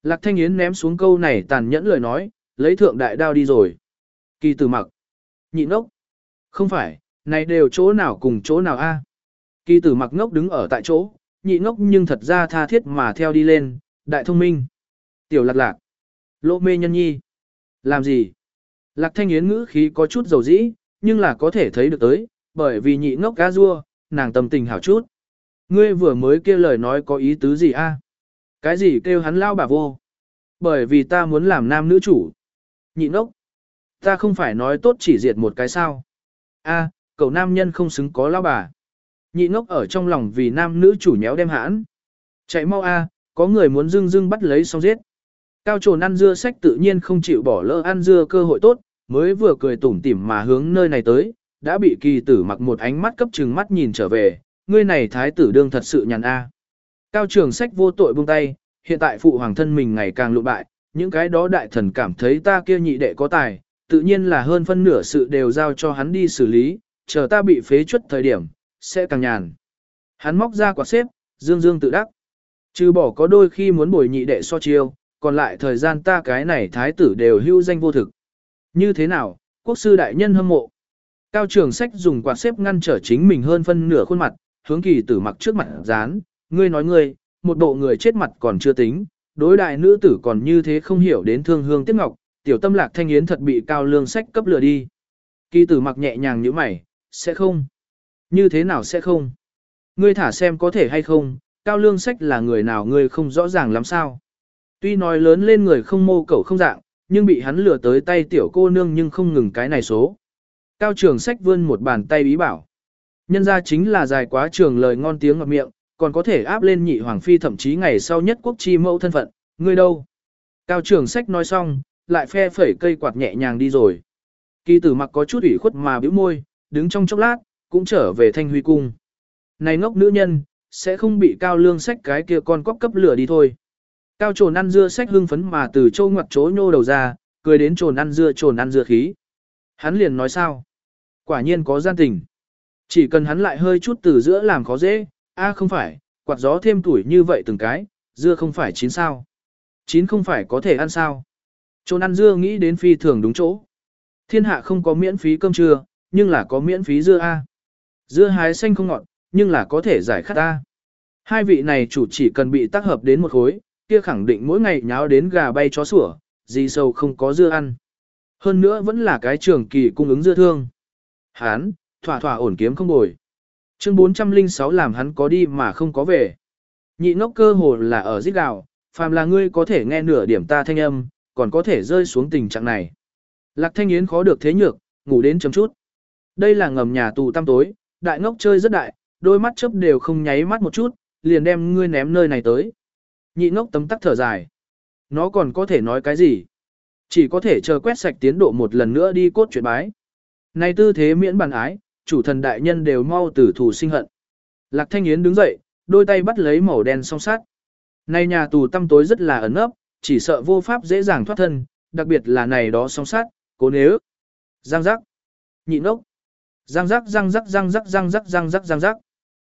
Lạc thanh yến ném xuống câu này tàn nhẫn lời nói, lấy thượng đại đao đi rồi. Kỳ tử mặc. Nhị ngốc. Không phải, này đều chỗ nào cùng chỗ nào a? Kỳ tử mặc ngốc đứng ở tại chỗ, nhị ngốc nhưng thật ra tha thiết mà theo đi lên, đại thông minh. Tiểu lạc lạc. Lỗ mê nhân nhi. Làm gì? Lạc thanh yến ngữ khí có chút dầu dĩ, nhưng là có thể thấy được tới, bởi vì nhị ngốc cá rua, nàng tâm tình hảo chút. Ngươi vừa mới kêu lời nói có ý tứ gì a? Cái gì kêu hắn lao bà vô? Bởi vì ta muốn làm nam nữ chủ. Nhị ngốc. Ta không phải nói tốt chỉ diệt một cái sao. A, cậu nam nhân không xứng có lao bà. Nhị ngốc ở trong lòng vì nam nữ chủ nhéo đem hãn. Chạy mau a, có người muốn dưng dưng bắt lấy xong giết. Cao trồn ăn dưa sách tự nhiên không chịu bỏ lỡ ăn dưa cơ hội tốt, mới vừa cười tủm tỉm mà hướng nơi này tới, đã bị kỳ tử mặc một ánh mắt cấp trừng mắt nhìn trở về, ngươi này thái tử đương thật sự nhàn a. Cao trường sách vô tội buông tay, hiện tại phụ hoàng thân mình ngày càng lụ bại, những cái đó đại thần cảm thấy ta kia nhị đệ có tài, tự nhiên là hơn phân nửa sự đều giao cho hắn đi xử lý, chờ ta bị phế chuất thời điểm, sẽ càng nhàn. Hắn móc ra quả xếp, dương dương tự đắc. Trừ bỏ có đôi khi muốn bồi nhị đệ so chiêu, còn lại thời gian ta cái này thái tử đều hưu danh vô thực. Như thế nào, quốc sư đại nhân hâm mộ. Cao trường sách dùng quạt xếp ngăn trở chính mình hơn phân nửa khuôn mặt, hướng kỳ tử mặc trước mặt dán, ngươi nói ngươi, một bộ người chết mặt còn chưa tính, đối đại nữ tử còn như thế không hiểu đến thương hương tiếc ngọc, tiểu tâm lạc thanh yến thật bị cao lương sách cấp lừa đi. Kỳ tử mặc nhẹ nhàng như mày, sẽ không. Như thế nào sẽ không? Ngươi thả xem có thể hay không, cao lương sách là người nào ngươi không rõ ràng lắm sao. Tuy nói lớn lên người không mô cẩu không dạng, nhưng bị hắn lừa tới tay tiểu cô nương nhưng không ngừng cái này số. Cao trường sách vươn một bàn tay ý bảo, Nhân ra chính là dài quá trường lời ngon tiếng ngọt miệng, còn có thể áp lên nhị hoàng phi thậm chí ngày sau nhất quốc chi mẫu thân phận, ngươi đâu? Cao trường sách nói xong, lại phe phẩy cây quạt nhẹ nhàng đi rồi. Kỳ tử mặc có chút ủy khuất mà bĩu môi, đứng trong chốc lát, cũng trở về thanh huy cung. Này ngốc nữ nhân, sẽ không bị cao lương sách cái kia con cóc cấp lửa đi thôi. Cao trồn ăn dưa sách hưng phấn mà từ châu ngoặt chỗ nhô đầu ra, cười đến trồn ăn dưa trồn ăn dưa khí. Hắn liền nói sao? Quả nhiên có gian tình. Chỉ cần hắn lại hơi chút từ giữa làm khó dễ, a không phải, quạt gió thêm tuổi như vậy từng cái, dưa không phải chín sao. Chín không phải có thể ăn sao. Trồn ăn dưa nghĩ đến phi thường đúng chỗ. Thiên hạ không có miễn phí cơm trưa, nhưng là có miễn phí dưa A. Dưa hái xanh không ngọt, nhưng là có thể giải khát ta. Hai vị này chủ chỉ cần bị tác hợp đến một khối, kia khẳng định mỗi ngày nháo đến gà bay chó sủa, gì sâu không có dưa ăn. Hơn nữa vẫn là cái trường kỳ cung ứng dưa thương. Hán, thỏa thỏa ổn kiếm không bồi. Chương 406 làm hắn có đi mà không có về. Nhị ngốc cơ hồ là ở giết gạo, phàm là ngươi có thể nghe nửa điểm ta thanh âm, còn có thể rơi xuống tình trạng này. Lạc thanh yến khó được thế nhược, ngủ đến chấm chút. Đây là ngầm nhà tù tăm tối, đại ngốc chơi rất đại, đôi mắt chớp đều không nháy mắt một chút, liền đem ngươi ném nơi này tới. Nhị ngốc tấm tắc thở dài. Nó còn có thể nói cái gì? Chỉ có thể chờ quét sạch tiến độ một lần nữa đi cốt chuyện bái. Này tư thế miễn bàn ái, chủ thần đại nhân đều mau tử thủ sinh hận. Lạc Thanh Yến đứng dậy, đôi tay bắt lấy màu đen song sát. Này nhà tù tăm tối rất là ẩn ấp, chỉ sợ vô pháp dễ dàng thoát thân, đặc biệt là này đó song sát, cố nếu. Giang giác. Nhị ngốc. Giang rắc giang rắc giang rắc giang rắc giang rắc giang rắc.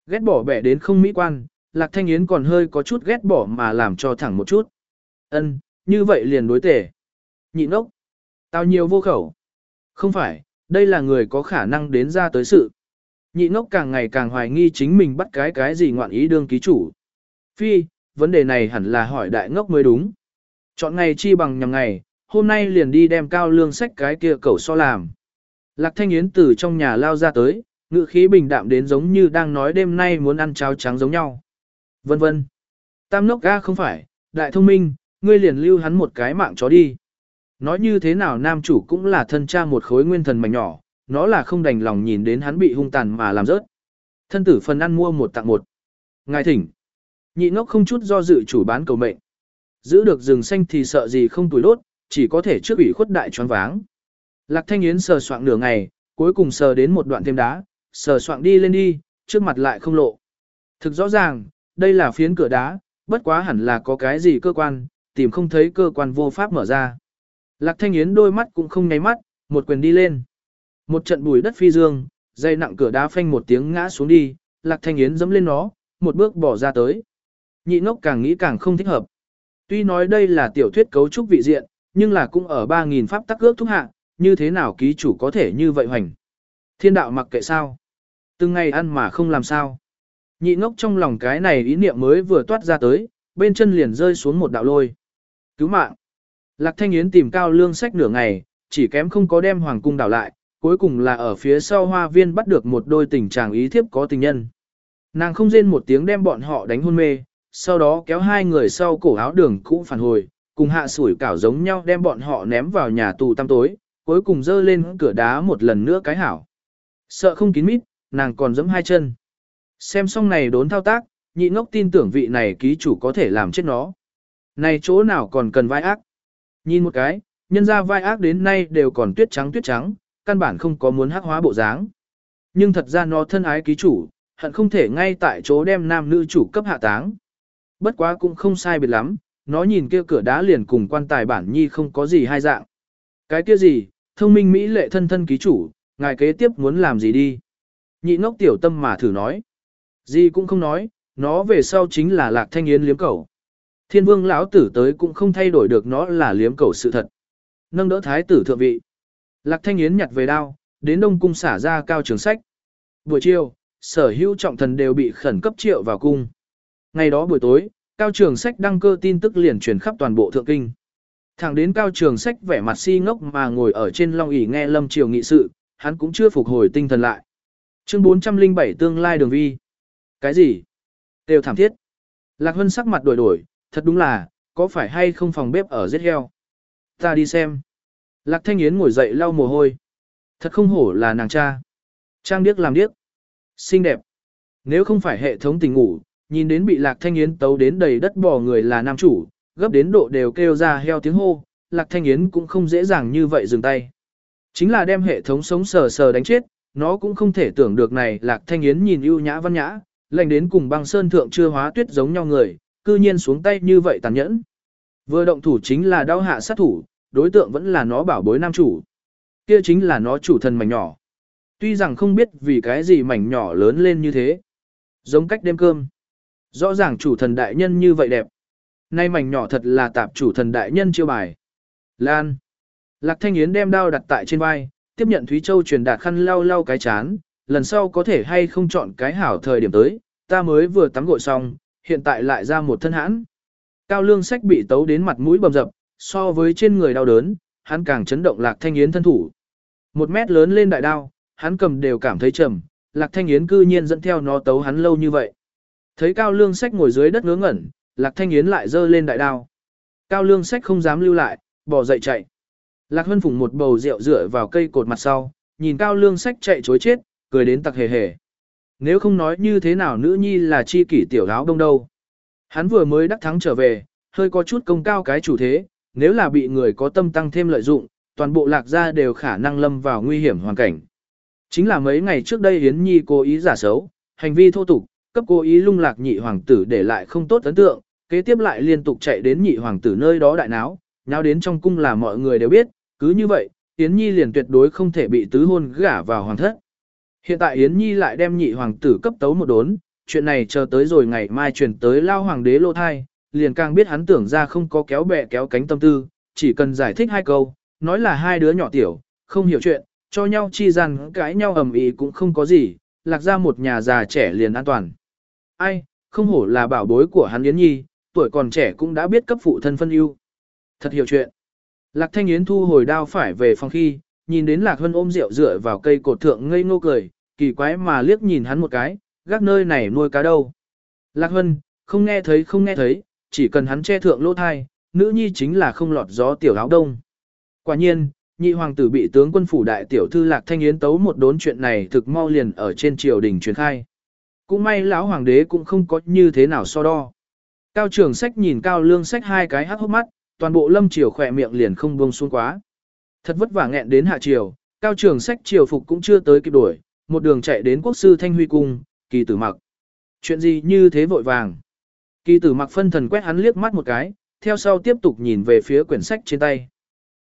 Ghét bỏ bẻ đến không mỹ quan, Lạc Thanh Yến còn hơi có chút ghét bỏ mà làm cho thẳng một chút. Ân, như vậy liền đối tể. Nhị ốc. Tao nhiều vô khẩu. Không phải, đây là người có khả năng đến ra tới sự. Nhị ngốc càng ngày càng hoài nghi chính mình bắt cái cái gì ngoạn ý đương ký chủ. Phi, vấn đề này hẳn là hỏi đại ngốc mới đúng. Chọn ngày chi bằng nhằm ngày, hôm nay liền đi đem cao lương sách cái kia cẩu so làm. Lạc Thanh Yến từ trong nhà lao ra tới, ngữ khí bình đạm đến giống như đang nói đêm nay muốn ăn cháo trắng giống nhau. Vân vân. Tam nốc ga không phải, đại thông minh, ngươi liền lưu hắn một cái mạng chó đi. Nói như thế nào nam chủ cũng là thân cha một khối nguyên thần mảnh nhỏ, nó là không đành lòng nhìn đến hắn bị hung tàn mà làm rớt. Thân tử phần ăn mua một tặng một. Ngài thỉnh. Nhị ngốc không chút do dự chủ bán cầu mệnh. Giữ được rừng xanh thì sợ gì không tuổi đốt, chỉ có thể trước ủy khuất đại choáng váng. Lạc Thanh Yến sờ soạng nửa ngày, cuối cùng sờ đến một đoạn thêm đá, sờ soạng đi lên đi, trước mặt lại không lộ. Thực rõ ràng, đây là phiến cửa đá, bất quá hẳn là có cái gì cơ quan, tìm không thấy cơ quan vô pháp mở ra. Lạc Thanh Yến đôi mắt cũng không nháy mắt, một quyền đi lên. Một trận bùi đất phi dương, dây nặng cửa đá phanh một tiếng ngã xuống đi, Lạc Thanh Yến dẫm lên nó, một bước bỏ ra tới. Nhị ngốc càng nghĩ càng không thích hợp. Tuy nói đây là tiểu thuyết cấu trúc vị diện, nhưng là cũng ở 3.000 pháp tắc ước thúc hạ, như thế nào ký chủ có thể như vậy hoành. Thiên đạo mặc kệ sao. Từng ngày ăn mà không làm sao. Nhị ngốc trong lòng cái này ý niệm mới vừa toát ra tới, bên chân liền rơi xuống một đạo lôi. Cứu mạng. Lạc Thanh Yến tìm cao lương sách nửa ngày, chỉ kém không có đem hoàng cung đảo lại, cuối cùng là ở phía sau hoa viên bắt được một đôi tình chàng ý thiếp có tình nhân. Nàng không rên một tiếng đem bọn họ đánh hôn mê, sau đó kéo hai người sau cổ áo đường cũ phản hồi, cùng hạ sủi cảo giống nhau đem bọn họ ném vào nhà tù tăm tối, cuối cùng dơ lên cửa đá một lần nữa cái hảo. Sợ không kín mít, nàng còn giẫm hai chân. Xem xong này đốn thao tác, nhị ngốc tin tưởng vị này ký chủ có thể làm chết nó. Này chỗ nào còn cần vai ác. Nhìn một cái, nhân ra vai ác đến nay đều còn tuyết trắng tuyết trắng, căn bản không có muốn hắc hóa bộ dáng. Nhưng thật ra nó thân ái ký chủ, hận không thể ngay tại chỗ đem nam nữ chủ cấp hạ táng. Bất quá cũng không sai biệt lắm, nó nhìn kia cửa đá liền cùng quan tài bản nhi không có gì hai dạng. Cái kia gì, thông minh Mỹ lệ thân thân ký chủ, ngài kế tiếp muốn làm gì đi. Nhị ngốc tiểu tâm mà thử nói. Gì cũng không nói, nó về sau chính là lạc thanh yến liếm cầu. Thiên vương lão tử tới cũng không thay đổi được nó là liếm cầu sự thật. Nâng đỡ thái tử thượng vị. Lạc thanh yến nhặt về đao, đến đông cung xả ra cao trường sách. Buổi chiều, sở hữu trọng thần đều bị khẩn cấp triệu vào cung. Ngày đó buổi tối, cao trường sách đăng cơ tin tức liền truyền khắp toàn bộ thượng kinh. Thẳng đến cao trường sách vẻ mặt si ngốc mà ngồi ở trên long ỷ nghe lâm triều nghị sự, hắn cũng chưa phục hồi tinh thần lại. Chương 407 tương lai đường vi. Cái gì? Đều thảm thiết. Lạc Hân sắc mặt đổi đổi, thật đúng là, có phải hay không phòng bếp ở giết heo? Ta đi xem. Lạc Thanh Yến ngồi dậy lau mồ hôi. Thật không hổ là nàng cha. Trang điếc làm điếc. Xinh đẹp. Nếu không phải hệ thống tình ngủ, nhìn đến bị Lạc Thanh Yến tấu đến đầy đất bò người là nam chủ, gấp đến độ đều kêu ra heo tiếng hô, Lạc Thanh Yến cũng không dễ dàng như vậy dừng tay. Chính là đem hệ thống sống sờ sờ đánh chết, nó cũng không thể tưởng được này Lạc Thanh Yến nhìn ưu nhã văn nhã, lành đến cùng băng sơn thượng chưa hóa tuyết giống nhau người, cư nhiên xuống tay như vậy tàn nhẫn. Vừa động thủ chính là đau hạ sát thủ, đối tượng vẫn là nó bảo bối nam chủ. Kia chính là nó chủ thần mảnh nhỏ. Tuy rằng không biết vì cái gì mảnh nhỏ lớn lên như thế. Giống cách đêm cơm. Rõ ràng chủ thần đại nhân như vậy đẹp. Nay mảnh nhỏ thật là tạp chủ thần đại nhân chiêu bài. Lan. Lạc Thanh Yến đem đao đặt tại trên vai, tiếp nhận Thúy Châu truyền đạt khăn lau lau cái chán, lần sau có thể hay không chọn cái hảo thời điểm tới, ta mới vừa tắm gội xong, hiện tại lại ra một thân hãn. Cao lương sách bị tấu đến mặt mũi bầm dập, so với trên người đau đớn, hắn càng chấn động Lạc Thanh Yến thân thủ. Một mét lớn lên đại đao, hắn cầm đều cảm thấy trầm, Lạc Thanh Yến cư nhiên dẫn theo nó tấu hắn lâu như vậy. Thấy Cao Lương Sách ngồi dưới đất ngớ ngẩn, Lạc Thanh Yến lại giơ lên đại đao. Cao Lương Sách không dám lưu lại, bỏ dậy chạy. Lạc Hân Phùng một bầu rượu dựa vào cây cột mặt sau, nhìn Cao Lương Sách chạy chối chết, cười đến tặc hề hề. Nếu không nói như thế nào nữ nhi là chi kỷ tiểu áo đông đâu. Hắn vừa mới đắc thắng trở về, hơi có chút công cao cái chủ thế, nếu là bị người có tâm tăng thêm lợi dụng, toàn bộ lạc gia đều khả năng lâm vào nguy hiểm hoàn cảnh. Chính là mấy ngày trước đây Yến Nhi cố ý giả xấu, hành vi thô tục, cấp cố ý lung lạc nhị hoàng tử để lại không tốt ấn tượng, kế tiếp lại liên tục chạy đến nhị hoàng tử nơi đó đại náo, nháo đến trong cung là mọi người đều biết, cứ như vậy, Yến Nhi liền tuyệt đối không thể bị tứ hôn gả vào hoàng thất. Hiện tại Yến Nhi lại đem nhị hoàng tử cấp tấu một đốn, chuyện này chờ tới rồi ngày mai truyền tới lao hoàng đế lô thai, liền càng biết hắn tưởng ra không có kéo bè kéo cánh tâm tư, chỉ cần giải thích hai câu, nói là hai đứa nhỏ tiểu, không hiểu chuyện, cho nhau chi rằng cãi nhau ầm ĩ cũng không có gì, lạc ra một nhà già trẻ liền an toàn. Ai, không hổ là bảo bối của hắn Yến Nhi, tuổi còn trẻ cũng đã biết cấp phụ thân phân ưu. Thật hiểu chuyện. Lạc Thanh Yến thu hồi đao phải về phòng khi, nhìn đến Lạc Hân ôm rượu dựa vào cây cột thượng ngây ngô cười, kỳ quái mà liếc nhìn hắn một cái, gác nơi này nuôi cá đâu. Lạc Hân, không nghe thấy không nghe thấy, chỉ cần hắn che thượng lỗ thai, nữ nhi chính là không lọt gió tiểu áo đông. Quả nhiên, nhị hoàng tử bị tướng quân phủ đại tiểu thư Lạc Thanh Yến tấu một đốn chuyện này thực mau liền ở trên triều đình truyền khai. Cũng may lão hoàng đế cũng không có như thế nào so đo. Cao trưởng sách nhìn cao lương sách hai cái hắt hốc mắt, toàn bộ lâm triều khỏe miệng liền không buông xuống quá. Thật vất vả nghẹn đến hạ triều, cao trưởng sách triều phục cũng chưa tới kịp đuổi, một đường chạy đến quốc sư Thanh Huy Cung, kỳ tử mặc. Chuyện gì như thế vội vàng? Kỳ tử mặc phân thần quét hắn liếc mắt một cái, theo sau tiếp tục nhìn về phía quyển sách trên tay.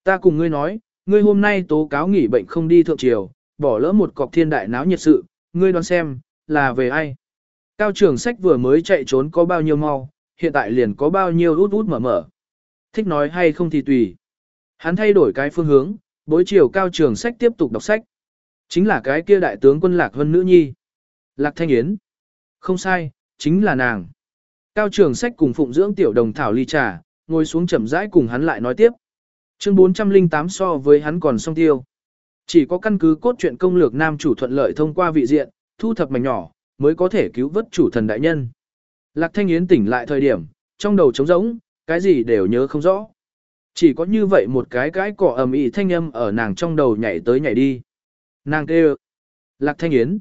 Ta cùng ngươi nói, ngươi hôm nay tố cáo nghỉ bệnh không đi thượng triều, bỏ lỡ một cọc thiên đại náo nhiệt sự, ngươi đoán xem, là về ai? Cao trưởng sách vừa mới chạy trốn có bao nhiêu mau, hiện tại liền có bao nhiêu út út mở mở. Thích nói hay không thì tùy. Hắn thay đổi cái phương hướng, bối chiều cao trường sách tiếp tục đọc sách. Chính là cái kia đại tướng quân Lạc Vân Nữ Nhi. Lạc Thanh Yến. Không sai, chính là nàng. Cao trường sách cùng phụng dưỡng tiểu đồng thảo ly trà, ngồi xuống chậm rãi cùng hắn lại nói tiếp. Chương 408 so với hắn còn song tiêu. Chỉ có căn cứ cốt truyện công lược nam chủ thuận lợi thông qua vị diện, thu thập mảnh nhỏ, mới có thể cứu vớt chủ thần đại nhân. Lạc Thanh Yến tỉnh lại thời điểm, trong đầu trống rỗng, cái gì đều nhớ không rõ. Chỉ có như vậy một cái cái cỏ ầm ĩ thanh âm ở nàng trong đầu nhảy tới nhảy đi. Nàng kêu. Lạc Thanh Yến.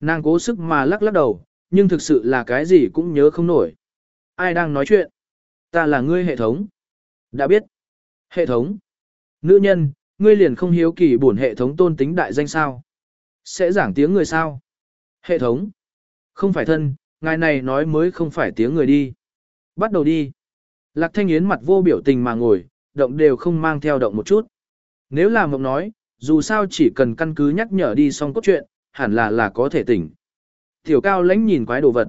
Nàng cố sức mà lắc lắc đầu, nhưng thực sự là cái gì cũng nhớ không nổi. Ai đang nói chuyện? Ta là ngươi hệ thống. Đã biết. Hệ thống. Nữ nhân, ngươi liền không hiếu kỳ bổn hệ thống tôn tính đại danh sao? Sẽ giảng tiếng người sao? Hệ thống. Không phải thân, ngài này nói mới không phải tiếng người đi. Bắt đầu đi. Lạc Thanh Yến mặt vô biểu tình mà ngồi, động đều không mang theo động một chút. Nếu là mộng nói, dù sao chỉ cần căn cứ nhắc nhở đi xong cốt truyện, hẳn là là có thể tỉnh. Tiểu cao lãnh nhìn quái đồ vật.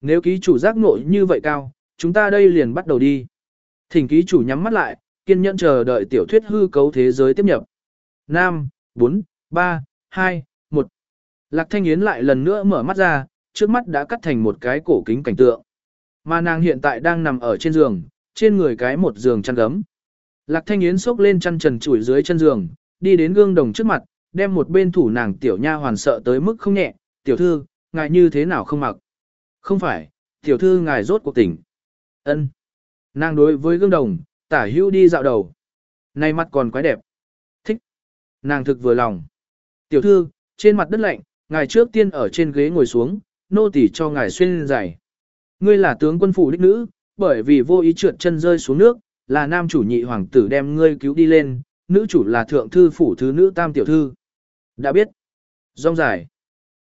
Nếu ký chủ giác nội như vậy cao, chúng ta đây liền bắt đầu đi. Thỉnh ký chủ nhắm mắt lại, kiên nhẫn chờ đợi tiểu thuyết hư cấu thế giới tiếp nhập. 5, 4, 3, 2, Lạc Thanh Yến lại lần nữa mở mắt ra, trước mắt đã cắt thành một cái cổ kính cảnh tượng. Mà nàng hiện tại đang nằm ở trên giường, trên người cái một giường chăn gấm. Lạc Thanh Yến xốc lên chăn trần chuỗi dưới chân giường, đi đến gương đồng trước mặt, đem một bên thủ nàng tiểu nha hoàn sợ tới mức không nhẹ, tiểu thư, ngài như thế nào không mặc. Không phải, tiểu thư ngài rốt cuộc tỉnh. ân Nàng đối với gương đồng, tả hữu đi dạo đầu. Này mặt còn quái đẹp. Thích. Nàng thực vừa lòng. Tiểu thư, trên mặt đất lạnh, ngài trước tiên ở trên ghế ngồi xuống, nô tỳ cho ngài xuyên giày. Ngươi là tướng quân phủ đích nữ, bởi vì vô ý trượt chân rơi xuống nước, là nam chủ nhị hoàng tử đem ngươi cứu đi lên, nữ chủ là thượng thư phủ thứ nữ tam tiểu thư. Đã biết. Rong dài.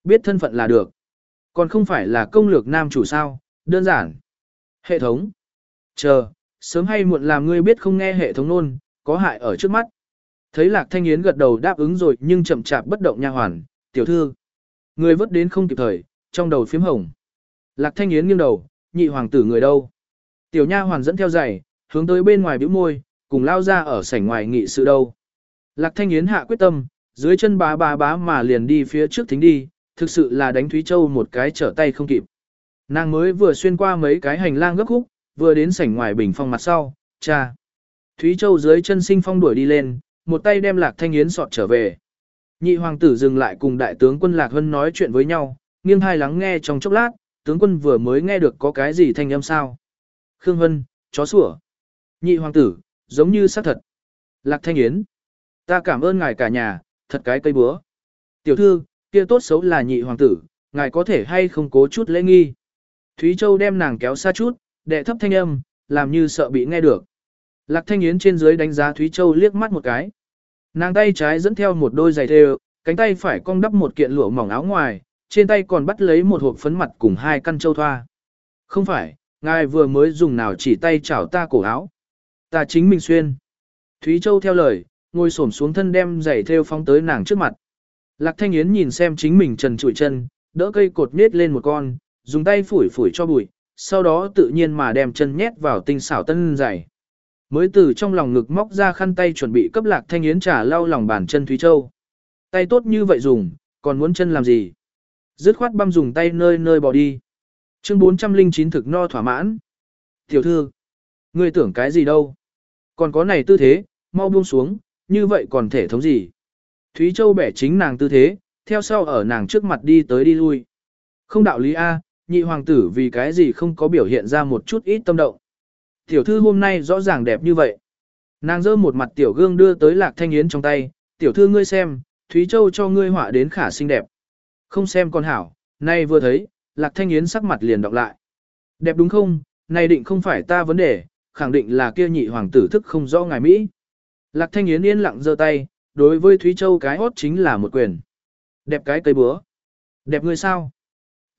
Biết thân phận là được. Còn không phải là công lược nam chủ sao, đơn giản. Hệ thống. Chờ, sớm hay muộn làm ngươi biết không nghe hệ thống nôn, có hại ở trước mắt. Thấy lạc thanh yến gật đầu đáp ứng rồi nhưng chậm chạp bất động nha hoàn, tiểu thư. Người vớt đến không kịp thời, trong đầu phiếm hồng. Lạc thanh yến nghiêng đầu, nhị hoàng tử người đâu. Tiểu nha hoàn dẫn theo giày, hướng tới bên ngoài bĩu môi, cùng lao ra ở sảnh ngoài nghị sự đâu. Lạc thanh yến hạ quyết tâm, dưới chân bá bá bá mà liền đi phía trước thính đi, thực sự là đánh Thúy Châu một cái trở tay không kịp. Nàng mới vừa xuyên qua mấy cái hành lang gấp khúc, vừa đến sảnh ngoài bình phong mặt sau, cha. Thúy Châu dưới chân sinh phong đuổi đi lên, một tay đem Lạc Thanh Yến sọt trở về. Nhị hoàng tử dừng lại cùng đại tướng quân Lạc Hân nói chuyện với nhau, nghiêng hai lắng nghe trong chốc lát, tướng quân vừa mới nghe được có cái gì thanh âm sao. Khương Hân, chó sủa. Nhị hoàng tử, giống như xác thật. Lạc Thanh Yến. Ta cảm ơn ngài cả nhà, thật cái cây búa. Tiểu thư, kia tốt xấu là nhị hoàng tử, ngài có thể hay không cố chút lễ nghi. Thúy Châu đem nàng kéo xa chút, đệ thấp thanh âm, làm như sợ bị nghe được. Lạc Thanh Yến trên dưới đánh giá Thúy Châu liếc mắt một cái. Nàng tay trái dẫn theo một đôi giày thêu, cánh tay phải cong đắp một kiện lụa mỏng áo ngoài, trên tay còn bắt lấy một hộp phấn mặt cùng hai căn châu thoa. Không phải, ngài vừa mới dùng nào chỉ tay chảo ta cổ áo. Ta chính mình xuyên. Thúy Châu theo lời, ngồi xổm xuống thân đem giày thêu phóng tới nàng trước mặt. Lạc Thanh Yến nhìn xem chính mình trần trụi chân, đỡ cây cột nết lên một con, dùng tay phủi phủi cho bụi, sau đó tự nhiên mà đem chân nhét vào tinh xảo tân giày. Mới từ trong lòng ngực móc ra khăn tay chuẩn bị cấp Lạc Thanh Yến trả lau lòng bàn chân Thúy Châu. Tay tốt như vậy dùng, còn muốn chân làm gì? Dứt khoát băm dùng tay nơi nơi bỏ đi. Chương 409 thực no thỏa mãn. Tiểu thư, ngươi tưởng cái gì đâu? Còn có này tư thế, mau buông xuống, như vậy còn thể thống gì? Thúy Châu bẻ chính nàng tư thế, theo sau ở nàng trước mặt đi tới đi lui. Không đạo lý A, nhị hoàng tử vì cái gì không có biểu hiện ra một chút ít tâm động. Tiểu thư hôm nay rõ ràng đẹp như vậy. Nàng giơ một mặt tiểu gương đưa tới lạc thanh yến trong tay, tiểu thư ngươi xem, Thúy Châu cho ngươi họa đến khả xinh đẹp. Không xem con hảo, nay vừa thấy, lạc thanh yến sắc mặt liền đọc lại. Đẹp đúng không, này định không phải ta vấn đề, khẳng định là kia nhị hoàng tử thức không rõ ngài Mỹ. Lạc thanh yến yên lặng giơ tay, đối với Thúy Châu cái hốt chính là một quyền. Đẹp cái cây búa. Đẹp ngươi sao?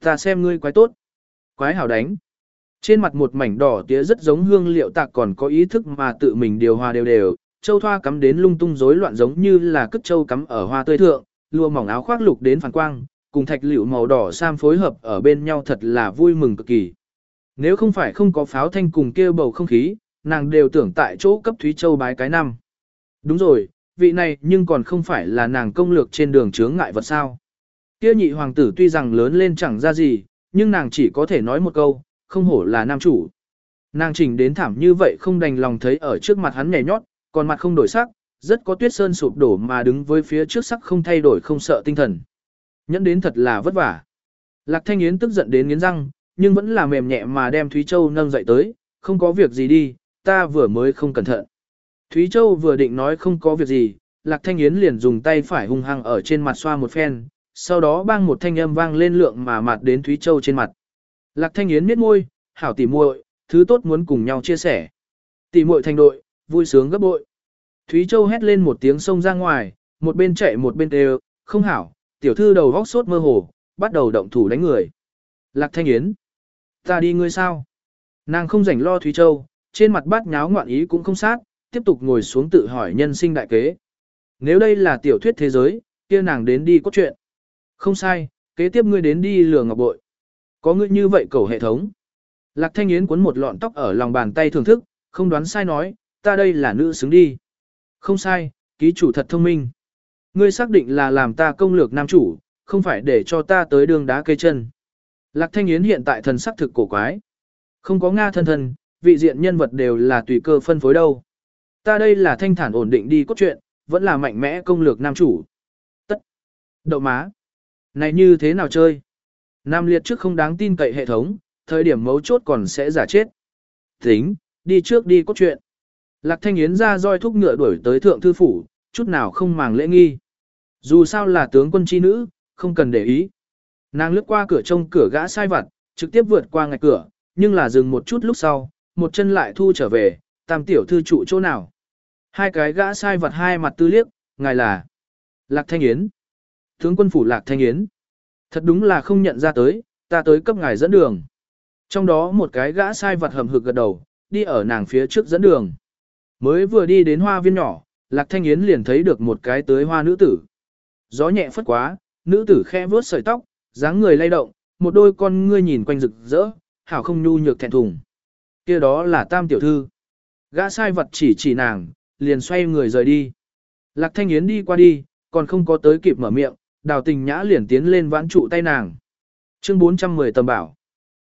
Ta xem ngươi quái tốt. Quái hảo đánh. Trên mặt một mảnh đỏ tía rất giống hương liệu tạc còn có ý thức mà tự mình điều hòa đều đều. Châu thoa cắm đến lung tung rối loạn giống như là cất châu cắm ở hoa tươi thượng, lùa mỏng áo khoác lục đến phản quang, cùng thạch liệu màu đỏ sam phối hợp ở bên nhau thật là vui mừng cực kỳ. Nếu không phải không có pháo thanh cùng kêu bầu không khí, nàng đều tưởng tại chỗ cấp Thúy Châu bái cái năm. Đúng rồi, vị này nhưng còn không phải là nàng công lược trên đường chướng ngại vật sao. Kia nhị hoàng tử tuy rằng lớn lên chẳng ra gì, nhưng nàng chỉ có thể nói một câu, không hổ là nam chủ. Nàng chỉnh đến thảm như vậy không đành lòng thấy ở trước mặt hắn nhảy nhót, còn mặt không đổi sắc, rất có tuyết sơn sụp đổ mà đứng với phía trước sắc không thay đổi không sợ tinh thần. Nhẫn đến thật là vất vả. Lạc Thanh Yến tức giận đến nghiến răng, nhưng vẫn là mềm nhẹ mà đem Thúy Châu nâng dậy tới, không có việc gì đi, ta vừa mới không cẩn thận. Thúy Châu vừa định nói không có việc gì, Lạc Thanh Yến liền dùng tay phải hung hăng ở trên mặt xoa một phen, sau đó bang một thanh âm vang lên lượng mà mặt đến Thúy Châu trên mặt. Lạc Thanh Yến miết môi, hảo tỉ muội, thứ tốt muốn cùng nhau chia sẻ. Tỉ muội thành đội, vui sướng gấp bội. Thúy Châu hét lên một tiếng xông ra ngoài, một bên chạy một bên đều, không hảo, tiểu thư đầu vóc sốt mơ hồ, bắt đầu động thủ đánh người. Lạc Thanh Yến, ta đi ngươi sao? Nàng không rảnh lo Thúy Châu, trên mặt bát nháo ngoạn ý cũng không sát, tiếp tục ngồi xuống tự hỏi nhân sinh đại kế. Nếu đây là tiểu thuyết thế giới, kia nàng đến đi có chuyện. Không sai, kế tiếp ngươi đến đi lừa ngọc bội. Có ngươi như vậy cầu hệ thống. Lạc Thanh Yến cuốn một lọn tóc ở lòng bàn tay thưởng thức, không đoán sai nói, ta đây là nữ xứng đi. Không sai, ký chủ thật thông minh. Ngươi xác định là làm ta công lược nam chủ, không phải để cho ta tới đường đá cây chân. Lạc Thanh Yến hiện tại thần sắc thực cổ quái. Không có Nga thân thân, vị diện nhân vật đều là tùy cơ phân phối đâu. Ta đây là thanh thản ổn định đi cốt truyện, vẫn là mạnh mẽ công lược nam chủ. Tất. Đậu má. Này như thế nào chơi? Nam liệt trước không đáng tin cậy hệ thống, thời điểm mấu chốt còn sẽ giả chết. Tính, đi trước đi cốt truyện. Lạc thanh yến ra roi thúc ngựa đuổi tới thượng thư phủ, chút nào không màng lễ nghi. Dù sao là tướng quân chi nữ, không cần để ý. Nàng lướt qua cửa trông cửa gã sai vặt, trực tiếp vượt qua ngạch cửa, nhưng là dừng một chút lúc sau, một chân lại thu trở về, tam tiểu thư trụ chỗ nào. Hai cái gã sai vặt hai mặt tư liếc, ngài là Lạc Thanh Yến. Tướng quân phủ Lạc Thanh Yến. Thật đúng là không nhận ra tới, ta tới cấp ngài dẫn đường. Trong đó một cái gã sai vặt hầm hực gật đầu, đi ở nàng phía trước dẫn đường. Mới vừa đi đến hoa viên nhỏ, Lạc Thanh Yến liền thấy được một cái tới hoa nữ tử. Gió nhẹ phất quá, nữ tử khe vớt sợi tóc, dáng người lay động, một đôi con ngươi nhìn quanh rực rỡ, hảo không nhu nhược thẹn thùng. kia đó là tam tiểu thư. Gã sai vật chỉ chỉ nàng, liền xoay người rời đi. Lạc Thanh Yến đi qua đi, còn không có tới kịp mở miệng, đào tình nhã liền tiến lên vãn trụ tay nàng. Chương 410 tầm bảo.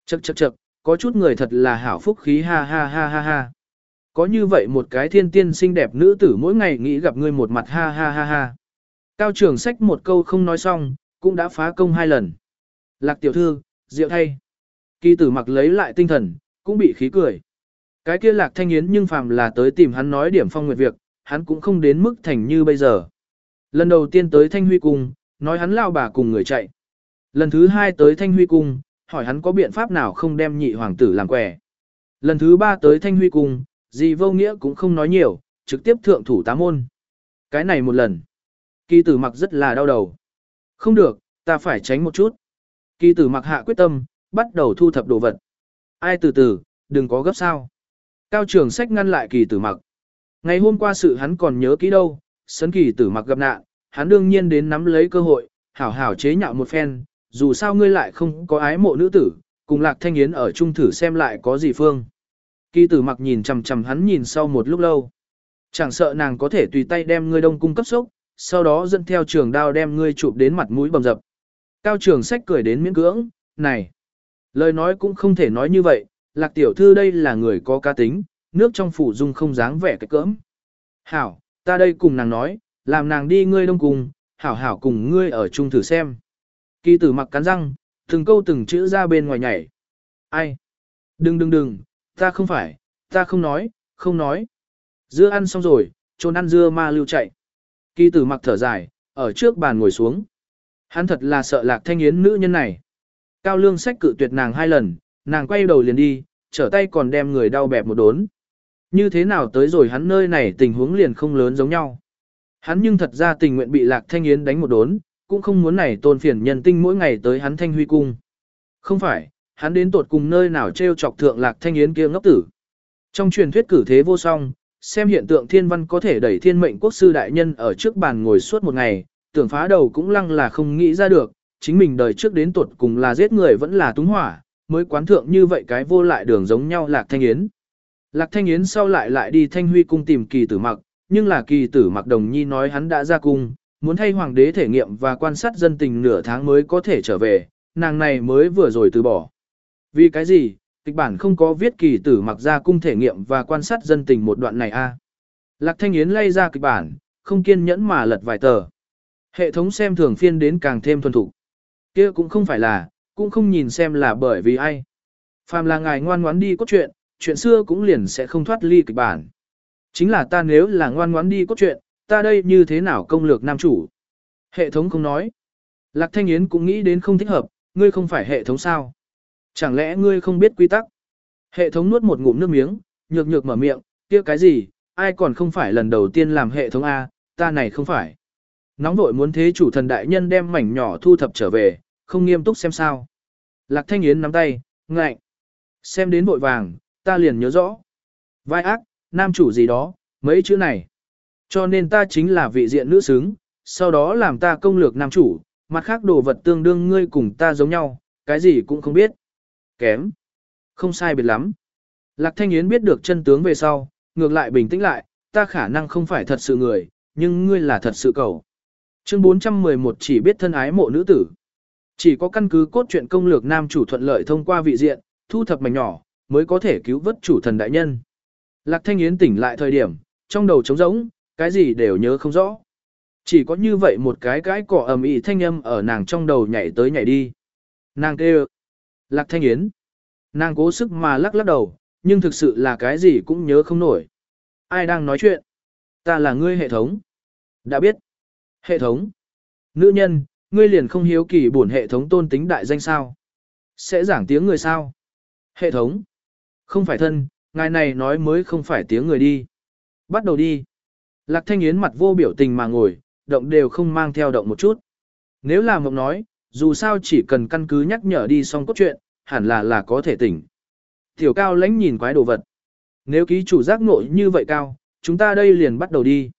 Chậc chậc chậc, có chút người thật là hảo phúc khí ha ha ha ha ha. Có như vậy một cái thiên tiên xinh đẹp nữ tử mỗi ngày nghĩ gặp ngươi một mặt ha ha ha ha. Cao trường sách một câu không nói xong, cũng đã phá công hai lần. Lạc tiểu thư, diệu thay. Kỳ tử mặc lấy lại tinh thần, cũng bị khí cười. Cái kia lạc thanh yến nhưng phàm là tới tìm hắn nói điểm phong nguyệt việc, hắn cũng không đến mức thành như bây giờ. Lần đầu tiên tới thanh huy cung, nói hắn lao bà cùng người chạy. Lần thứ hai tới thanh huy cung, hỏi hắn có biện pháp nào không đem nhị hoàng tử làm quẻ. Lần thứ ba tới thanh huy cung, gì vô nghĩa cũng không nói nhiều, trực tiếp thượng thủ tá môn. Cái này một lần. Kỳ tử mặc rất là đau đầu. Không được, ta phải tránh một chút. Kỳ tử mặc hạ quyết tâm, bắt đầu thu thập đồ vật. Ai từ từ, đừng có gấp sao. Cao trường sách ngăn lại kỳ tử mặc. Ngày hôm qua sự hắn còn nhớ kỹ đâu, sấn kỳ tử mặc gặp nạn, hắn đương nhiên đến nắm lấy cơ hội, hảo hảo chế nhạo một phen, dù sao ngươi lại không có ái mộ nữ tử, cùng lạc thanh yến ở chung thử xem lại có gì phương. Kỳ tử mặc nhìn chằm chằm hắn nhìn sau một lúc lâu. Chẳng sợ nàng có thể tùy tay đem ngươi đông cung cấp sốc, sau đó dẫn theo trường đao đem ngươi chụp đến mặt mũi bầm dập. Cao trường sách cười đến miễn cưỡng, này. Lời nói cũng không thể nói như vậy, lạc tiểu thư đây là người có cá tính, nước trong phủ dung không dáng vẻ cái cỡm. Hảo, ta đây cùng nàng nói, làm nàng đi ngươi đông cùng, hảo hảo cùng ngươi ở chung thử xem. Kỳ tử mặc cắn răng, từng câu từng chữ ra bên ngoài nhảy. Ai? Đừng đừng đừng, ta không phải, ta không nói, không nói. Dưa ăn xong rồi, trốn ăn dưa ma lưu chạy. Kỳ tử mặc thở dài, ở trước bàn ngồi xuống. Hắn thật là sợ lạc thanh yến nữ nhân này. Cao lương sách cự tuyệt nàng hai lần, nàng quay đầu liền đi, trở tay còn đem người đau bẹp một đốn. Như thế nào tới rồi hắn nơi này tình huống liền không lớn giống nhau. Hắn nhưng thật ra tình nguyện bị lạc thanh yến đánh một đốn, cũng không muốn này tôn phiền nhân tinh mỗi ngày tới hắn thanh huy cung. Không phải, hắn đến tột cùng nơi nào treo chọc thượng lạc thanh yến kia ngốc tử. Trong truyền thuyết cử thế vô song, xem hiện tượng thiên văn có thể đẩy thiên mệnh quốc sư đại nhân ở trước bàn ngồi suốt một ngày, tưởng phá đầu cũng lăng là không nghĩ ra được, chính mình đời trước đến tột cùng là giết người vẫn là túng hỏa, mới quán thượng như vậy cái vô lại đường giống nhau lạc thanh yến. Lạc thanh yến sau lại lại đi thanh huy cung tìm kỳ tử mặc, nhưng là kỳ tử mặc đồng nhi nói hắn đã ra cung, muốn thay hoàng đế thể nghiệm và quan sát dân tình nửa tháng mới có thể trở về, nàng này mới vừa rồi từ bỏ. Vì cái gì, kịch bản không có viết kỳ tử mặc ra cung thể nghiệm và quan sát dân tình một đoạn này a Lạc Thanh Yến lay ra kịch bản, không kiên nhẫn mà lật vài tờ. Hệ thống xem thường phiên đến càng thêm thuần thục. kia cũng không phải là, cũng không nhìn xem là bởi vì ai. Phàm là ngài ngoan ngoãn đi cốt truyện, chuyện xưa cũng liền sẽ không thoát ly kịch bản. Chính là ta nếu là ngoan ngoãn đi cốt truyện, ta đây như thế nào công lược nam chủ? Hệ thống không nói. Lạc Thanh Yến cũng nghĩ đến không thích hợp, ngươi không phải hệ thống sao? Chẳng lẽ ngươi không biết quy tắc? Hệ thống nuốt một ngụm nước miếng, nhược nhược mở miệng, kia cái gì, ai còn không phải lần đầu tiên làm hệ thống A, ta này không phải. Nóng vội muốn thế chủ thần đại nhân đem mảnh nhỏ thu thập trở về, không nghiêm túc xem sao. Lạc Thanh Yến nắm tay, ngạnh. Xem đến vội vàng, ta liền nhớ rõ. Vai ác, nam chủ gì đó, mấy chữ này. Cho nên ta chính là vị diện nữ xứng, sau đó làm ta công lược nam chủ, mặt khác đồ vật tương đương ngươi cùng ta giống nhau, cái gì cũng không biết. Kém. Không sai biệt lắm. Lạc Thanh Yến biết được chân tướng về sau, ngược lại bình tĩnh lại, ta khả năng không phải thật sự người, nhưng ngươi là thật sự cầu. Chương 411 chỉ biết thân ái mộ nữ tử. Chỉ có căn cứ cốt truyện công lược nam chủ thuận lợi thông qua vị diện, thu thập mảnh nhỏ, mới có thể cứu vớt chủ thần đại nhân. Lạc Thanh Yến tỉnh lại thời điểm, trong đầu trống rỗng, cái gì đều nhớ không rõ. Chỉ có như vậy một cái cái cỏ ầm ĩ thanh âm ở nàng trong đầu nhảy tới nhảy đi. Nàng kêu. Lạc Thanh Yến. Nàng cố sức mà lắc lắc đầu, nhưng thực sự là cái gì cũng nhớ không nổi. Ai đang nói chuyện? Ta là ngươi hệ thống. Đã biết. Hệ thống. Nữ nhân, ngươi liền không hiếu kỳ bổn hệ thống tôn tính đại danh sao? Sẽ giảng tiếng người sao? Hệ thống. Không phải thân, ngài này nói mới không phải tiếng người đi. Bắt đầu đi. Lạc Thanh Yến mặt vô biểu tình mà ngồi, động đều không mang theo động một chút. Nếu là mộng nói, dù sao chỉ cần căn cứ nhắc nhở đi xong cốt truyện, hẳn là là có thể tỉnh. Tiểu cao lãnh nhìn quái đồ vật. Nếu ký chủ giác ngộ như vậy cao, chúng ta đây liền bắt đầu đi.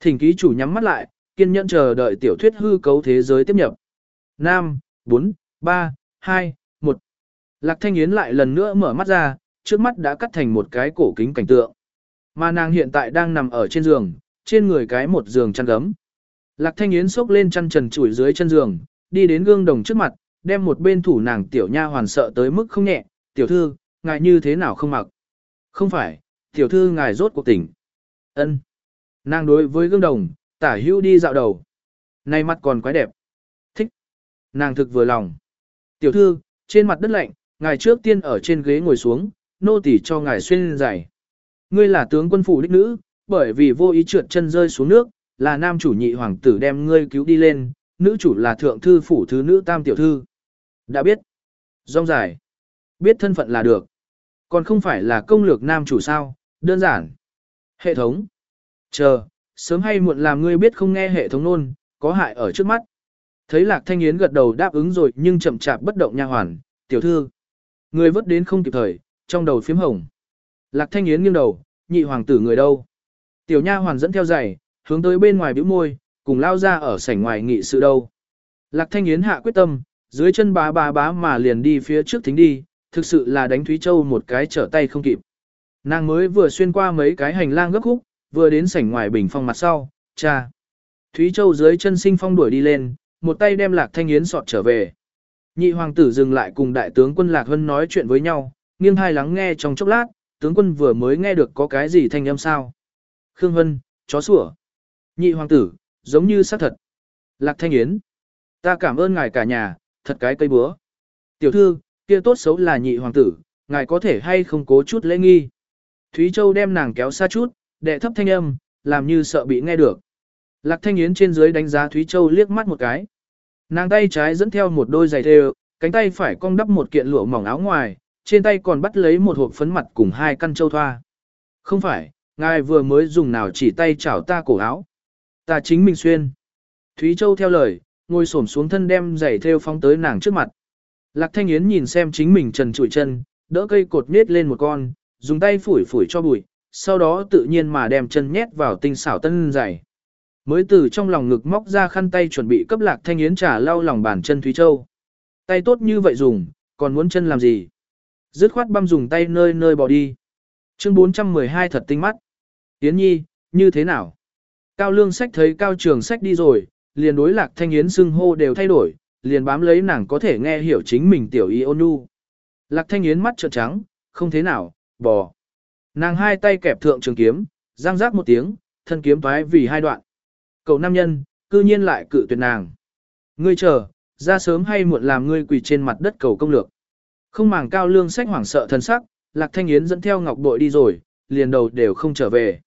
Thỉnh ký chủ nhắm mắt lại, kiên nhẫn chờ đợi tiểu thuyết hư cấu thế giới tiếp nhập. 5, 4, 3, 2, 1. Lạc Thanh Yến lại lần nữa mở mắt ra, trước mắt đã cắt thành một cái cổ kính cảnh tượng. Mà nàng hiện tại đang nằm ở trên giường, trên người cái một giường chăn gấm. Lạc Thanh Yến xốc lên chăn trần trụi dưới chân giường, đi đến gương đồng trước mặt, đem một bên thủ nàng tiểu nha hoàn sợ tới mức không nhẹ, tiểu thư, ngài như thế nào không mặc? Không phải, tiểu thư ngài rốt cuộc tỉnh. ân Nàng đối với gương đồng, tả hữu đi dạo đầu. nay mặt còn quái đẹp. Thích. Nàng thực vừa lòng. Tiểu thư, trên mặt đất lạnh, ngài trước tiên ở trên ghế ngồi xuống, nô tỳ cho ngài xuyên giày. Ngươi là tướng quân phủ đích nữ, bởi vì vô ý trượt chân rơi xuống nước, là nam chủ nhị hoàng tử đem ngươi cứu đi lên, nữ chủ là thượng thư phủ thứ nữ tam tiểu thư. Đã biết. Rong dài. Biết thân phận là được. Còn không phải là công lược nam chủ sao, đơn giản. Hệ thống. Chờ, sớm hay muộn làm ngươi biết không nghe hệ thống nôn, có hại ở trước mắt. Thấy Lạc Thanh Yến gật đầu đáp ứng rồi nhưng chậm chạp bất động nha hoàn, tiểu thư. Người vớt đến không kịp thời, trong đầu phiếm hồng. Lạc Thanh Yến nghiêng đầu, nhị hoàng tử người đâu? Tiểu nha hoàn dẫn theo giày, hướng tới bên ngoài bĩu môi, cùng lao ra ở sảnh ngoài nghị sự đâu. Lạc Thanh Yến hạ quyết tâm, dưới chân bá bá bá mà liền đi phía trước thính đi, thực sự là đánh Thúy Châu một cái trở tay không kịp. Nàng mới vừa xuyên qua mấy cái hành lang gấp khúc, vừa đến sảnh ngoài bình phong mặt sau, cha. Thúy Châu dưới chân sinh phong đuổi đi lên, một tay đem Lạc Thanh Yến sọt trở về. Nhị hoàng tử dừng lại cùng đại tướng quân Lạc Hân nói chuyện với nhau, nghiêng hai lắng nghe trong chốc lát, tướng quân vừa mới nghe được có cái gì thanh âm sao. Khương Hân, chó sủa. Nhị hoàng tử, giống như xác thật. Lạc Thanh Yến. Ta cảm ơn ngài cả nhà, thật cái cây búa. Tiểu thư, kia tốt xấu là nhị hoàng tử, ngài có thể hay không cố chút lễ nghi. Thúy Châu đem nàng kéo xa chút, đệ thấp thanh âm, làm như sợ bị nghe được. Lạc Thanh Yến trên dưới đánh giá Thúy Châu liếc mắt một cái. Nàng tay trái dẫn theo một đôi giày thêu, cánh tay phải cong đắp một kiện lụa mỏng áo ngoài, trên tay còn bắt lấy một hộp phấn mặt cùng hai căn châu thoa. Không phải, ngài vừa mới dùng nào chỉ tay chảo ta cổ áo. Ta chính mình xuyên. Thúy Châu theo lời, ngồi xổm xuống thân đem giày theo phóng tới nàng trước mặt. Lạc Thanh Yến nhìn xem chính mình trần trụi chân, đỡ cây cột nết lên một con, dùng tay phủi phủi cho bụi, sau đó tự nhiên mà đem chân nhét vào tinh xảo tân giày. Mới từ trong lòng ngực móc ra khăn tay chuẩn bị cấp Lạc Thanh Yến trả lau lòng bàn chân Thúy Châu. Tay tốt như vậy dùng, còn muốn chân làm gì? Dứt khoát băm dùng tay nơi nơi bỏ đi. Chương 412 thật tinh mắt. Yến Nhi, như thế nào? Cao Lương Sách thấy Cao Trường Sách đi rồi, liền đối Lạc Thanh Yến xưng hô đều thay đổi, liền bám lấy nàng có thể nghe hiểu chính mình tiểu y ôn nhu. Lạc Thanh Yến mắt trợn trắng, không thế nào, bò. Nàng hai tay kẹp thượng trường kiếm, răng rác một tiếng, thân kiếm toái vì hai đoạn. Cậu nam nhân, cư nhiên lại cự tuyệt nàng. Ngươi chờ, ra sớm hay muộn làm ngươi quỳ trên mặt đất cầu công lược. Không màng cao lương sách hoảng sợ thân sắc, Lạc Thanh Yến dẫn theo ngọc bội đi rồi, liền đầu đều không trở về.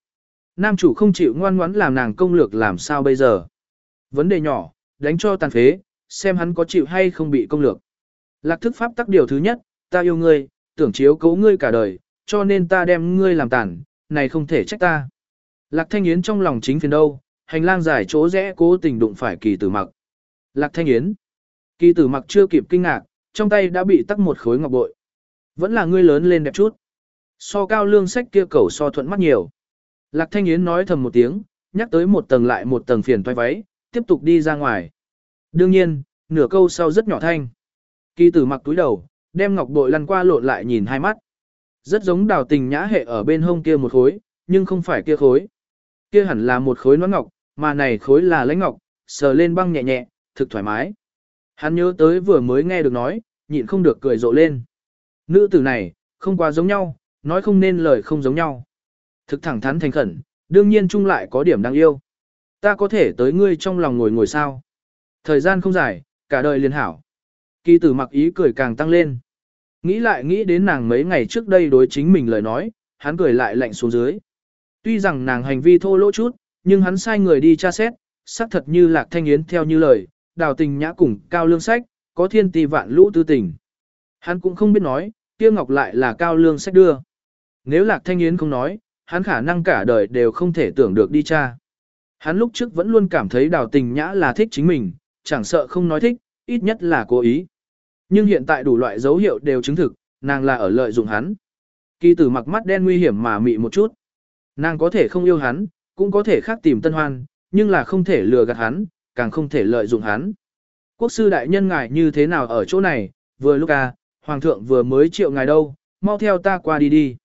Nam chủ không chịu ngoan ngoãn làm nàng công lược làm sao bây giờ. Vấn đề nhỏ, đánh cho tàn phế, xem hắn có chịu hay không bị công lược. Lạc thức pháp tắc điều thứ nhất, ta yêu ngươi, tưởng chiếu cố ngươi cả đời, cho nên ta đem ngươi làm tàn, này không thể trách ta. Lạc Thanh Yến trong lòng chính phiền đâu, hành lang dài chỗ rẽ cố tình đụng phải kỳ tử mặc. Lạc Thanh Yến. Kỳ tử mặc chưa kịp kinh ngạc, trong tay đã bị tắc một khối ngọc bội. Vẫn là ngươi lớn lên đẹp chút. So cao lương sách kia cầu so thuận mắt nhiều. Lạc Thanh Yến nói thầm một tiếng, nhắc tới một tầng lại một tầng phiền toái váy, tiếp tục đi ra ngoài. Đương nhiên, nửa câu sau rất nhỏ thanh. Kỳ tử mặc túi đầu, đem ngọc bội lăn qua lộn lại nhìn hai mắt. Rất giống đào tình nhã hệ ở bên hông kia một khối, nhưng không phải kia khối. Kia hẳn là một khối nón ngọc, mà này khối là lãnh ngọc, sờ lên băng nhẹ nhẹ, thực thoải mái. Hắn nhớ tới vừa mới nghe được nói, nhịn không được cười rộ lên. Nữ tử này, không quá giống nhau, nói không nên lời không giống nhau. Thực thẳng thắn thành khẩn, đương nhiên chung lại có điểm đáng yêu. Ta có thể tới ngươi trong lòng ngồi ngồi sao. Thời gian không dài, cả đời liền hảo. Kỳ tử mặc ý cười càng tăng lên. Nghĩ lại nghĩ đến nàng mấy ngày trước đây đối chính mình lời nói, hắn cười lại lạnh xuống dưới. Tuy rằng nàng hành vi thô lỗ chút, nhưng hắn sai người đi tra xét, xác thật như lạc thanh yến theo như lời, đào tình nhã cùng cao lương sách, có thiên tỷ vạn lũ tư tình. Hắn cũng không biết nói, kia ngọc lại là cao lương sách đưa. Nếu lạc thanh yến không nói, hắn khả năng cả đời đều không thể tưởng được đi cha. Hắn lúc trước vẫn luôn cảm thấy đào tình nhã là thích chính mình, chẳng sợ không nói thích, ít nhất là cố ý. Nhưng hiện tại đủ loại dấu hiệu đều chứng thực, nàng là ở lợi dụng hắn. Kỳ tử mặc mắt đen nguy hiểm mà mị một chút. Nàng có thể không yêu hắn, cũng có thể khác tìm tân hoan, nhưng là không thể lừa gạt hắn, càng không thể lợi dụng hắn. Quốc sư đại nhân ngài như thế nào ở chỗ này, vừa lúc à, hoàng thượng vừa mới triệu ngài đâu, mau theo ta qua đi đi.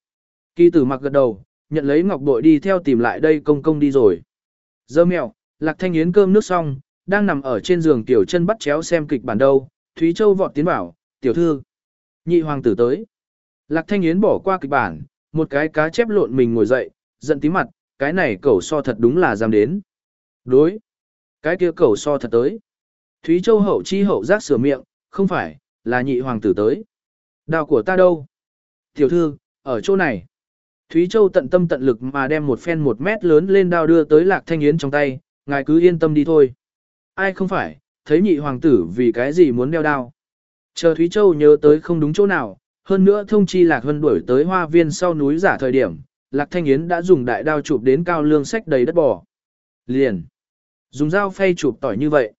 Kỳ tử mặc gật đầu, nhận lấy ngọc bội đi theo tìm lại đây công công đi rồi. Dơ mèo, lạc thanh yến cơm nước xong, đang nằm ở trên giường tiểu chân bắt chéo xem kịch bản đâu, Thúy Châu vọt tiến bảo, tiểu thư. Nhị hoàng tử tới. Lạc thanh yến bỏ qua kịch bản, một cái cá chép lộn mình ngồi dậy, giận tí mặt, cái này cẩu so thật đúng là dám đến. Đối. Cái kia cẩu so thật tới. Thúy Châu hậu chi hậu giác sửa miệng, không phải, là nhị hoàng tử tới. Đào của ta đâu? Tiểu thư, ở chỗ này. Thúy Châu tận tâm tận lực mà đem một phen một mét lớn lên đao đưa tới Lạc Thanh Yến trong tay, ngài cứ yên tâm đi thôi. Ai không phải, thấy nhị hoàng tử vì cái gì muốn đeo đao. Chờ Thúy Châu nhớ tới không đúng chỗ nào, hơn nữa thông chi Lạc Hân đuổi tới hoa viên sau núi giả thời điểm, Lạc Thanh Yến đã dùng đại đao chụp đến cao lương sách đầy đất bò. Liền. Dùng dao phay chụp tỏi như vậy.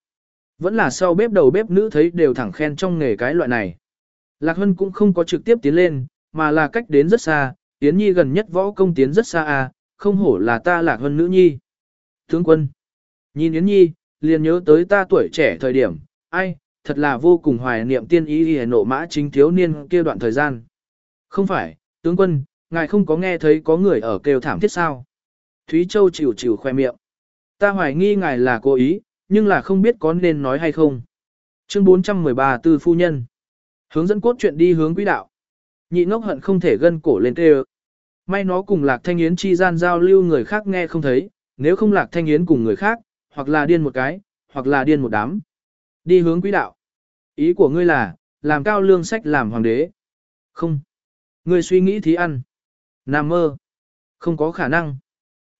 Vẫn là sau bếp đầu bếp nữ thấy đều thẳng khen trong nghề cái loại này. Lạc Hân cũng không có trực tiếp tiến lên, mà là cách đến rất xa, Yến Nhi gần nhất võ công tiến rất xa à, không hổ là ta Lạc Hân nữ nhi. Tướng quân. Nhìn Yến Nhi, liền nhớ tới ta tuổi trẻ thời điểm, ai, thật là vô cùng hoài niệm tiên ý hề nộ mã chính thiếu niên kia đoạn thời gian. Không phải, tướng quân, ngài không có nghe thấy có người ở kêu thảm thiết sao. Thúy Châu chịu chịu khoe miệng. Ta hoài nghi ngài là cố ý, nhưng là không biết có nên nói hay không. Chương 413 Tư Phu Nhân Hướng dẫn cốt chuyện đi hướng quỹ đạo. Nhị ngốc hận không thể gân cổ lên tê May nó cùng Lạc Thanh Yến chi gian giao lưu người khác nghe không thấy, nếu không Lạc Thanh Yến cùng người khác, hoặc là điên một cái, hoặc là điên một đám. Đi hướng quỹ đạo. Ý của ngươi là, làm cao lương sách làm hoàng đế. Không. Ngươi suy nghĩ thí ăn. Nam mơ. Không có khả năng.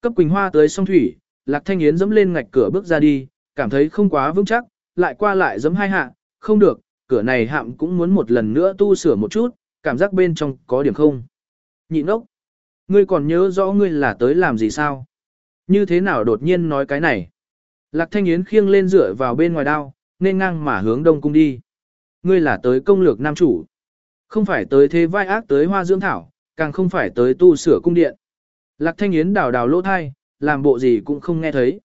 Cấp Quỳnh Hoa tới song thủy, Lạc Thanh Yến dẫm lên ngạch cửa bước ra đi, cảm thấy không quá vững chắc, lại qua lại dẫm hai hạ, không được, cửa này hạm cũng muốn một lần nữa tu sửa một chút, cảm giác bên trong có điểm không. Nhị ốc, Ngươi còn nhớ rõ ngươi là tới làm gì sao? Như thế nào đột nhiên nói cái này? Lạc Thanh Yến khiêng lên dựa vào bên ngoài đao, nên ngang mà hướng đông cung đi. Ngươi là tới công lược nam chủ. Không phải tới thế vai ác tới hoa dưỡng thảo, càng không phải tới tu sửa cung điện. Lạc Thanh Yến đào đào lỗ thai, làm bộ gì cũng không nghe thấy.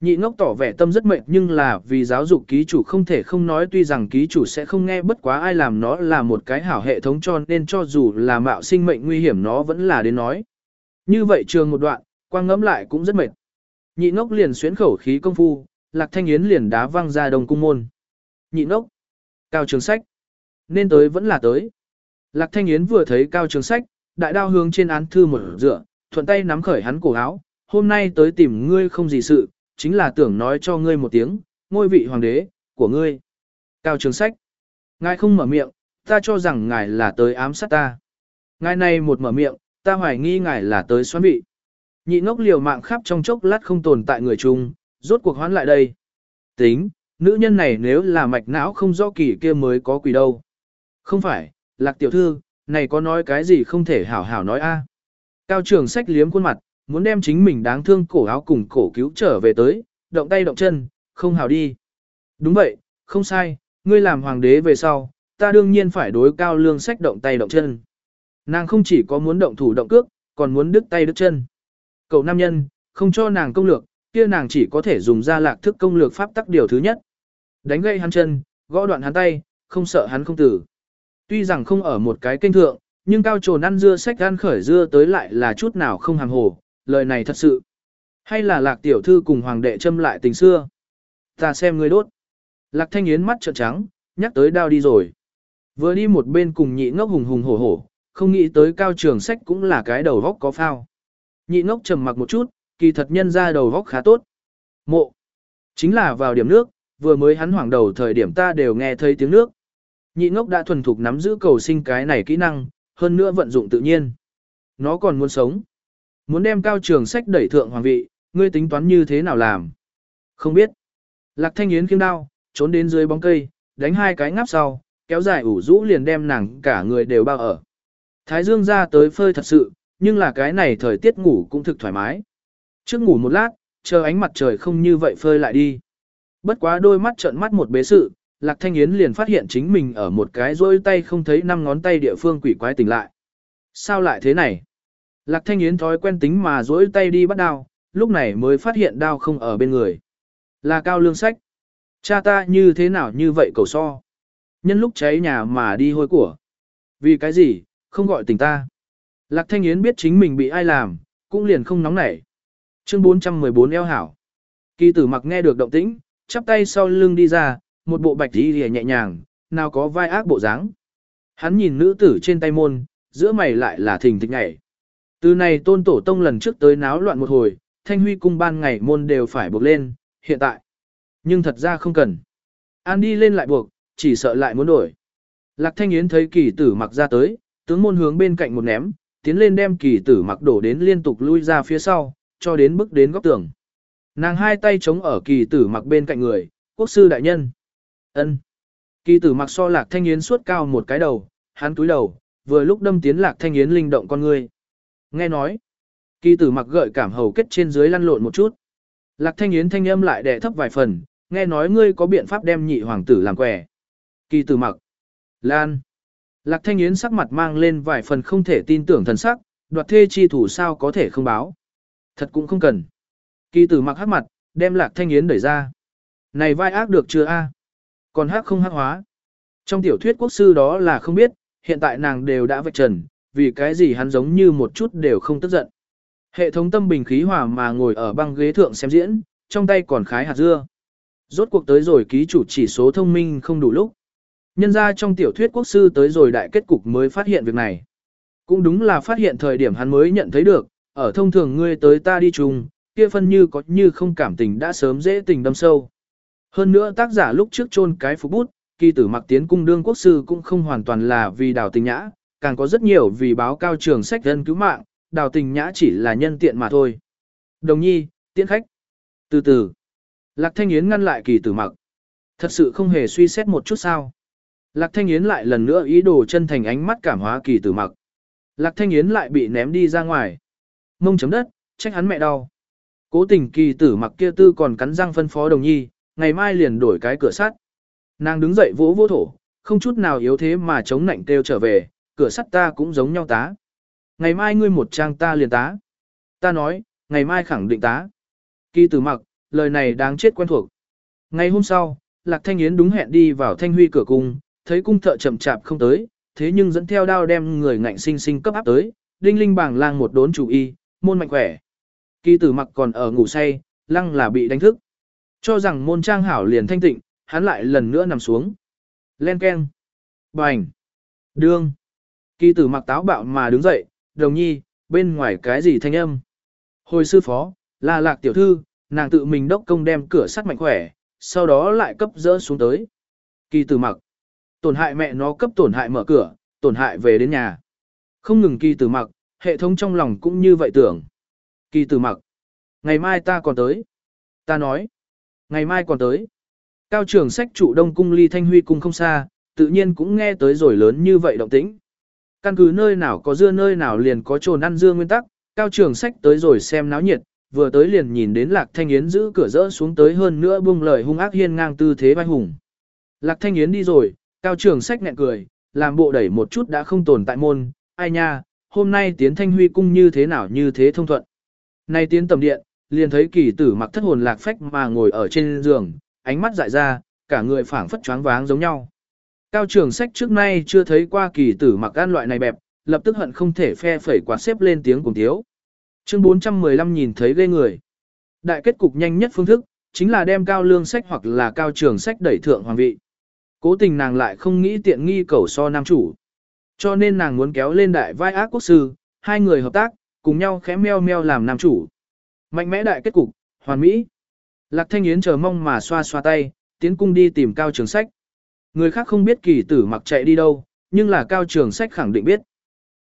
Nhị ngốc tỏ vẻ tâm rất mệt nhưng là vì giáo dục ký chủ không thể không nói tuy rằng ký chủ sẽ không nghe bất quá ai làm nó là một cái hảo hệ thống cho nên cho dù là mạo sinh mệnh nguy hiểm nó vẫn là đến nói. Như vậy trường một đoạn, quang ngẫm lại cũng rất mệt. Nhị ngốc liền xuyến khẩu khí công phu, lạc thanh yến liền đá văng ra đồng cung môn. Nhị ngốc, cao trường sách, nên tới vẫn là tới. Lạc thanh yến vừa thấy cao trường sách, đại đao hướng trên án thư một dựa, thuận tay nắm khởi hắn cổ áo, hôm nay tới tìm ngươi không gì sự, chính là tưởng nói cho ngươi một tiếng, ngôi vị hoàng đế, của ngươi. Cao trường sách. Ngài không mở miệng, ta cho rằng ngài là tới ám sát ta. Ngài này một mở miệng, ta hoài nghi ngài là tới xoắn bị. Nhị ngốc liều mạng khắp trong chốc lát không tồn tại người chung, rốt cuộc hoán lại đây. Tính, nữ nhân này nếu là mạch não không rõ kỳ kia mới có quỷ đâu. Không phải, lạc tiểu thư, này có nói cái gì không thể hảo hảo nói a. Cao trường sách liếm khuôn mặt, muốn đem chính mình đáng thương cổ áo cùng cổ cứu trở về tới, động tay động chân, không hào đi. Đúng vậy, không sai, ngươi làm hoàng đế về sau, ta đương nhiên phải đối cao lương sách động tay động chân. Nàng không chỉ có muốn động thủ động cước, còn muốn đứt tay đứt chân. Cậu nam nhân, không cho nàng công lược, kia nàng chỉ có thể dùng ra lạc thức công lược pháp tắc điều thứ nhất. Đánh gây hắn chân, gõ đoạn hắn tay, không sợ hắn không tử. Tuy rằng không ở một cái kênh thượng, nhưng cao trồn ăn dưa sách gan khởi dưa tới lại là chút nào không hàng hồ, lời này thật sự. Hay là lạc tiểu thư cùng hoàng đệ châm lại tình xưa? Ta xem ngươi đốt. Lạc thanh yến mắt trợn trắng, nhắc tới đao đi rồi. Vừa đi một bên cùng nhị ngốc hùng hùng hổ hổ, không nghĩ tới cao trường sách cũng là cái đầu góc có phao. Nhị ngốc trầm mặc một chút, kỳ thật nhân ra đầu góc khá tốt. Mộ. Chính là vào điểm nước, vừa mới hắn hoảng đầu thời điểm ta đều nghe thấy tiếng nước. Nhị ngốc đã thuần thục nắm giữ cầu sinh cái này kỹ năng, hơn nữa vận dụng tự nhiên. Nó còn muốn sống. Muốn đem cao trường sách đẩy thượng hoàng vị, ngươi tính toán như thế nào làm? Không biết. Lạc thanh yến kiếm đao, trốn đến dưới bóng cây, đánh hai cái ngáp sau, kéo dài ủ rũ liền đem nàng cả người đều bao ở. Thái dương ra tới phơi thật sự, nhưng là cái này thời tiết ngủ cũng thực thoải mái. Trước ngủ một lát, chờ ánh mặt trời không như vậy phơi lại đi. Bất quá đôi mắt trợn mắt một bế sự, Lạc Thanh Yến liền phát hiện chính mình ở một cái rôi tay không thấy năm ngón tay địa phương quỷ quái tỉnh lại. Sao lại thế này? Lạc Thanh Yến thói quen tính mà duỗi tay đi bắt đao, lúc này mới phát hiện đao không ở bên người. Là cao lương sách. Cha ta như thế nào như vậy cầu so. Nhân lúc cháy nhà mà đi hôi của. Vì cái gì, không gọi tình ta. Lạc Thanh Yến biết chính mình bị ai làm, cũng liền không nóng nảy. Chương 414 eo hảo. Kỳ tử mặc nghe được động tĩnh, chắp tay sau lưng đi ra, một bộ bạch đi lìa nhẹ nhàng, nào có vai ác bộ dáng. Hắn nhìn nữ tử trên tay môn, giữa mày lại là thình thịch nhảy. Từ này tôn tổ tông lần trước tới náo loạn một hồi, thanh huy cung ban ngày môn đều phải buộc lên, hiện tại. Nhưng thật ra không cần. An đi lên lại buộc, chỉ sợ lại muốn đổi. Lạc thanh yến thấy kỳ tử mặc ra tới, tướng môn hướng bên cạnh một ném, tiến lên đem kỳ tử mặc đổ đến liên tục lui ra phía sau, cho đến bước đến góc tường. Nàng hai tay chống ở kỳ tử mặc bên cạnh người, quốc sư đại nhân. ân Kỳ tử mặc so lạc thanh yến suốt cao một cái đầu, hắn túi đầu, vừa lúc đâm tiến lạc thanh yến linh động con người. Nghe nói, kỳ tử mặc gợi cảm hầu kết trên dưới lăn lộn một chút. Lạc thanh yến thanh âm lại đè thấp vài phần, nghe nói ngươi có biện pháp đem nhị hoàng tử làm quẻ. Kỳ tử mặc, lan. Lạc thanh yến sắc mặt mang lên vài phần không thể tin tưởng thần sắc, đoạt thê chi thủ sao có thể không báo. Thật cũng không cần. Kỳ tử mặc hắc mặt, đem lạc thanh yến đẩy ra. Này vai ác được chưa a? Còn hắc không hắc hóa. Trong tiểu thuyết quốc sư đó là không biết, hiện tại nàng đều đã vạch trần, vì cái gì hắn giống như một chút đều không tức giận. Hệ thống tâm bình khí hòa mà ngồi ở băng ghế thượng xem diễn, trong tay còn khái hạt dưa. Rốt cuộc tới rồi ký chủ chỉ số thông minh không đủ lúc. Nhân ra trong tiểu thuyết quốc sư tới rồi đại kết cục mới phát hiện việc này. Cũng đúng là phát hiện thời điểm hắn mới nhận thấy được, ở thông thường ngươi tới ta đi chung, kia phân như có như không cảm tình đã sớm dễ tình đâm sâu. Hơn nữa tác giả lúc trước chôn cái phục bút, kỳ tử mặc tiến cung đương quốc sư cũng không hoàn toàn là vì đào tình nhã, càng có rất nhiều vì báo cao trường sách dân cứu mạng, đào tình nhã chỉ là nhân tiện mà thôi. Đồng nhi, tiễn khách. Từ từ, Lạc Thanh Yến ngăn lại kỳ tử mặc. Thật sự không hề suy xét một chút sao. Lạc Thanh Yến lại lần nữa ý đồ chân thành ánh mắt cảm hóa kỳ tử mặc. Lạc Thanh Yến lại bị ném đi ra ngoài. Mông chấm đất, trách hắn mẹ đau. Cố tình kỳ tử mặc kia tư còn cắn răng phân phó đồng nhi, ngày mai liền đổi cái cửa sắt. Nàng đứng dậy vỗ vỗ thổ, không chút nào yếu thế mà chống nạnh kêu trở về, cửa sắt ta cũng giống nhau tá. Ngày mai ngươi một trang ta liền tá. Ta nói, ngày mai khẳng định tá. Kỳ tử mặc, lời này đáng chết quen thuộc. Ngày hôm sau, Lạc Thanh Yến đúng hẹn đi vào Thanh Huy cửa cung, thấy cung thợ chậm chạp không tới, thế nhưng dẫn theo đao đem người ngạnh sinh sinh cấp áp tới, đinh linh bảng lang một đốn chủ y, môn mạnh khỏe. Kỳ tử mặc còn ở ngủ say, lăng là bị đánh thức. Cho rằng môn trang hảo liền thanh tịnh, hắn lại lần nữa nằm xuống. Len keng. Bành. Đương. Kỳ tử mặc táo bạo mà đứng dậy, đồng nhi, bên ngoài cái gì thanh âm. Hồi sư phó, là lạc tiểu thư, nàng tự mình đốc công đem cửa sắt mạnh khỏe, sau đó lại cấp dỡ xuống tới. Kỳ tử mặc. Tổn hại mẹ nó cấp tổn hại mở cửa, tổn hại về đến nhà. Không ngừng kỳ tử mặc, hệ thống trong lòng cũng như vậy tưởng. Kỳ tử mặc. Ngày mai ta còn tới. Ta nói. Ngày mai còn tới. Cao trưởng sách trụ đông cung ly thanh huy cung không xa, tự nhiên cũng nghe tới rồi lớn như vậy động tĩnh. Căn cứ nơi nào có dưa nơi nào liền có trồn ăn dưa nguyên tắc, cao trưởng sách tới rồi xem náo nhiệt, vừa tới liền nhìn đến lạc thanh yến giữ cửa rỡ xuống tới hơn nữa buông lời hung ác hiên ngang tư thế vai hùng. Lạc thanh yến đi rồi, cao trưởng sách nhẹ cười, làm bộ đẩy một chút đã không tồn tại môn, ai nha, hôm nay tiến thanh huy cung như thế nào như thế thông thuận. Nay tiến tầm điện, liền thấy kỳ tử mặc thất hồn lạc phách mà ngồi ở trên giường, ánh mắt dại ra, cả người phảng phất choáng váng giống nhau. Cao trường sách trước nay chưa thấy qua kỳ tử mặc ăn loại này bẹp, lập tức hận không thể phe phẩy quạt xếp lên tiếng cùng thiếu. Chương 415 nhìn thấy ghê người. Đại kết cục nhanh nhất phương thức, chính là đem cao lương sách hoặc là cao trường sách đẩy thượng hoàng vị. Cố tình nàng lại không nghĩ tiện nghi cầu so nam chủ. Cho nên nàng muốn kéo lên đại vai ác quốc sư, hai người hợp tác, cùng nhau khẽ meo meo làm nam chủ. Mạnh mẽ đại kết cục, hoàn mỹ. Lạc Thanh Yến chờ mong mà xoa xoa tay, tiến cung đi tìm cao trường sách. Người khác không biết kỳ tử mặc chạy đi đâu, nhưng là cao trường sách khẳng định biết.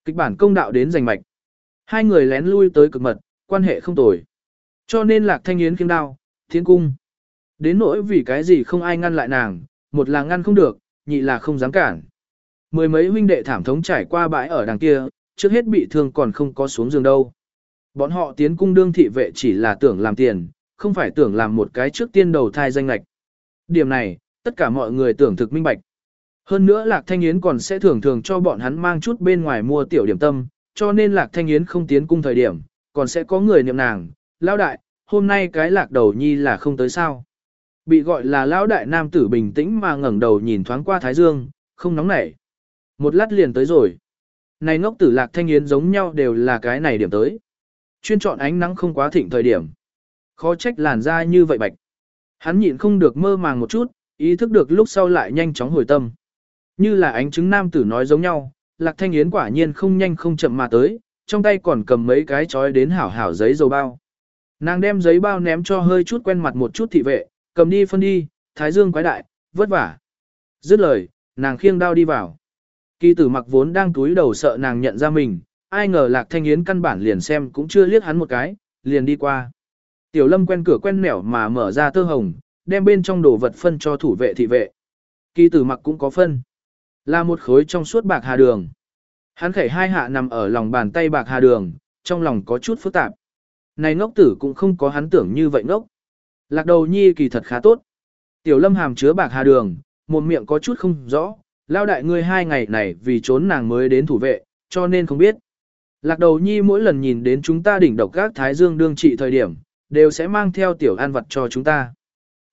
Kịch bản công đạo đến giành mạch. Hai người lén lui tới cực mật, quan hệ không tồi. Cho nên Lạc Thanh Yến kiếm đao, thiên cung. Đến nỗi vì cái gì không ai ngăn lại nàng, một là ngăn không được, nhị là không dám cản. Mười mấy huynh đệ thảm thống trải qua bãi ở đằng kia, trước hết bị thương còn không có xuống giường đâu. Bọn họ tiến cung đương thị vệ chỉ là tưởng làm tiền, không phải tưởng làm một cái trước tiên đầu thai danh lạch. Điểm này, tất cả mọi người tưởng thực minh bạch. Hơn nữa Lạc Thanh Yến còn sẽ thường thường cho bọn hắn mang chút bên ngoài mua tiểu điểm tâm, cho nên Lạc Thanh Yến không tiến cung thời điểm, còn sẽ có người niệm nàng, lão đại, hôm nay cái lạc đầu nhi là không tới sao. Bị gọi là lão đại nam tử bình tĩnh mà ngẩng đầu nhìn thoáng qua Thái Dương, không nóng nảy. Một lát liền tới rồi. Này ngốc tử Lạc Thanh Yến giống nhau đều là cái này điểm tới. Chuyên chọn ánh nắng không quá thịnh thời điểm. Khó trách làn da như vậy bạch. Hắn nhịn không được mơ màng một chút, ý thức được lúc sau lại nhanh chóng hồi tâm. Như là ánh chứng nam tử nói giống nhau, Lạc Thanh Yến quả nhiên không nhanh không chậm mà tới, trong tay còn cầm mấy cái chói đến hảo hảo giấy dầu bao. Nàng đem giấy bao ném cho hơi chút quen mặt một chút thị vệ, cầm đi phân đi, thái dương quái đại, vất vả. Dứt lời, nàng khiêng đao đi vào. Kỳ tử mặc vốn đang túi đầu sợ nàng nhận ra mình, ai ngờ Lạc Thanh Yến căn bản liền xem cũng chưa liếc hắn một cái, liền đi qua. Tiểu lâm quen cửa quen nẻo mà mở ra tơ hồng, đem bên trong đồ vật phân cho thủ vệ thị vệ. Kỳ tử mặc cũng có phân. Là một khối trong suốt bạc hà đường. Hắn khẩy hai hạ nằm ở lòng bàn tay bạc hà đường, trong lòng có chút phức tạp. Này ngốc tử cũng không có hắn tưởng như vậy ngốc. Lạc đầu nhi kỳ thật khá tốt. Tiểu lâm hàm chứa bạc hà đường, một miệng có chút không rõ, lao đại ngươi hai ngày này vì trốn nàng mới đến thủ vệ, cho nên không biết. Lạc đầu nhi mỗi lần nhìn đến chúng ta đỉnh độc các thái dương đương trị thời điểm, đều sẽ mang theo tiểu an vật cho chúng ta.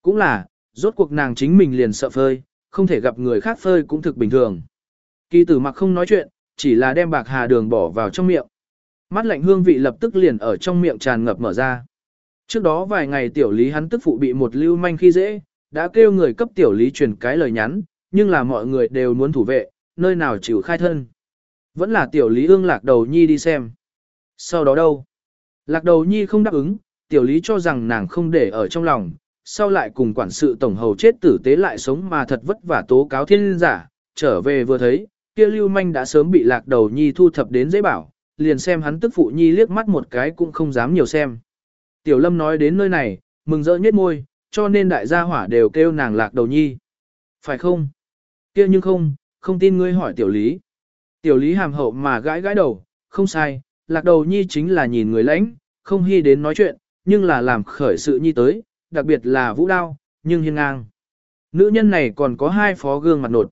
Cũng là, rốt cuộc nàng chính mình liền sợ phơi, không thể gặp người khác phơi cũng thực bình thường. Kỳ tử mặc không nói chuyện, chỉ là đem bạc hà đường bỏ vào trong miệng. Mắt lạnh hương vị lập tức liền ở trong miệng tràn ngập mở ra. Trước đó vài ngày tiểu lý hắn tức phụ bị một lưu manh khi dễ, đã kêu người cấp tiểu lý truyền cái lời nhắn, nhưng là mọi người đều muốn thủ vệ, nơi nào chịu khai thân. Vẫn là tiểu lý ương lạc đầu nhi đi xem. Sau đó đâu? Lạc đầu nhi không đáp ứng, tiểu lý cho rằng nàng không để ở trong lòng, sau lại cùng quản sự tổng hầu chết tử tế lại sống mà thật vất vả tố cáo thiên giả, trở về vừa thấy, kia lưu manh đã sớm bị lạc đầu nhi thu thập đến dễ bảo, liền xem hắn tức phụ nhi liếc mắt một cái cũng không dám nhiều xem. Tiểu lâm nói đến nơi này, mừng rỡ nhất môi, cho nên đại gia hỏa đều kêu nàng lạc đầu nhi. Phải không? kia nhưng không, không tin ngươi hỏi tiểu lý. Tiểu lý hàm hậu mà gãi gãi đầu, không sai, lạc đầu nhi chính là nhìn người lãnh, không hy đến nói chuyện, nhưng là làm khởi sự nhi tới, đặc biệt là vũ đao, nhưng hiên ngang. Nữ nhân này còn có hai phó gương mặt nột.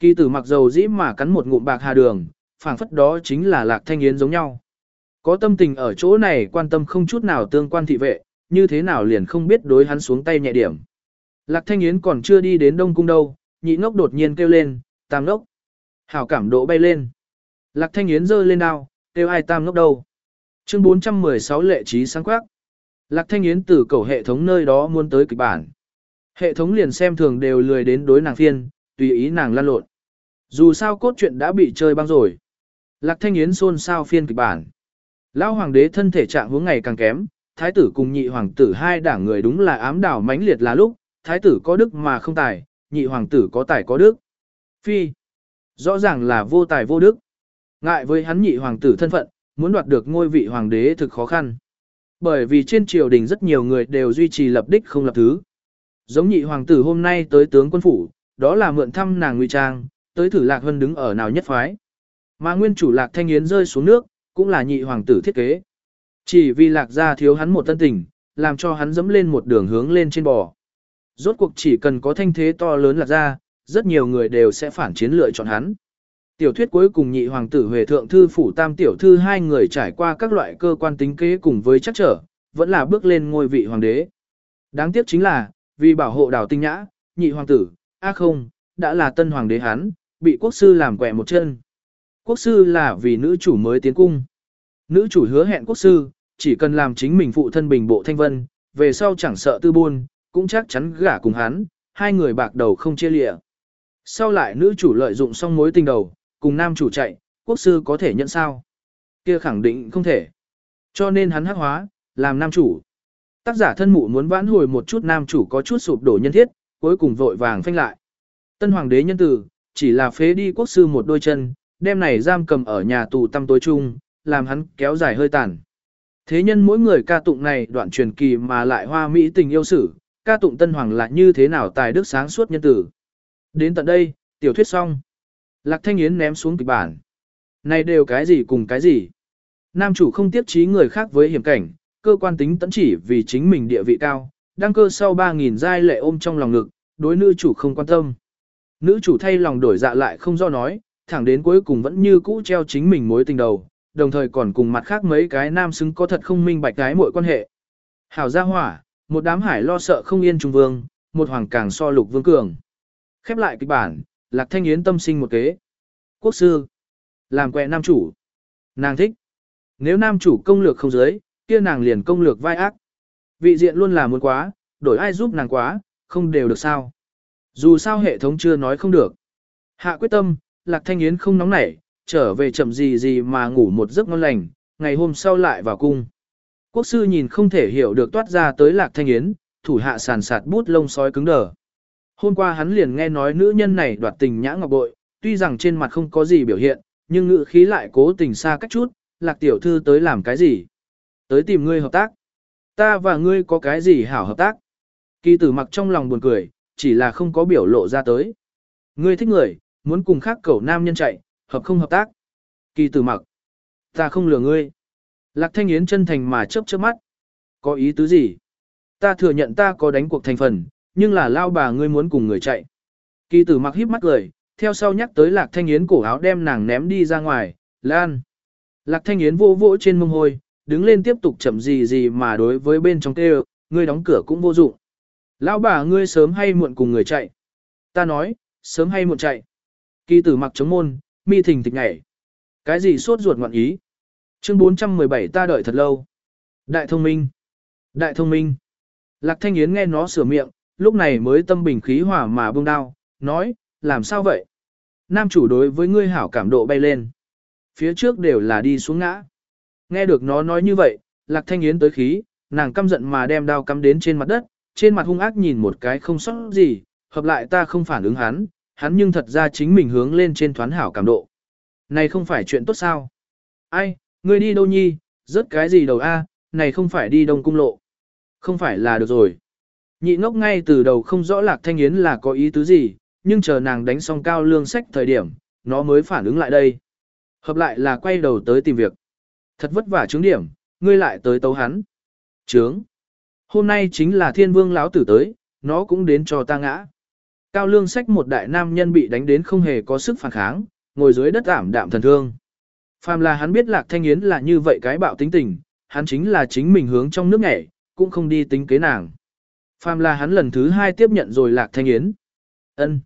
Kỳ tử mặc dầu dĩ mà cắn một ngụm bạc hà đường, phảng phất đó chính là lạc thanh yến giống nhau. Có tâm tình ở chỗ này quan tâm không chút nào tương quan thị vệ, như thế nào liền không biết đối hắn xuống tay nhẹ điểm. Lạc thanh yến còn chưa đi đến đông cung đâu, nhị ngốc đột nhiên kêu lên, tam ngốc. Hảo cảm độ bay lên. Lạc thanh yến giơ lên đao, kêu ai tam ngốc đâu. Chương 416 lệ trí sáng quắc. Lạc thanh yến từ cầu hệ thống nơi đó muốn tới kịch bản. Hệ thống liền xem thường đều lười đến đối nàng phiên, tùy ý nàng lăn lộn. Dù sao cốt truyện đã bị chơi băng rồi. Lạc Thanh Yến xôn xao phiên kịch bản. Lão hoàng đế thân thể trạng hướng ngày càng kém, thái tử cùng nhị hoàng tử hai đảng người đúng là ám đảo mãnh liệt là lúc, thái tử có đức mà không tài, nhị hoàng tử có tài có đức. Phi. Rõ ràng là vô tài vô đức. Ngại với hắn nhị hoàng tử thân phận, muốn đoạt được ngôi vị hoàng đế thực khó khăn. Bởi vì trên triều đình rất nhiều người đều duy trì lập đích không lập thứ. Giống nhị hoàng tử hôm nay tới tướng quân phủ, đó là mượn thăm nàng nguy trang, tới thử lạc hân đứng ở nào nhất phái. Mà nguyên chủ lạc thanh yến rơi xuống nước, cũng là nhị hoàng tử thiết kế. Chỉ vì lạc gia thiếu hắn một tân tình, làm cho hắn dẫm lên một đường hướng lên trên bò. Rốt cuộc chỉ cần có thanh thế to lớn lạc gia, rất nhiều người đều sẽ phản chiến lựa chọn hắn. Tiểu thuyết cuối cùng nhị hoàng tử Huệ Thượng Thư Phủ Tam Tiểu Thư hai người trải qua các loại cơ quan tính kế cùng với chắc trở, vẫn là bước lên ngôi vị hoàng đế. Đáng tiếc chính là, vì bảo hộ đào tinh nhã, nhị hoàng tử, a không, đã là tân hoàng đế hắn, bị quốc sư làm quẹ một chân. Quốc sư là vì nữ chủ mới tiến cung. Nữ chủ hứa hẹn quốc sư, chỉ cần làm chính mình phụ thân bình bộ thanh vân, về sau chẳng sợ tư buôn, cũng chắc chắn gả cùng hắn, hai người bạc đầu không chia lịa. Sau lại nữ chủ lợi dụng xong mối tình đầu, cùng nam chủ chạy, quốc sư có thể nhận sao? Kia khẳng định không thể. Cho nên hắn hắc hóa, làm nam chủ. Tác giả thân mụ muốn vãn hồi một chút nam chủ có chút sụp đổ nhân thiết, cuối cùng vội vàng phanh lại. Tân hoàng đế nhân tử, chỉ là phế đi quốc sư một đôi chân, đem này giam cầm ở nhà tù tăm tối chung, làm hắn kéo dài hơi tàn. Thế nhân mỗi người ca tụng này đoạn truyền kỳ mà lại hoa mỹ tình yêu sử, ca tụng tân hoàng là như thế nào tài đức sáng suốt nhân tử. Đến tận đây, tiểu thuyết xong. Lạc Thanh Yến ném xuống kịch bản. Này đều cái gì cùng cái gì? Nam chủ không tiếp trí người khác với hiểm cảnh, cơ quan tính tẫn chỉ vì chính mình địa vị cao, đăng cơ sau 3.000 giai lệ ôm trong lòng ngực, đối nữ chủ không quan tâm. Nữ chủ thay lòng đổi dạ lại không do nói, thẳng đến cuối cùng vẫn như cũ treo chính mình mối tình đầu, đồng thời còn cùng mặt khác mấy cái nam xứng có thật không minh bạch cái mọi quan hệ. Hảo gia hỏa, một đám hải lo sợ không yên trung vương, một hoàng càng so lục vương cường. Khép lại kịch bản, Lạc Thanh Yến tâm sinh một kế. Quốc sư, làm quẹ nam chủ. Nàng thích. Nếu nam chủ công lược không giới, kia nàng liền công lược vai ác. Vị diện luôn là muốn quá, đổi ai giúp nàng quá, không đều được sao. Dù sao hệ thống chưa nói không được. Hạ quyết tâm, Lạc Thanh Yến không nóng nảy, trở về chậm gì gì mà ngủ một giấc ngon lành, ngày hôm sau lại vào cung. Quốc sư nhìn không thể hiểu được toát ra tới Lạc Thanh Yến, thủ hạ sàn sạt bút lông sói cứng đờ. Hôm qua hắn liền nghe nói nữ nhân này đoạt tình nhã ngọc bội, tuy rằng trên mặt không có gì biểu hiện, nhưng ngữ khí lại cố tình xa cách chút, Lạc tiểu thư tới làm cái gì? Tới tìm ngươi hợp tác. Ta và ngươi có cái gì hảo hợp tác? Kỳ tử mặc trong lòng buồn cười, chỉ là không có biểu lộ ra tới. Ngươi thích người, muốn cùng khác cẩu nam nhân chạy, hợp không hợp tác. Kỳ tử mặc. Ta không lừa ngươi. Lạc thanh yến chân thành mà chớp chớp mắt. Có ý tứ gì? Ta thừa nhận ta có đánh cuộc thành phần, nhưng là lao bà ngươi muốn cùng người chạy. Kỳ tử mặc híp mắt cười, theo sau nhắc tới lạc thanh yến cổ áo đem nàng ném đi ra ngoài, lan. Lạc thanh yến vô vỗ trên mông hôi, đứng lên tiếp tục chậm gì gì mà đối với bên trong kêu, ngươi đóng cửa cũng vô dụng. Lão bà ngươi sớm hay muộn cùng người chạy. Ta nói, sớm hay muộn chạy. Kỳ tử mặc chống môn, mi thình thịch nhảy. Cái gì sốt ruột ngoạn ý? Chương 417 ta đợi thật lâu. Đại thông minh. Đại thông minh. Lạc thanh yến nghe nó sửa miệng, lúc này mới tâm bình khí hòa mà buông đao, nói, làm sao vậy? Nam chủ đối với ngươi hảo cảm độ bay lên. Phía trước đều là đi xuống ngã. Nghe được nó nói như vậy, Lạc Thanh Yến tới khí, nàng căm giận mà đem đao cắm đến trên mặt đất, trên mặt hung ác nhìn một cái không sót gì, hợp lại ta không phản ứng hắn, hắn nhưng thật ra chính mình hướng lên trên thoán hảo cảm độ. Này không phải chuyện tốt sao? Ai, ngươi đi đâu nhi, rớt cái gì đầu a? này không phải đi đông cung lộ. Không phải là được rồi. Nhị ngốc ngay từ đầu không rõ lạc thanh yến là có ý tứ gì, nhưng chờ nàng đánh xong cao lương sách thời điểm, nó mới phản ứng lại đây. Hợp lại là quay đầu tới tìm việc. Thật vất vả trướng điểm, ngươi lại tới tấu hắn. Trướng. Hôm nay chính là thiên vương lão tử tới, nó cũng đến cho ta ngã. Cao lương sách một đại nam nhân bị đánh đến không hề có sức phản kháng, ngồi dưới đất ảm đạm thần thương. Phàm là hắn biết lạc thanh yến là như vậy cái bạo tính tình, hắn chính là chính mình hướng trong nước nhảy, cũng không đi tính kế nàng. Phàm là hắn lần thứ hai tiếp nhận rồi lạc thanh yến. ân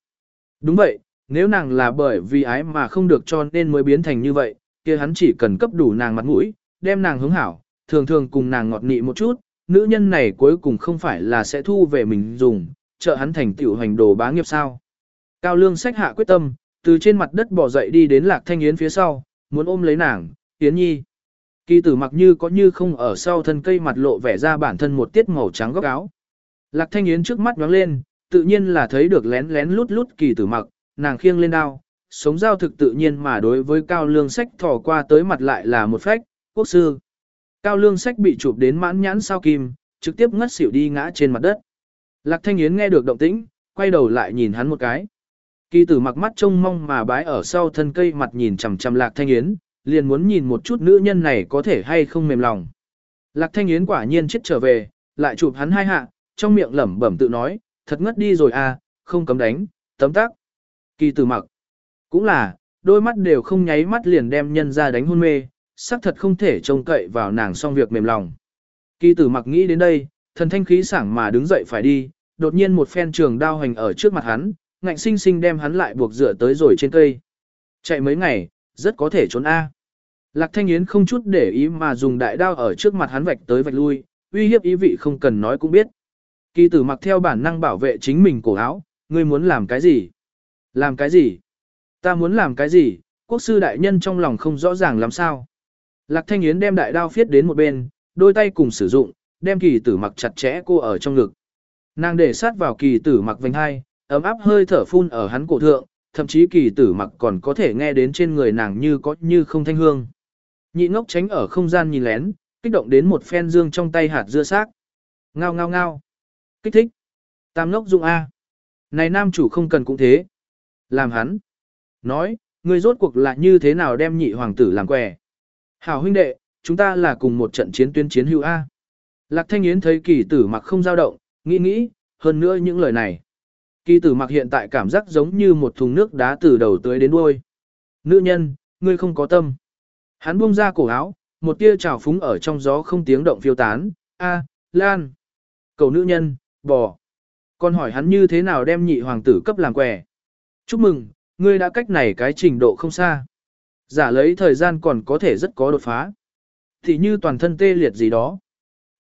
Đúng vậy, nếu nàng là bởi vì ái mà không được cho nên mới biến thành như vậy, kia hắn chỉ cần cấp đủ nàng mặt mũi, đem nàng hướng hảo, thường thường cùng nàng ngọt nị một chút, nữ nhân này cuối cùng không phải là sẽ thu về mình dùng, trợ hắn thành tiểu hành đồ bá nghiệp sao. Cao lương sách hạ quyết tâm, từ trên mặt đất bỏ dậy đi đến lạc thanh yến phía sau, muốn ôm lấy nàng, yến nhi. Kỳ tử mặc như có như không ở sau thân cây mặt lộ vẻ ra bản thân một tiết màu trắng góc áo. Lạc thanh yến trước mắt nhoáng lên, tự nhiên là thấy được lén lén lút lút kỳ tử mặc, nàng khiêng lên đao, sống giao thực tự nhiên mà đối với cao lương sách thò qua tới mặt lại là một phách, quốc sư. Cao lương sách bị chụp đến mãn nhãn sao kim, trực tiếp ngất xỉu đi ngã trên mặt đất. Lạc thanh yến nghe được động tĩnh, quay đầu lại nhìn hắn một cái. Kỳ tử mặc mắt trông mong mà bái ở sau thân cây mặt nhìn chằm chằm lạc thanh yến, liền muốn nhìn một chút nữ nhân này có thể hay không mềm lòng. Lạc thanh yến quả nhiên chết trở về, lại chụp hắn hai hạ, trong miệng lẩm bẩm tự nói, thật ngất đi rồi à, không cấm đánh, tấm tắc. Kỳ tử mặc, cũng là, đôi mắt đều không nháy mắt liền đem nhân ra đánh hôn mê, xác thật không thể trông cậy vào nàng xong việc mềm lòng. Kỳ tử mặc nghĩ đến đây, thần thanh khí sảng mà đứng dậy phải đi, đột nhiên một phen trường đao hành ở trước mặt hắn, ngạnh sinh sinh đem hắn lại buộc dựa tới rồi trên cây. Chạy mấy ngày, rất có thể trốn A. Lạc Thanh Yến không chút để ý mà dùng đại đao ở trước mặt hắn vạch tới vạch lui, uy hiếp ý vị không cần nói cũng biết. Kỳ tử mặc theo bản năng bảo vệ chính mình cổ áo, ngươi muốn làm cái gì? Làm cái gì? Ta muốn làm cái gì? Quốc sư đại nhân trong lòng không rõ ràng làm sao. Lạc Thanh Yến đem đại đao phiết đến một bên, đôi tay cùng sử dụng, đem kỳ tử mặc chặt chẽ cô ở trong ngực. Nàng để sát vào kỳ tử mặc vành hai, ấm áp hơi thở phun ở hắn cổ thượng, thậm chí kỳ tử mặc còn có thể nghe đến trên người nàng như có như không thanh hương. Nhị ngốc tránh ở không gian nhìn lén, kích động đến một phen dương trong tay hạt dưa xác. Ngao ngao ngao. Kích thích. Tam ngốc dụng A. Này nam chủ không cần cũng thế. Làm hắn. Nói, ngươi rốt cuộc là như thế nào đem nhị hoàng tử làm quẻ. Hảo huynh đệ, chúng ta là cùng một trận chiến tuyến chiến hữu A. Lạc Thanh Yến thấy kỳ tử mặc không dao động, nghĩ nghĩ, hơn nữa những lời này. Kỳ tử mặc hiện tại cảm giác giống như một thùng nước đá từ đầu tới đến đuôi. Nữ nhân, ngươi không có tâm. Hắn buông ra cổ áo, một tia trào phúng ở trong gió không tiếng động phiêu tán. A, Lan. Cầu nữ nhân, bò. Còn hỏi hắn như thế nào đem nhị hoàng tử cấp làm quẻ. Chúc mừng, ngươi đã cách này cái trình độ không xa. Giả lấy thời gian còn có thể rất có đột phá. Thì như toàn thân tê liệt gì đó.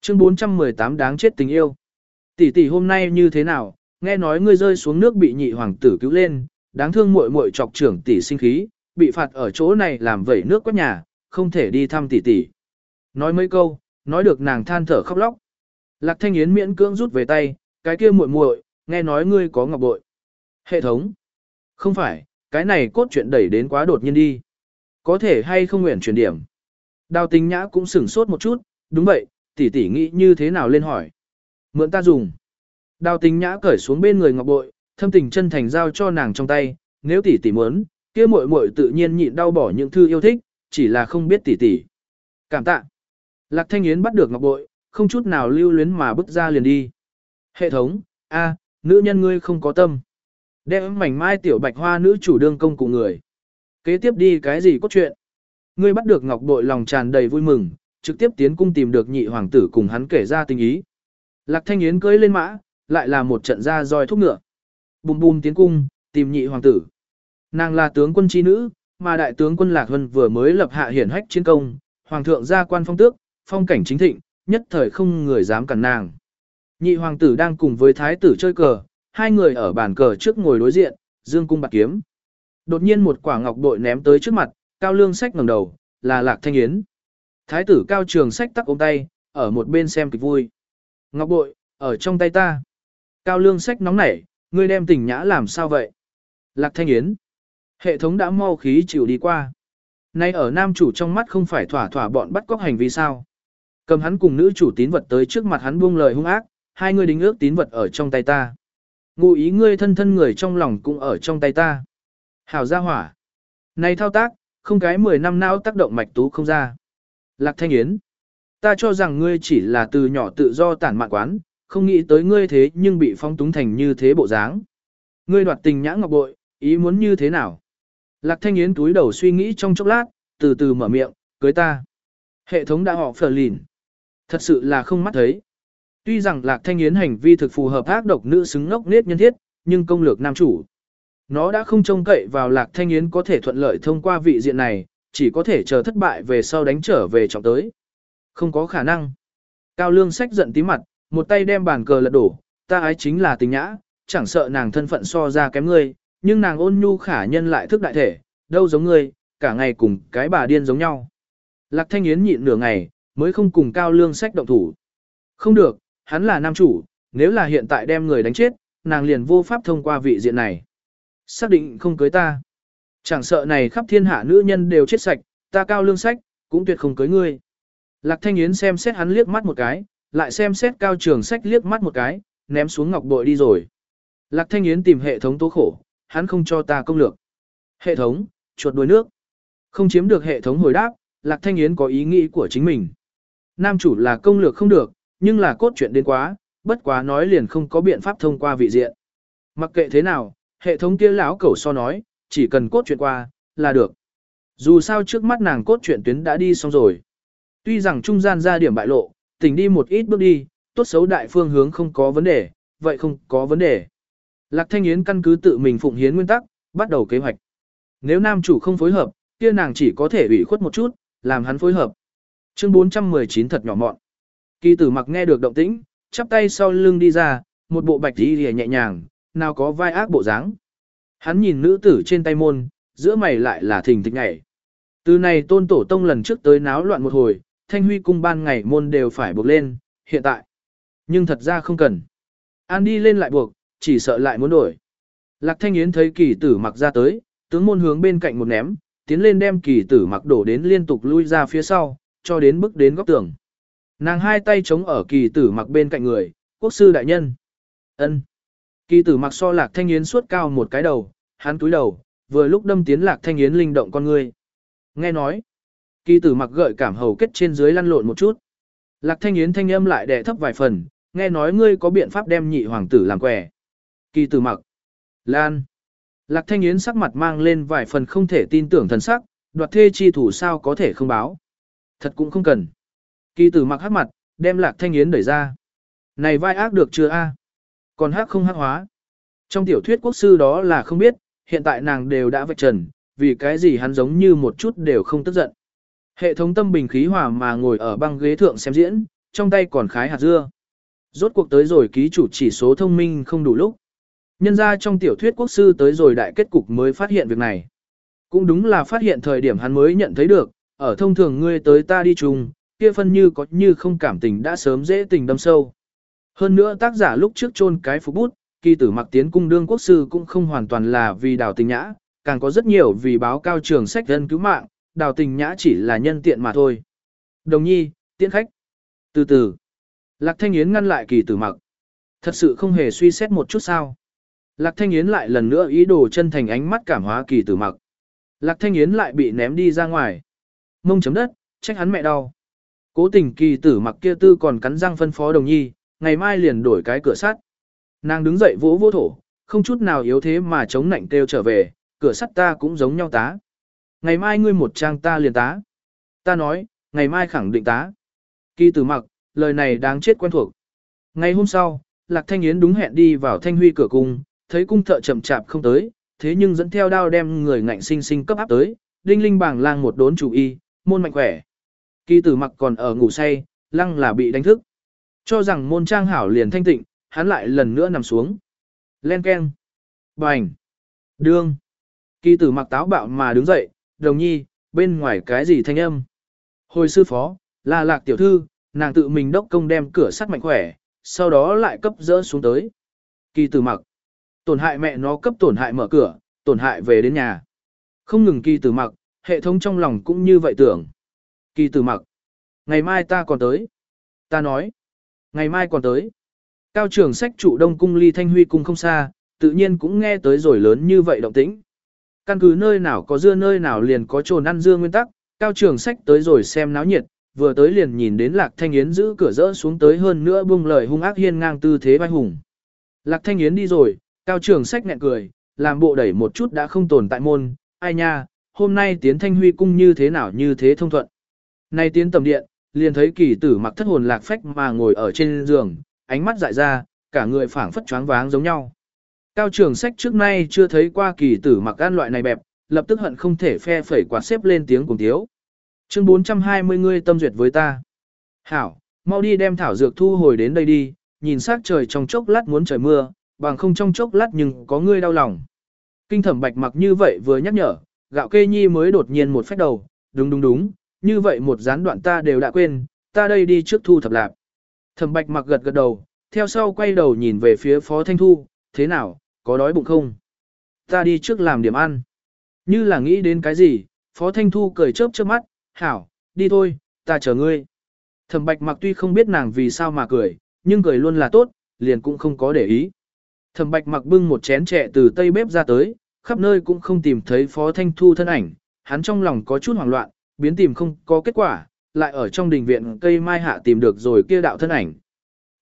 Chương 418 đáng chết tình yêu. Tỷ tỷ hôm nay như thế nào, nghe nói ngươi rơi xuống nước bị nhị hoàng tử cứu lên, đáng thương muội muội chọc trưởng tỷ sinh khí, bị phạt ở chỗ này làm vẩy nước quét nhà, không thể đi thăm tỷ tỷ. Nói mấy câu, nói được nàng than thở khóc lóc. Lạc Thanh Yến miễn cưỡng rút về tay, cái kia muội muội, nghe nói ngươi có ngọc bội. Hệ thống. Không phải, cái này cốt chuyện đẩy đến quá đột nhiên đi. Có thể hay không nguyện chuyển điểm. Đào tình nhã cũng sửng sốt một chút, đúng vậy, tỷ tỷ nghĩ như thế nào lên hỏi. Mượn ta dùng. Đào tình nhã cởi xuống bên người ngọc bội, thâm tình chân thành giao cho nàng trong tay, nếu tỷ tỷ muốn, kia muội muội tự nhiên nhịn đau bỏ những thư yêu thích, chỉ là không biết tỷ tỷ. Cảm tạ. Lạc Thanh Yến bắt được ngọc bội, không chút nào lưu luyến mà bước ra liền đi. Hệ thống, a, nữ nhân ngươi không có tâm. Đem mảnh mai tiểu bạch hoa nữ chủ đương công cụ người. Kế tiếp đi cái gì cốt truyện? Ngươi bắt được ngọc bội lòng tràn đầy vui mừng, trực tiếp tiến cung tìm được nhị hoàng tử cùng hắn kể ra tình ý. Lạc Thanh Yến cưỡi lên mã, lại là một trận ra roi thúc ngựa. Bùm bùm tiến cung, tìm nhị hoàng tử. Nàng là tướng quân chi nữ, mà đại tướng quân Lạc Hân vừa mới lập hạ hiển hách chiến công, hoàng thượng gia quan phong tước, phong cảnh chính thịnh, nhất thời không người dám cản nàng. Nhị hoàng tử đang cùng với thái tử chơi cờ, hai người ở bàn cờ trước ngồi đối diện, dương cung bạc kiếm. Đột nhiên một quả ngọc bội ném tới trước mặt, cao lương sách ngẩng đầu, là lạc thanh yến. Thái tử cao trường sách tắc ôm tay, ở một bên xem kịch vui. Ngọc bội, ở trong tay ta. Cao lương sách nóng nảy, ngươi đem tình nhã làm sao vậy? Lạc thanh yến. Hệ thống đã mau khí chịu đi qua. Nay ở nam chủ trong mắt không phải thỏa thỏa bọn bắt cóc hành vi sao. Cầm hắn cùng nữ chủ tín vật tới trước mặt hắn buông lời hung ác, hai người đính ước tín vật ở trong tay ta. Ngụ ý ngươi thân thân người trong lòng cũng ở trong tay ta. Hảo gia hỏa. Này thao tác, không cái 10 năm não tác động mạch tú không ra. Lạc Thanh Yến. Ta cho rằng ngươi chỉ là từ nhỏ tự do tản mạn quán, không nghĩ tới ngươi thế nhưng bị phong túng thành như thế bộ dáng. Ngươi đoạt tình nhã ngọc bội, ý muốn như thế nào? Lạc Thanh Yến túi đầu suy nghĩ trong chốc lát, từ từ mở miệng, cưới ta. Hệ thống đã họ phở lìn. Thật sự là không mắt thấy. Tuy rằng Lạc Thanh Yến hành vi thực phù hợp ác độc nữ xứng ngốc nết nhân thiết, nhưng công lược nam chủ. Nó đã không trông cậy vào Lạc Thanh Yến có thể thuận lợi thông qua vị diện này, chỉ có thể chờ thất bại về sau đánh trở về trọng tới. Không có khả năng. Cao Lương sách giận tí mặt, một tay đem bàn cờ lật đổ, ta ái chính là tình nhã, chẳng sợ nàng thân phận so ra kém ngươi, nhưng nàng ôn nhu khả nhân lại thức đại thể, đâu giống ngươi, cả ngày cùng cái bà điên giống nhau. Lạc Thanh Yến nhịn nửa ngày, mới không cùng Cao Lương sách động thủ. Không được, hắn là nam chủ, nếu là hiện tại đem người đánh chết, nàng liền vô pháp thông qua vị diện này. Xác định không cưới ta. Chẳng sợ này khắp thiên hạ nữ nhân đều chết sạch, ta cao lương sách, cũng tuyệt không cưới ngươi. Lạc Thanh Yến xem xét hắn liếc mắt một cái, lại xem xét cao trường sách liếc mắt một cái, ném xuống ngọc bội đi rồi. Lạc Thanh Yến tìm hệ thống tố khổ, hắn không cho ta công lược. Hệ thống, chuột đuôi nước. Không chiếm được hệ thống hồi đáp, Lạc Thanh Yến có ý nghĩ của chính mình. Nam chủ là công lược không được, nhưng là cốt truyện đến quá, bất quá nói liền không có biện pháp thông qua vị diện. Mặc kệ thế nào, hệ thống kia lão cẩu so nói, chỉ cần cốt truyện qua, là được. Dù sao trước mắt nàng cốt truyện tuyến đã đi xong rồi. Tuy rằng trung gian ra điểm bại lộ, tỉnh đi một ít bước đi, tốt xấu đại phương hướng không có vấn đề, vậy không có vấn đề. Lạc Thanh Yến căn cứ tự mình phụng hiến nguyên tắc, bắt đầu kế hoạch. Nếu nam chủ không phối hợp, kia nàng chỉ có thể ủy khuất một chút, làm hắn phối hợp. Chương 419 thật nhỏ mọn. Kỳ tử mặc nghe được động tĩnh, chắp tay sau lưng đi ra, một bộ bạch y lìa nhẹ nhàng, nào có vai ác bộ dáng. Hắn nhìn nữ tử trên tay môn, giữa mày lại là thình thịch nhảy. Từ này tôn tổ tông lần trước tới náo loạn một hồi, thanh huy cung ban ngày môn đều phải buộc lên, hiện tại. Nhưng thật ra không cần. An đi lên lại buộc, chỉ sợ lại muốn đổi. Lạc thanh yến thấy kỳ tử mặc ra tới, tướng môn hướng bên cạnh một ném, tiến lên đem kỳ tử mặc đổ đến liên tục lui ra phía sau, cho đến bước đến góc tường. Nàng hai tay chống ở kỳ tử mặc bên cạnh người, quốc sư đại nhân. ân Kỳ tử mặc so lạc thanh yến suốt cao một cái đầu, hắn túi đầu, vừa lúc đâm tiến lạc thanh yến linh động con người. Nghe nói, kỳ tử mặc gợi cảm hầu kết trên dưới lăn lộn một chút. Lạc thanh yến thanh âm lại đè thấp vài phần, nghe nói ngươi có biện pháp đem nhị hoàng tử làm quẻ. Kỳ tử mặc, lan. Lạc thanh yến sắc mặt mang lên vài phần không thể tin tưởng thần sắc, đoạt thê chi thủ sao có thể không báo. Thật cũng không cần. Kỳ tử mặc hắc mặt, đem lạc thanh yến đẩy ra. Này vai ác được chưa a? Còn hắc không hắc hóa. Trong tiểu thuyết quốc sư đó là không biết, hiện tại nàng đều đã vạch trần, vì cái gì hắn giống như một chút đều không tức giận. Hệ thống tâm bình khí hòa mà ngồi ở băng ghế thượng xem diễn, trong tay còn khái hạt dưa. Rốt cuộc tới rồi ký chủ chỉ số thông minh không đủ lúc. Nhân ra trong tiểu thuyết quốc sư tới rồi đại kết cục mới phát hiện việc này. Cũng đúng là phát hiện thời điểm hắn mới nhận thấy được, ở thông thường ngươi tới ta đi chung, kia phân như có như không cảm tình đã sớm dễ tình đâm sâu. Hơn nữa tác giả lúc trước chôn cái phục bút, kỳ tử mặc tiến cung đương quốc sư cũng không hoàn toàn là vì đào tình nhã, càng có rất nhiều vì báo cao trường sách dân cứu mạng, đào tình nhã chỉ là nhân tiện mà thôi. Đồng nhi, tiễn khách. Từ từ, Lạc Thanh Yến ngăn lại kỳ tử mặc. Thật sự không hề suy xét một chút sao. Lạc Thanh Yến lại lần nữa ý đồ chân thành ánh mắt cảm hóa kỳ tử mặc. Lạc Thanh Yến lại bị ném đi ra ngoài. Mông chấm đất, trách hắn mẹ đau. Cố tình kỳ tử mặc kia tư còn cắn răng phân phó đồng nhi, ngày mai liền đổi cái cửa sắt. Nàng đứng dậy vỗ vỗ thổ, không chút nào yếu thế mà chống nạnh kêu trở về, cửa sắt ta cũng giống nhau tá. Ngày mai ngươi một trang ta liền tá. Ta nói, ngày mai khẳng định tá. Kỳ tử mặc, lời này đáng chết quen thuộc. Ngày hôm sau, Lạc Thanh Yến đúng hẹn đi vào Thanh Huy cửa cung, thấy cung thợ chậm chạp không tới, thế nhưng dẫn theo đao đem người ngạnh sinh sinh cấp áp tới, đinh linh bảng lang một đốn chủ y, môn mạnh khỏe. Kỳ tử mặc còn ở ngủ say, lăng là bị đánh thức. Cho rằng môn trang hảo liền thanh tịnh, hắn lại lần nữa nằm xuống. Len keng. Bành. Đương. Kỳ tử mặc táo bạo mà đứng dậy, đồng nhi, bên ngoài cái gì thanh âm. Hồi sư phó, là lạc tiểu thư, nàng tự mình đốc công đem cửa sắt mạnh khỏe, sau đó lại cấp dỡ xuống tới. Kỳ tử mặc. Tổn hại mẹ nó cấp tổn hại mở cửa, tổn hại về đến nhà. Không ngừng kỳ tử mặc, hệ thống trong lòng cũng như vậy tưởng. Kỳ tử mặc. Ngày mai ta còn tới. Ta nói. Ngày mai còn tới. Cao trưởng sách trụ đông cung ly thanh huy cung không xa, tự nhiên cũng nghe tới rồi lớn như vậy động tĩnh. Căn cứ nơi nào có dưa nơi nào liền có trồn ăn dưa nguyên tắc, cao trưởng sách tới rồi xem náo nhiệt, vừa tới liền nhìn đến lạc thanh yến giữ cửa rỡ xuống tới hơn nữa bung lời hung ác hiên ngang tư thế vai hùng. Lạc thanh yến đi rồi, cao trưởng sách nhẹ cười, làm bộ đẩy một chút đã không tồn tại môn, ai nha, hôm nay tiến thanh huy cung như thế nào như thế thông thuận. Nay tiến tầm điện, liền thấy kỳ tử mặc thất hồn lạc phách mà ngồi ở trên giường, ánh mắt dại ra, cả người phảng phất choáng váng giống nhau. Cao trường sách trước nay chưa thấy qua kỳ tử mặc ăn loại này bẹp, lập tức hận không thể phe phẩy quạt xếp lên tiếng cùng thiếu. Chương 420 ngươi tâm duyệt với ta. Hảo, mau đi đem thảo dược thu hồi đến đây đi, nhìn sát trời trong chốc lát muốn trời mưa, bằng không trong chốc lát nhưng có ngươi đau lòng. Kinh thẩm bạch mặc như vậy vừa nhắc nhở, gạo kê nhi mới đột nhiên một phách đầu, đúng đúng đúng, như vậy một gián đoạn ta đều đã quên, ta đây đi trước thu thập lạp. Thẩm bạch mặc gật gật đầu, theo sau quay đầu nhìn về phía phó thanh thu, thế nào, có đói bụng không? Ta đi trước làm điểm ăn. Như là nghĩ đến cái gì, phó thanh thu cười chớp chớp mắt, hảo, đi thôi, ta chờ ngươi. Thẩm bạch mặc tuy không biết nàng vì sao mà cười, nhưng cười luôn là tốt, liền cũng không có để ý. Thẩm bạch mặc bưng một chén trẻ từ tây bếp ra tới, khắp nơi cũng không tìm thấy phó thanh thu thân ảnh, hắn trong lòng có chút hoảng loạn, biến tìm không có kết quả, lại ở trong đình viện cây mai hạ tìm được rồi kia đạo thân ảnh.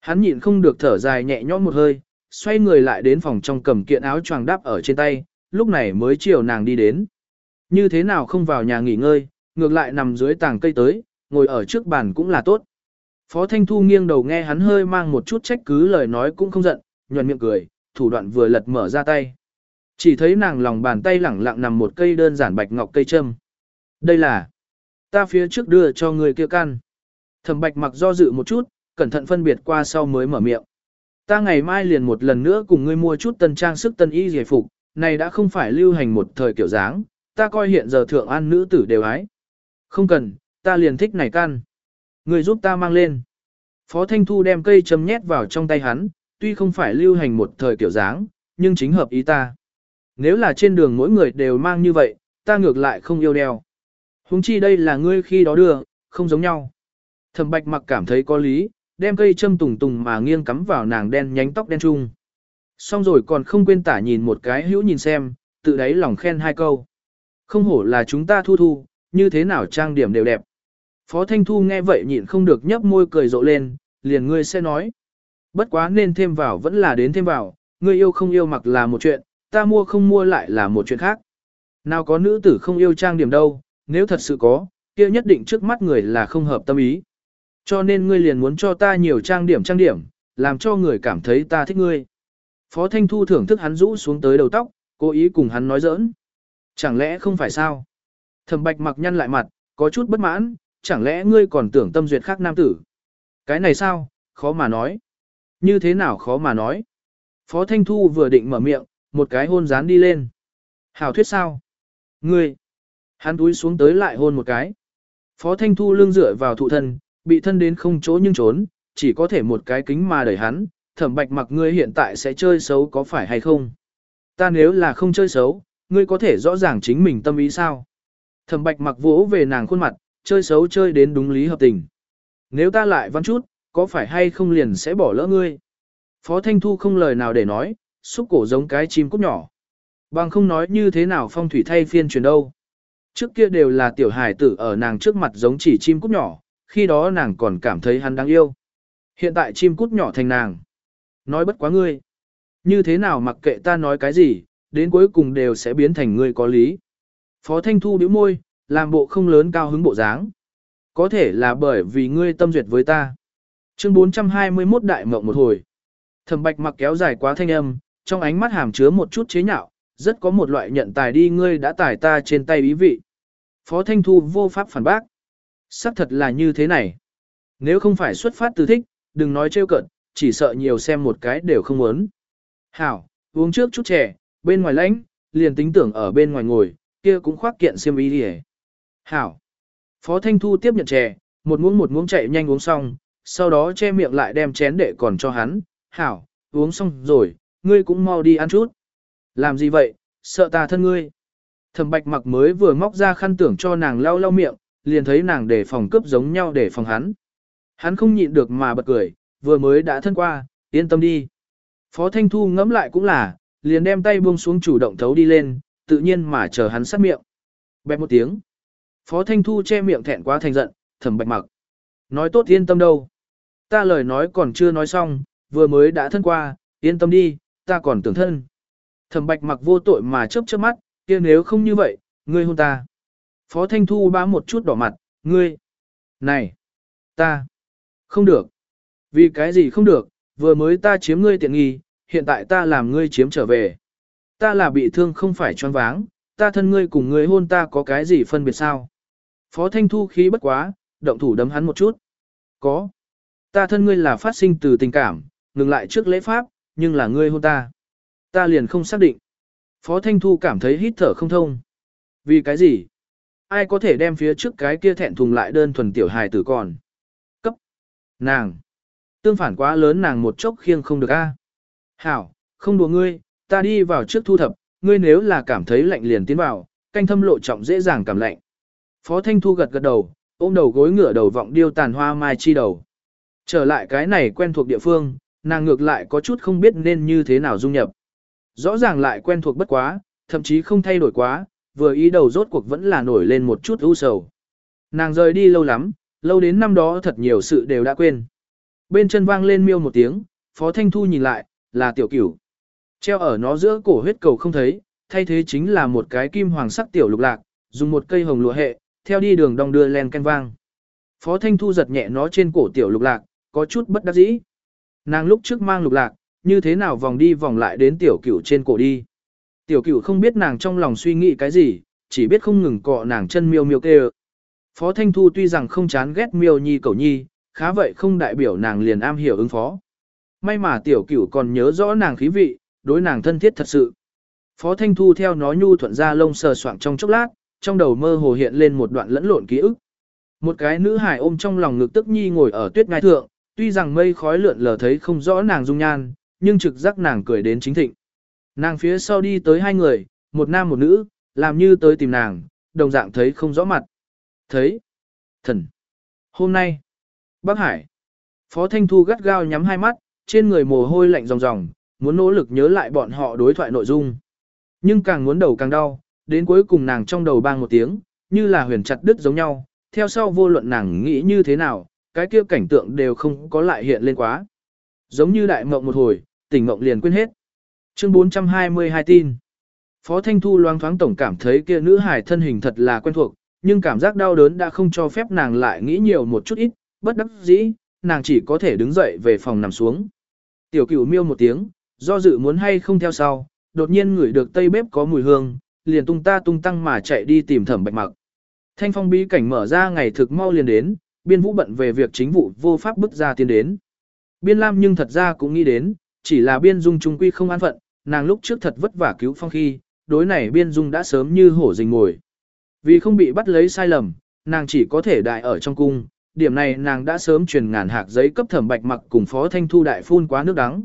Hắn nhịn không được thở dài nhẹ nhõm một hơi, xoay người lại đến phòng trong cầm kiện áo choàng đắp ở trên tay, lúc này mới chiều nàng đi đến. Như thế nào không vào nhà nghỉ ngơi, ngược lại nằm dưới tàng cây tới, ngồi ở trước bàn cũng là tốt. Phó Thanh Thu nghiêng đầu nghe hắn hơi mang một chút trách cứ lời nói cũng không giận, nhuận miệng cười, thủ đoạn vừa lật mở ra tay. Chỉ thấy nàng lòng bàn tay lẳng lặng nằm một cây đơn giản bạch ngọc cây châm. Đây là Ta phía trước đưa cho người kia căn. Thẩm bạch mặc do dự một chút, cẩn thận phân biệt qua sau mới mở miệng. Ta ngày mai liền một lần nữa cùng ngươi mua chút tân trang sức tân y giải phục, này đã không phải lưu hành một thời kiểu dáng, ta coi hiện giờ thượng an nữ tử đều ái. Không cần, ta liền thích này căn. Người giúp ta mang lên. Phó Thanh Thu đem cây châm nhét vào trong tay hắn, tuy không phải lưu hành một thời kiểu dáng, nhưng chính hợp ý ta. Nếu là trên đường mỗi người đều mang như vậy, ta ngược lại không yêu đeo. Hùng chi đây là ngươi khi đó đưa, không giống nhau. Thẩm bạch mặc cảm thấy có lý, đem cây châm tùng tùng mà nghiêng cắm vào nàng đen nhánh tóc đen trung. Xong rồi còn không quên tả nhìn một cái hữu nhìn xem, tự đáy lòng khen hai câu. Không hổ là chúng ta thu thu, như thế nào trang điểm đều đẹp. Phó Thanh Thu nghe vậy nhịn không được nhấp môi cười rộ lên, liền ngươi sẽ nói. Bất quá nên thêm vào vẫn là đến thêm vào, ngươi yêu không yêu mặc là một chuyện, ta mua không mua lại là một chuyện khác. Nào có nữ tử không yêu trang điểm đâu, nếu thật sự có, kia nhất định trước mắt người là không hợp tâm ý. Cho nên ngươi liền muốn cho ta nhiều trang điểm trang điểm, làm cho người cảm thấy ta thích ngươi. Phó Thanh Thu thưởng thức hắn rũ xuống tới đầu tóc, cố ý cùng hắn nói giỡn. Chẳng lẽ không phải sao? Thẩm bạch mặc nhăn lại mặt, có chút bất mãn, chẳng lẽ ngươi còn tưởng tâm duyệt khác nam tử? Cái này sao, khó mà nói. Như thế nào khó mà nói? Phó Thanh Thu vừa định mở miệng, một cái hôn dán đi lên. Hảo thuyết sao? Ngươi! Hắn túi xuống tới lại hôn một cái. Phó Thanh Thu lưng dựa vào thụ thân, bị thân đến không chỗ nhưng trốn, chỉ có thể một cái kính mà đẩy hắn, thẩm bạch mặc ngươi hiện tại sẽ chơi xấu có phải hay không? Ta nếu là không chơi xấu, ngươi có thể rõ ràng chính mình tâm ý sao? Thẩm bạch mặc vỗ về nàng khuôn mặt, chơi xấu chơi đến đúng lý hợp tình. Nếu ta lại văn chút, có phải hay không liền sẽ bỏ lỡ ngươi? Phó Thanh Thu không lời nào để nói, xúc cổ giống cái chim cút nhỏ. Bằng không nói như thế nào phong thủy thay phiên truyền đâu. Trước kia đều là tiểu hài tử ở nàng trước mặt giống chỉ chim cút nhỏ, khi đó nàng còn cảm thấy hắn đáng yêu. Hiện tại chim cút nhỏ thành nàng. Nói bất quá ngươi. Như thế nào mặc kệ ta nói cái gì, đến cuối cùng đều sẽ biến thành ngươi có lý. Phó Thanh Thu bĩu môi, làm bộ không lớn cao hứng bộ dáng. Có thể là bởi vì ngươi tâm duyệt với ta. Chương 421 đại mộng một hồi. Thẩm Bạch mặc kéo dài quá thanh âm, trong ánh mắt hàm chứa một chút chế nhạo, rất có một loại nhận tài đi ngươi đã tài ta trên tay ý vị. Phó Thanh Thu vô pháp phản bác. Sắc thật là như thế này. Nếu không phải xuất phát từ thích, đừng nói trêu cợt, chỉ sợ nhiều xem một cái đều không muốn. Hảo, uống trước chút trẻ, bên ngoài lãnh, liền tính tưởng ở bên ngoài ngồi, kia cũng khoác kiện xiêm y đi Hảo. Phó Thanh Thu tiếp nhận chè, một muỗng một muỗng chạy nhanh uống xong, sau đó che miệng lại đem chén đệ còn cho hắn. Hảo, uống xong rồi, ngươi cũng mau đi ăn chút. Làm gì vậy, sợ ta thân ngươi. Thẩm bạch mặc mới vừa móc ra khăn tưởng cho nàng lau lau miệng, liền thấy nàng để phòng cướp giống nhau để phòng hắn. Hắn không nhịn được mà bật cười, vừa mới đã thân qua, yên tâm đi. Phó Thanh Thu ngẫm lại cũng là, liền đem tay buông xuống chủ động thấu đi lên, tự nhiên mà chờ hắn sát miệng. Bẹp một tiếng. Phó Thanh Thu che miệng thẹn quá thành giận, thẩm bạch mặc. Nói tốt yên tâm đâu. Ta lời nói còn chưa nói xong, vừa mới đã thân qua, yên tâm đi, ta còn tưởng thân. Thẩm bạch mặc vô tội mà chớp chớp mắt, kia nếu không như vậy, ngươi hôn ta. Phó Thanh Thu bá một chút đỏ mặt, ngươi. Này, ta. Không được. Vì cái gì không được, vừa mới ta chiếm ngươi tiện nghi, hiện tại ta làm ngươi chiếm trở về. Ta là bị thương không phải choáng váng, ta thân ngươi cùng ngươi hôn ta có cái gì phân biệt sao? Phó Thanh Thu khí bất quá, động thủ đấm hắn một chút. Có. Ta thân ngươi là phát sinh từ tình cảm, ngừng lại trước lễ pháp, nhưng là ngươi hôn ta. Ta liền không xác định. Phó Thanh Thu cảm thấy hít thở không thông. Vì cái gì? Ai có thể đem phía trước cái kia thẹn thùng lại đơn thuần tiểu hài tử còn? Cấp. Nàng. Tương phản quá lớn nàng một chốc khiêng không được a. Hảo, không đùa ngươi, ta đi vào trước thu thập, ngươi nếu là cảm thấy lạnh liền tiến vào, canh thâm lộ trọng dễ dàng cảm lạnh. Phó Thanh Thu gật gật đầu, ôm đầu gối ngửa đầu vọng điêu tàn hoa mai chi đầu. Trở lại cái này quen thuộc địa phương, nàng ngược lại có chút không biết nên như thế nào dung nhập. Rõ ràng lại quen thuộc bất quá, thậm chí không thay đổi quá, vừa ý đầu rốt cuộc vẫn là nổi lên một chút ưu sầu. Nàng rời đi lâu lắm, lâu đến năm đó thật nhiều sự đều đã quên. Bên chân vang lên miêu một tiếng, Phó Thanh Thu nhìn lại, là tiểu cửu. Treo ở nó giữa cổ huyết cầu không thấy, thay thế chính là một cái kim hoàng sắc tiểu lục lạc, dùng một cây hồng lụa hệ, theo đi đường đong đưa len canh vang. Phó Thanh Thu giật nhẹ nó trên cổ tiểu lục lạc, có chút bất đắc dĩ. Nàng lúc trước mang lục lạc, như thế nào vòng đi vòng lại đến tiểu cửu trên cổ đi. Tiểu cửu không biết nàng trong lòng suy nghĩ cái gì, chỉ biết không ngừng cọ nàng chân miêu miêu kêu. Phó Thanh Thu tuy rằng không chán ghét miêu nhi cầu nhi, khá vậy không đại biểu nàng liền am hiểu ứng phó. May mà tiểu cửu còn nhớ rõ nàng khí vị, đối nàng thân thiết thật sự. Phó Thanh Thu theo nó nhu thuận ra lông sờ soạng trong chốc lát, trong đầu mơ hồ hiện lên một đoạn lẫn lộn ký ức. Một cái nữ hài ôm trong lòng ngực tức nhi ngồi ở tuyết ngai thượng, tuy rằng mây khói lượn lờ thấy không rõ nàng dung nhan, nhưng trực giác nàng cười đến chính thịnh. Nàng phía sau đi tới hai người, một nam một nữ, làm như tới tìm nàng, đồng dạng thấy không rõ mặt. Thấy. Thần. Hôm nay. Bắc Hải. Phó Thanh Thu gắt gao nhắm hai mắt, trên người mồ hôi lạnh ròng ròng, muốn nỗ lực nhớ lại bọn họ đối thoại nội dung. Nhưng càng muốn đầu càng đau, đến cuối cùng nàng trong đầu bang một tiếng, như là huyền chặt đứt giống nhau, theo sau vô luận nàng nghĩ như thế nào, cái kia cảnh tượng đều không có lại hiện lên quá. Giống như đại mộng một hồi, tỉnh mộng liền quên hết. Chương 422 tin. Phó Thanh Thu loang thoáng tổng cảm thấy kia nữ hải thân hình thật là quen thuộc, nhưng cảm giác đau đớn đã không cho phép nàng lại nghĩ nhiều một chút ít, bất đắc dĩ, nàng chỉ có thể đứng dậy về phòng nằm xuống. Tiểu cửu miêu một tiếng, do dự muốn hay không theo sau, đột nhiên ngửi được tây bếp có mùi hương, liền tung ta tung tăng mà chạy đi tìm thẩm bạch mặc. Thanh phong bí cảnh mở ra ngày thực mau liền đến, biên vũ bận về việc chính vụ vô pháp bức ra tiến đến. Biên lam nhưng thật ra cũng nghĩ đến, chỉ là biên dung trung quy không an phận, nàng lúc trước thật vất vả cứu phong khi, đối này biên dung đã sớm như hổ rình ngồi. Vì không bị bắt lấy sai lầm, nàng chỉ có thể đại ở trong cung, điểm này nàng đã sớm truyền ngàn hạc giấy cấp thẩm bạch mặc cùng phó thanh thu đại phun quá nước đắng.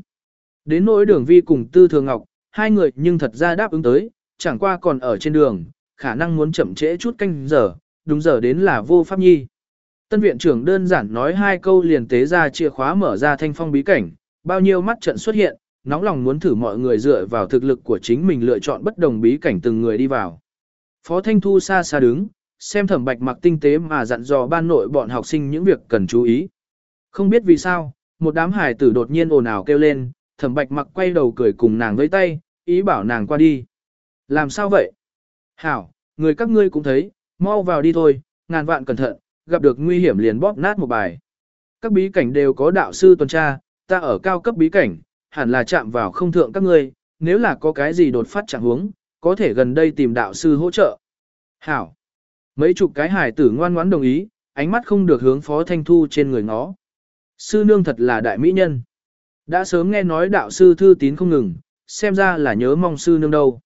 Đến nỗi đường vi cùng tư thường ngọc, hai người nhưng thật ra đáp ứng tới, chẳng qua còn ở trên đường, khả năng muốn chậm trễ chút canh giờ, đúng giờ đến là vô pháp nhi. Tân viện trưởng đơn giản nói hai câu liền tế ra chìa khóa mở ra thanh phong bí cảnh, bao nhiêu mắt trận xuất hiện, nóng lòng muốn thử mọi người dựa vào thực lực của chính mình lựa chọn bất đồng bí cảnh từng người đi vào. Phó Thanh Thu xa xa đứng, xem thẩm bạch mặc tinh tế mà dặn dò ban nội bọn học sinh những việc cần chú ý. Không biết vì sao, một đám hải tử đột nhiên ồn ào kêu lên, thẩm bạch mặc quay đầu cười cùng nàng với tay, ý bảo nàng qua đi. Làm sao vậy? Hảo, người các ngươi cũng thấy, mau vào đi thôi, ngàn vạn cẩn thận, gặp được nguy hiểm liền bóp nát một bài. Các bí cảnh đều có đạo sư tuần tra, ta ở cao cấp bí cảnh, hẳn là chạm vào không thượng các ngươi, nếu là có cái gì đột phát chẳng huống, có thể gần đây tìm đạo sư hỗ trợ. Hảo. Mấy chục cái hải tử ngoan ngoãn đồng ý, ánh mắt không được hướng Phó Thanh Thu trên người ngó. Sư nương thật là đại mỹ nhân. Đã sớm nghe nói đạo sư thư tín không ngừng, xem ra là nhớ mong sư nương đâu.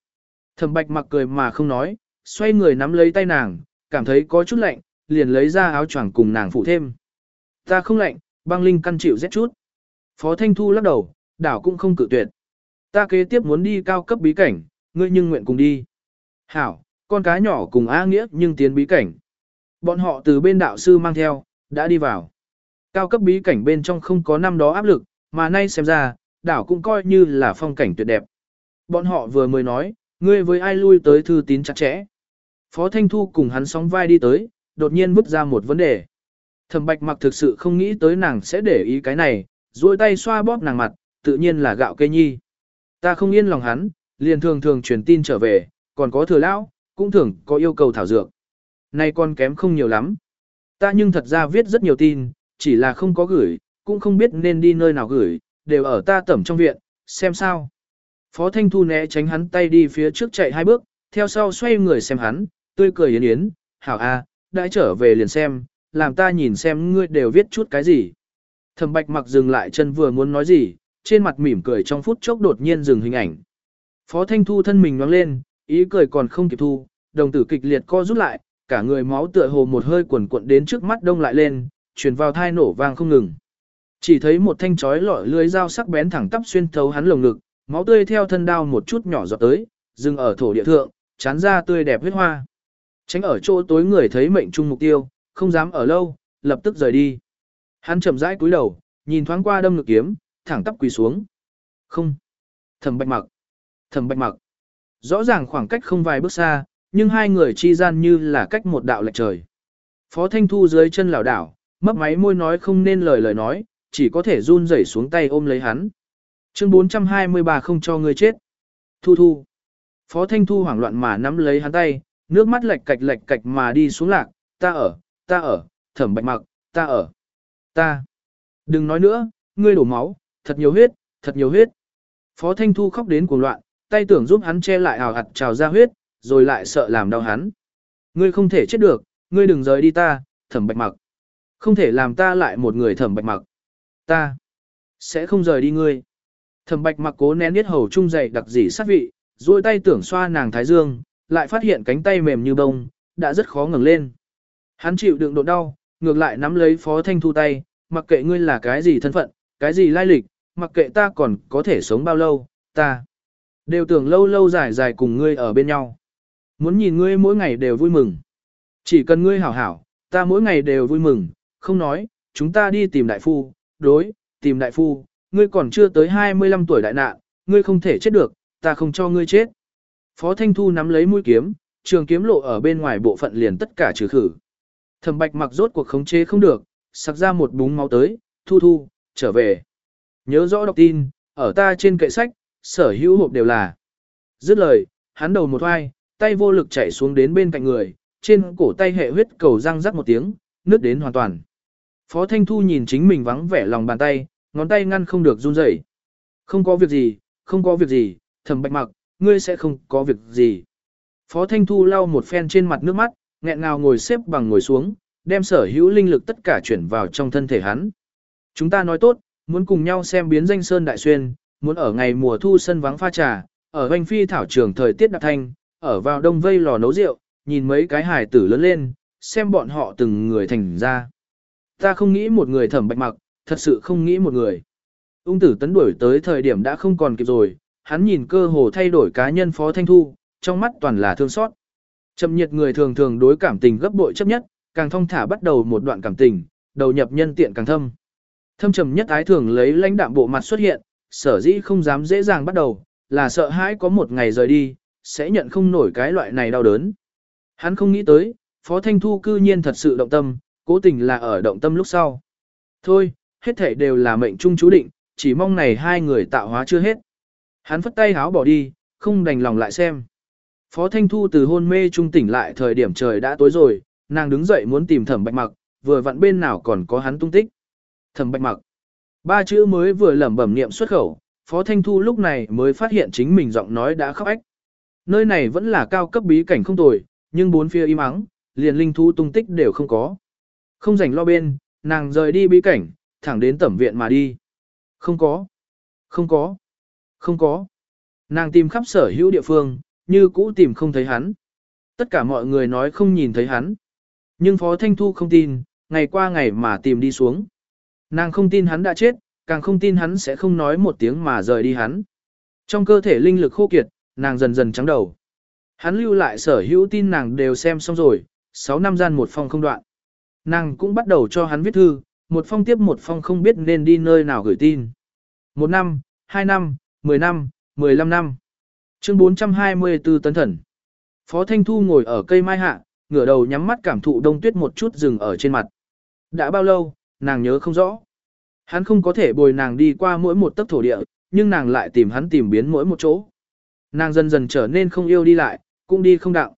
Thẩm bạch mặc cười mà không nói, xoay người nắm lấy tay nàng, cảm thấy có chút lạnh, liền lấy ra áo choàng cùng nàng phụ thêm. Ta không lạnh, băng linh căn chịu rét chút. Phó Thanh Thu lắc đầu, đảo cũng không cự tuyệt. Ta kế tiếp muốn đi cao cấp bí cảnh, ngươi nhưng nguyện cùng đi. Hảo, con cá nhỏ cùng A Nghĩa nhưng tiến bí cảnh. Bọn họ từ bên đạo sư mang theo, đã đi vào. Cao cấp bí cảnh bên trong không có năm đó áp lực, mà nay xem ra, đảo cũng coi như là phong cảnh tuyệt đẹp. Bọn họ vừa mới nói, ngươi với ai lui tới thư tín chặt chẽ. Phó Thanh Thu cùng hắn sóng vai đi tới, đột nhiên vứt ra một vấn đề. Thẩm bạch mặc thực sự không nghĩ tới nàng sẽ để ý cái này, duỗi tay xoa bóp nàng mặt, tự nhiên là gạo cây nhi. Ta không yên lòng hắn, liền thường thường truyền tin trở về, còn có thừa lão, cũng thường có yêu cầu thảo dược. Nay con kém không nhiều lắm. Ta nhưng thật ra viết rất nhiều tin, chỉ là không có gửi, cũng không biết nên đi nơi nào gửi, đều ở ta tẩm trong viện, xem sao. Phó Thanh Thu né tránh hắn tay đi phía trước chạy hai bước, theo sau xoay người xem hắn, tươi cười yến yến, hảo a, đã trở về liền xem, làm ta nhìn xem ngươi đều viết chút cái gì. Thẩm bạch mặc dừng lại chân vừa muốn nói gì, trên mặt mỉm cười trong phút chốc đột nhiên dừng hình ảnh. Phó Thanh Thu thân mình nhoáng lên, ý cười còn không kịp thu, đồng tử kịch liệt co rút lại, cả người máu tựa hồ một hơi quần cuộn đến trước mắt đông lại lên, truyền vào thai nổ vang không ngừng. Chỉ thấy một thanh chói lọi lưới dao sắc bén thẳng tắp xuyên thấu hắn lồng ngực, máu tươi theo thân đao một chút nhỏ giọt tới, dừng ở thổ địa thượng, chán ra tươi đẹp huyết hoa. Tránh ở chỗ tối người thấy mệnh trung mục tiêu, không dám ở lâu, lập tức rời đi. Hắn chậm rãi cúi đầu, nhìn thoáng qua đâm ngực kiếm, thẳng tắp quỳ xuống. Không. Thẩm Bạch Mặc. Thẩm Bạch Mặc. Rõ ràng khoảng cách không vài bước xa, nhưng hai người chi gian như là cách một đạo lệch trời. Phó Thanh Thu dưới chân lảo đảo, mấp máy môi nói không nên lời lời nói, chỉ có thể run rẩy xuống tay ôm lấy hắn. Chương 423 không cho ngươi chết. Thu Thu. Phó Thanh Thu hoảng loạn mà nắm lấy hắn tay, nước mắt lệch cạch lệch cạch mà đi xuống lạc, ta ở, ta ở, thẩm bạch mặc, ta ở, ta. Đừng nói nữa, ngươi đổ máu, thật nhiều huyết, thật nhiều huyết. Phó Thanh Thu khóc đến cuồng loạn, tay tưởng giúp hắn che lại hào hạt trào ra huyết, rồi lại sợ làm đau hắn. Ngươi không thể chết được, ngươi đừng rời đi ta, thẩm bạch mặc. Không thể làm ta lại một người thẩm bạch mặc. Ta sẽ không rời đi ngươi. Thẩm bạch mặc cố nén biết hầu trung dày đặc dỉ sát vị, duỗi tay tưởng xoa nàng thái dương, lại phát hiện cánh tay mềm như bông, đã rất khó ngẩng lên. Hắn chịu đựng độ đau, ngược lại nắm lấy Phó Thanh Thu tay, mặc kệ ngươi là cái gì thân phận, cái gì lai lịch, mặc kệ ta còn có thể sống bao lâu, ta đều tưởng lâu lâu dài dài cùng ngươi ở bên nhau. Muốn nhìn ngươi mỗi ngày đều vui mừng. Chỉ cần ngươi hảo hảo, ta mỗi ngày đều vui mừng, không nói, chúng ta đi tìm đại phu, đối, tìm đại phu, ngươi còn chưa tới 25 tuổi đại nạn, ngươi không thể chết được, ta không cho ngươi chết. Phó Thanh Thu nắm lấy mũi kiếm, trường kiếm lộ ở bên ngoài bộ phận liền tất cả trừ khử. Thẩm Bạch mặc rốt cuộc khống chế không được, sặc ra một búng máu tới, thu thu, trở về. Nhớ rõ đọc tin, ở ta trên kệ sách, sở hữu hộp đều là. Dứt lời, hắn đầu một hoai, tay vô lực chạy xuống đến bên cạnh người, trên cổ tay hệ huyết cầu răng rắc một tiếng, nước đến hoàn toàn. Phó Thanh Thu nhìn chính mình vắng vẻ lòng bàn tay, ngón tay ngăn không được run rẩy. Không có việc gì, không có việc gì, thẩm bạch mặc, ngươi sẽ không có việc gì. Phó Thanh Thu lau một phen trên mặt nước mắt, nghẹn ngào ngồi xếp bằng ngồi xuống, đem sở hữu linh lực tất cả chuyển vào trong thân thể hắn. Chúng ta nói tốt, muốn cùng nhau xem biến danh Sơn Đại Xuyên, muốn ở ngày mùa thu sân vắng pha trà, ở hoành phi thảo trường thời tiết đặc thanh, ở vào đông vây lò nấu rượu, nhìn mấy cái hài tử lớn lên, xem bọn họ từng người thành ra. Ta không nghĩ một người thẩm bạch mặc, thật sự không nghĩ một người. Ung tử tấn đuổi tới thời điểm đã không còn kịp rồi, hắn nhìn cơ hồ thay đổi cá nhân phó thanh thu, trong mắt toàn là thương xót. Chậm nhiệt người thường thường đối cảm tình gấp bội chấp nhất, càng thông thả bắt đầu một đoạn cảm tình, đầu nhập nhân tiện càng thâm. Thâm trầm nhất ái thường lấy lãnh đạm bộ mặt xuất hiện, sở dĩ không dám dễ dàng bắt đầu, là sợ hãi có một ngày rời đi, sẽ nhận không nổi cái loại này đau đớn. Hắn không nghĩ tới, Phó Thanh Thu cư nhiên thật sự động tâm, cố tình là ở động tâm lúc sau. Thôi, hết thể đều là mệnh trung chú định, chỉ mong này hai người tạo hóa chưa hết. Hắn phất tay háo bỏ đi, không đành lòng lại xem. Phó Thanh Thu từ hôn mê trung tỉnh lại thời điểm trời đã tối rồi, nàng đứng dậy muốn tìm thẩm bạch mặc, vừa vặn bên nào còn có hắn tung tích. Thẩm bạch mặc. Ba chữ mới vừa lẩm bẩm niệm xuất khẩu, Phó Thanh Thu lúc này mới phát hiện chính mình giọng nói đã khóc ách. Nơi này vẫn là cao cấp bí cảnh không tồi, nhưng bốn phía im ắng, liền linh thú tung tích đều không có. Không rảnh lo bên, nàng rời đi bí cảnh, thẳng đến tẩm viện mà đi. Không có. Không có. Không có. Nàng tìm khắp sở hữu địa phương, như cũ tìm không thấy hắn. Tất cả mọi người nói không nhìn thấy hắn. Nhưng Phó Thanh Thu không tin, ngày qua ngày mà tìm đi xuống. Nàng không tin hắn đã chết, càng không tin hắn sẽ không nói một tiếng mà rời đi hắn. Trong cơ thể linh lực khô kiệt, nàng dần dần trắng đầu. Hắn lưu lại sở hữu tin nàng đều xem xong rồi, 6 năm gian một phong không đoạn. Nàng cũng bắt đầu cho hắn viết thư, một phong tiếp một phong không biết nên đi nơi nào gửi tin. Một năm, hai năm, mười năm, mười lăm năm. Chương 424 tấn thần. Phó Thanh Thu ngồi ở cây mai hạ, ngửa đầu nhắm mắt cảm thụ đông tuyết một chút rừng ở trên mặt. Đã bao lâu, nàng nhớ không rõ. Hắn không có thể bồi nàng đi qua mỗi một tấc thổ địa, nhưng nàng lại tìm hắn tìm biến mỗi một chỗ. Nàng dần dần trở nên không yêu đi lại, cũng đi không đạo.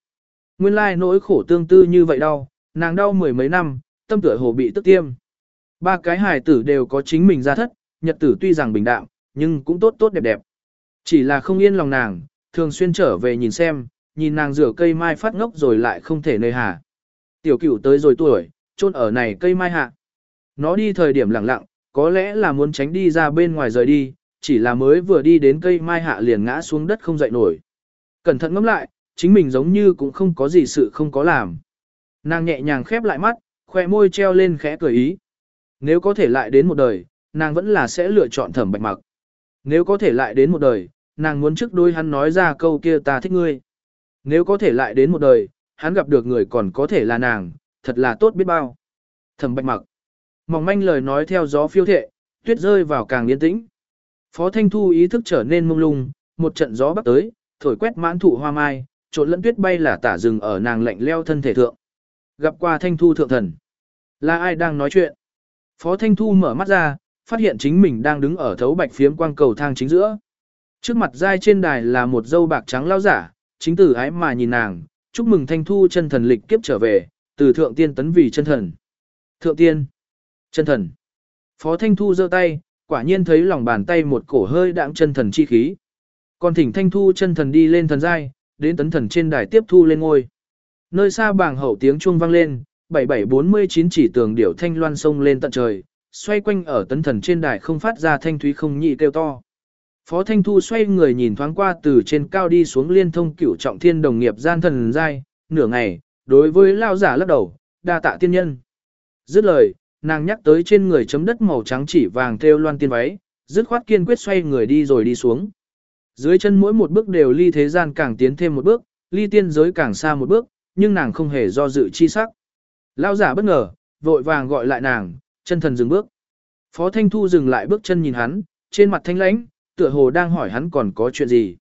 Nguyên lai nỗi khổ tương tư như vậy đau, nàng đau mười mấy năm, tâm tựa hồ bị tức tiêm. Ba cái hài tử đều có chính mình ra thất, nhật tử tuy rằng bình đạm, nhưng cũng tốt tốt đẹp đẹp. Chỉ là không yên lòng nàng, thường xuyên trở về nhìn xem, nhìn nàng rửa cây mai phát ngốc rồi lại không thể nơi hà. Tiểu cửu tới rồi tuổi, chôn ở này cây mai hạ. Nó đi thời điểm lặng lặng, có lẽ là muốn tránh đi ra bên ngoài rời đi, chỉ là mới vừa đi đến cây mai hạ liền ngã xuống đất không dậy nổi. Cẩn thận ngẫm lại, chính mình giống như cũng không có gì sự không có làm. Nàng nhẹ nhàng khép lại mắt, khoe môi treo lên khẽ cười ý. Nếu có thể lại đến một đời, nàng vẫn là sẽ lựa chọn thẩm bạch mặc. Nếu có thể lại đến một đời, nàng muốn trước đôi hắn nói ra câu kia ta thích ngươi. Nếu có thể lại đến một đời, hắn gặp được người còn có thể là nàng, thật là tốt biết bao. Thẩm bạch mặc. Mỏng manh lời nói theo gió phiêu thệ, tuyết rơi vào càng yên tĩnh. Phó Thanh Thu ý thức trở nên mông lung, một trận gió bắc tới, thổi quét mãn thụ hoa mai, trộn lẫn tuyết bay là tả rừng ở nàng lạnh leo thân thể thượng. Gặp qua Thanh Thu thượng thần. Là ai đang nói chuyện? Phó Thanh Thu mở mắt ra, phát hiện chính mình đang đứng ở thấu bạch phiếm quang cầu thang chính giữa. Trước mặt dai trên đài là một dâu bạc trắng lao giả, chính tử ái mà nhìn nàng, chúc mừng Thanh Thu chân thần lịch kiếp trở về, từ thượng tiên tấn vì chân thần. Thượng tiên, chân thần. Phó Thanh Thu giơ tay, quả nhiên thấy lòng bàn tay một cổ hơi đạm chân thần chi khí. Còn thỉnh Thanh Thu chân thần đi lên thần giai, đến tấn thần trên đài tiếp thu lên ngôi. Nơi xa bảng hậu tiếng chuông vang lên, 7749 chỉ tường điểu thanh loan sông lên tận trời, xoay quanh ở tấn thần trên đài không phát ra thanh thúy không nhị kêu to. Phó Thanh Thu xoay người nhìn thoáng qua từ trên cao đi xuống liên thông cửu trọng thiên đồng nghiệp gian thần giai, nửa ngày, đối với lao giả lắc đầu, đa tạ tiên nhân. Dứt lời, nàng nhắc tới trên người chấm đất màu trắng chỉ vàng theo loan tiên váy, dứt khoát kiên quyết xoay người đi rồi đi xuống. Dưới chân mỗi một bước đều ly thế gian càng tiến thêm một bước, ly tiên giới càng xa một bước, nhưng nàng không hề do dự chi sắc. Lao giả bất ngờ, vội vàng gọi lại nàng, chân thần dừng bước. Phó Thanh Thu dừng lại bước chân nhìn hắn, trên mặt thanh lãnh, tựa hồ đang hỏi hắn còn có chuyện gì.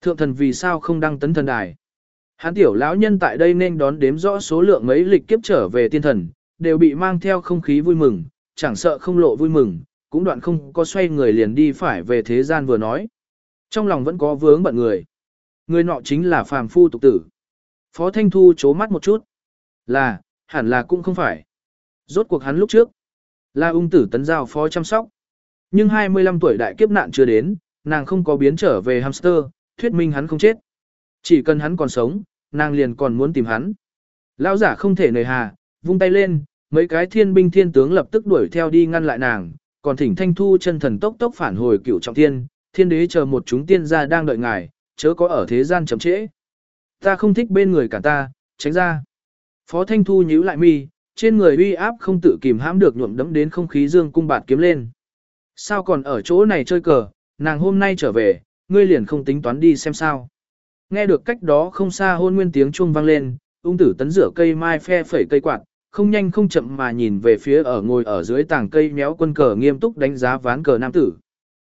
Thượng thần vì sao không đăng tấn thần đài. Hắn tiểu lão nhân tại đây nên đón đếm rõ số lượng mấy lịch kiếp trở về tiên thần, đều bị mang theo không khí vui mừng, chẳng sợ không lộ vui mừng, cũng đoạn không có xoay người liền đi phải về thế gian vừa nói. Trong lòng vẫn có vướng bận người. Người nọ chính là phàm phu tục tử. Phó Thanh Thu chố mắt một chút. Là, hẳn là cũng không phải. Rốt cuộc hắn lúc trước. Là ung tử tấn giao phó chăm sóc. Nhưng 25 tuổi đại kiếp nạn chưa đến, nàng không có biến trở về hamster, thuyết minh hắn không chết. Chỉ cần hắn còn sống, nàng liền còn muốn tìm hắn. Lão giả không thể nề hà, vung tay lên, mấy cái thiên binh thiên tướng lập tức đuổi theo đi ngăn lại nàng, còn thỉnh thanh thu chân thần tốc tốc phản hồi cựu trọng thiên, thiên đế chờ một chúng tiên gia đang đợi ngài, chớ có ở thế gian chậm trễ. Ta không thích bên người cả ta, tránh ra. Phó thanh thu nhíu lại mi, trên người uy áp không tự kìm hãm được nhuộm đấm đến không khí dương cung bạt kiếm lên. Sao còn ở chỗ này chơi cờ, nàng hôm nay trở về, ngươi liền không tính toán đi xem sao. Nghe được cách đó không xa hôn nguyên tiếng chuông vang lên, ung tử tấn rửa cây mai phe phẩy cây quạt, không nhanh không chậm mà nhìn về phía ở ngồi ở dưới tảng cây méo quân cờ nghiêm túc đánh giá ván cờ nam tử.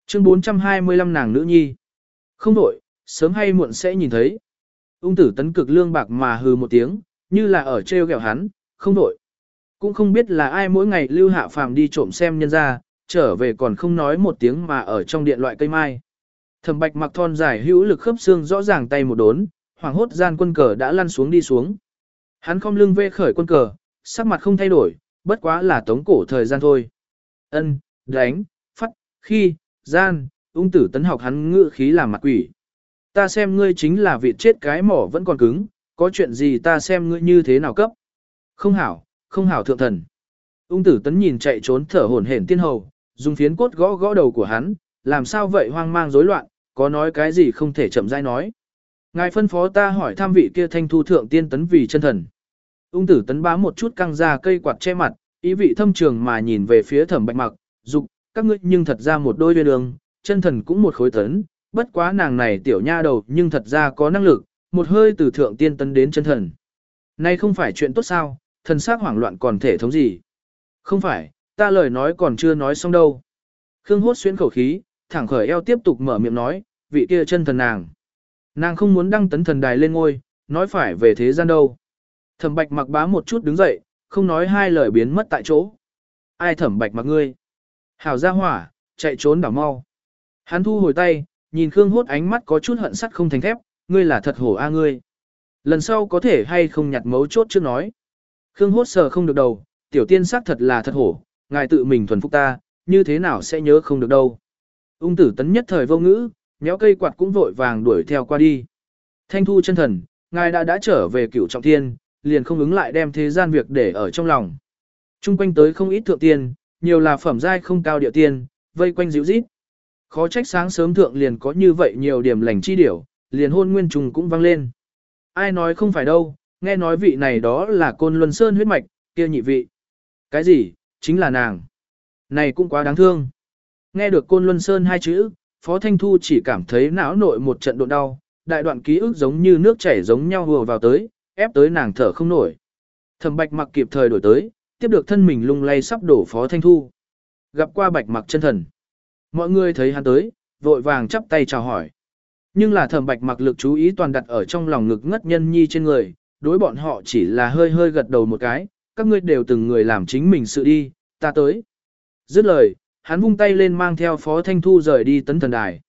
Chương 425 nàng nữ nhi. Không đổi, sớm hay muộn sẽ nhìn thấy. Ung tử tấn cực lương bạc mà hừ một tiếng, như là ở treo gẹo hắn, không đổi. Cũng không biết là ai mỗi ngày lưu hạ phàm đi trộm xem nhân ra, trở về còn không nói một tiếng mà ở trong điện loại cây mai. Thẩm bạch mặc thon dài hữu lực khớp xương rõ ràng tay một đốn, hoàng hốt gian quân cờ đã lăn xuống đi xuống. Hắn không lưng vê khởi quân cờ, sắc mặt không thay đổi, bất quá là tống cổ thời gian thôi. Ân, đánh, phát, khi, gian, ung tử tấn học hắn ngự khí làm mặt quỷ. Ta xem ngươi chính là vị chết cái mỏ vẫn còn cứng, có chuyện gì ta xem ngươi như thế nào cấp. Không hảo, không hảo thượng thần. Ung tử tấn nhìn chạy trốn thở hổn hển tiên hầu, dùng phiến cốt gõ gõ đầu của hắn, làm sao vậy hoang mang rối loạn, có nói cái gì không thể chậm rãi nói. Ngài phân phó ta hỏi tham vị kia thanh thu thượng tiên tấn vì chân thần. Ung tử tấn bá một chút căng ra cây quạt che mặt, ý vị thâm trường mà nhìn về phía thẩm bạch mặc, dục, các ngươi nhưng thật ra một đôi duyên đường, chân thần cũng một khối tấn, bất quá nàng này tiểu nha đầu nhưng thật ra có năng lực, một hơi từ thượng tiên tấn đến chân thần. Nay không phải chuyện tốt sao, thần xác hoảng loạn còn thể thống gì. Không phải, ta lời nói còn chưa nói xong đâu. Khương hốt xuyên khẩu khí, thẳng khởi eo tiếp tục mở miệng nói, vị kia chân thần nàng. Nàng không muốn đăng tấn thần đài lên ngôi, nói phải về thế gian đâu. Thẩm bạch mặc bá một chút đứng dậy, không nói hai lời biến mất tại chỗ. Ai thẩm bạch mặc ngươi? Hảo ra hỏa, chạy trốn đảo mau. Hắn thu hồi tay, nhìn Khương hốt ánh mắt có chút hận sắt không thành thép, ngươi là thật hổ a ngươi. Lần sau có thể hay không nhặt mấu chốt chưa nói. Khương hốt sờ không được đầu, tiểu tiên sắc thật là thật hổ, ngài tự mình thuần phục ta, như thế nào sẽ nhớ không được đâu. Ung tử tấn nhất thời vô ngữ, méo cây quạt cũng vội vàng đuổi theo qua đi. Thanh thu chân thần, ngài đã đã trở về cửu trọng thiên, liền không ứng lại đem thế gian việc để ở trong lòng. Trung quanh tới không ít thượng tiên, nhiều là phẩm giai không cao địa tiên, vây quanh dịu rít. Khó trách sáng sớm thượng liền có như vậy nhiều điểm lành chi điểu, liền hôn nguyên trùng cũng vang lên. Ai nói không phải đâu, nghe nói vị này đó là côn luân sơn huyết mạch, kia nhị vị. Cái gì, chính là nàng. Này cũng quá đáng thương. Nghe được côn luân sơn hai chữ, Phó Thanh Thu chỉ cảm thấy não nội một trận độ đau, đại đoạn ký ức giống như nước chảy giống nhau hùa vào tới, ép tới nàng thở không nổi. Thẩm Bạch Mặc kịp thời đổi tới, tiếp được thân mình lung lay sắp đổ Phó Thanh Thu. Gặp qua Bạch Mặc chân thần. Mọi người thấy hắn tới, vội vàng chắp tay chào hỏi. Nhưng là Thẩm Bạch Mặc lực chú ý toàn đặt ở trong lòng ngực ngất nhân nhi trên người, đối bọn họ chỉ là hơi hơi gật đầu một cái, các ngươi đều từng người làm chính mình sự đi, ta tới. Dứt lời, hắn vung tay lên mang theo Phó Thanh Thu rời đi tấn thần đài.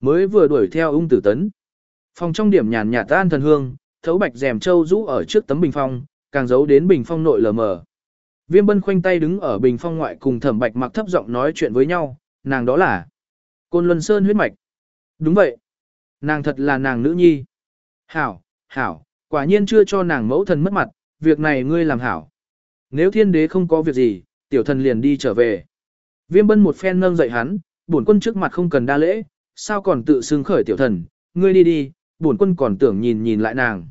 Mới vừa đuổi theo ung tử tấn. Phòng trong điểm nhàn nhạt tan thần hương, thấu bạch rèm châu rũ ở trước tấm bình phong, càng giấu đến bình phong nội lờ mờ. Viêm bân khoanh tay đứng ở bình phong ngoại cùng thẩm bạch mặc thấp giọng nói chuyện với nhau, nàng đó là Côn Luân Sơn huyết mạch. Đúng vậy. Nàng thật là nàng nữ nhi. Hảo, hảo, quả nhiên chưa cho nàng mẫu thần mất mặt, việc này ngươi làm hảo. Nếu thiên đế không có việc gì, tiểu thần liền đi trở về. Viêm bân một phen nâng dậy hắn, bổn quân trước mặt không cần đa lễ, sao còn tự xưng khởi tiểu thần, ngươi đi đi, bổn quân còn tưởng nhìn nhìn lại nàng.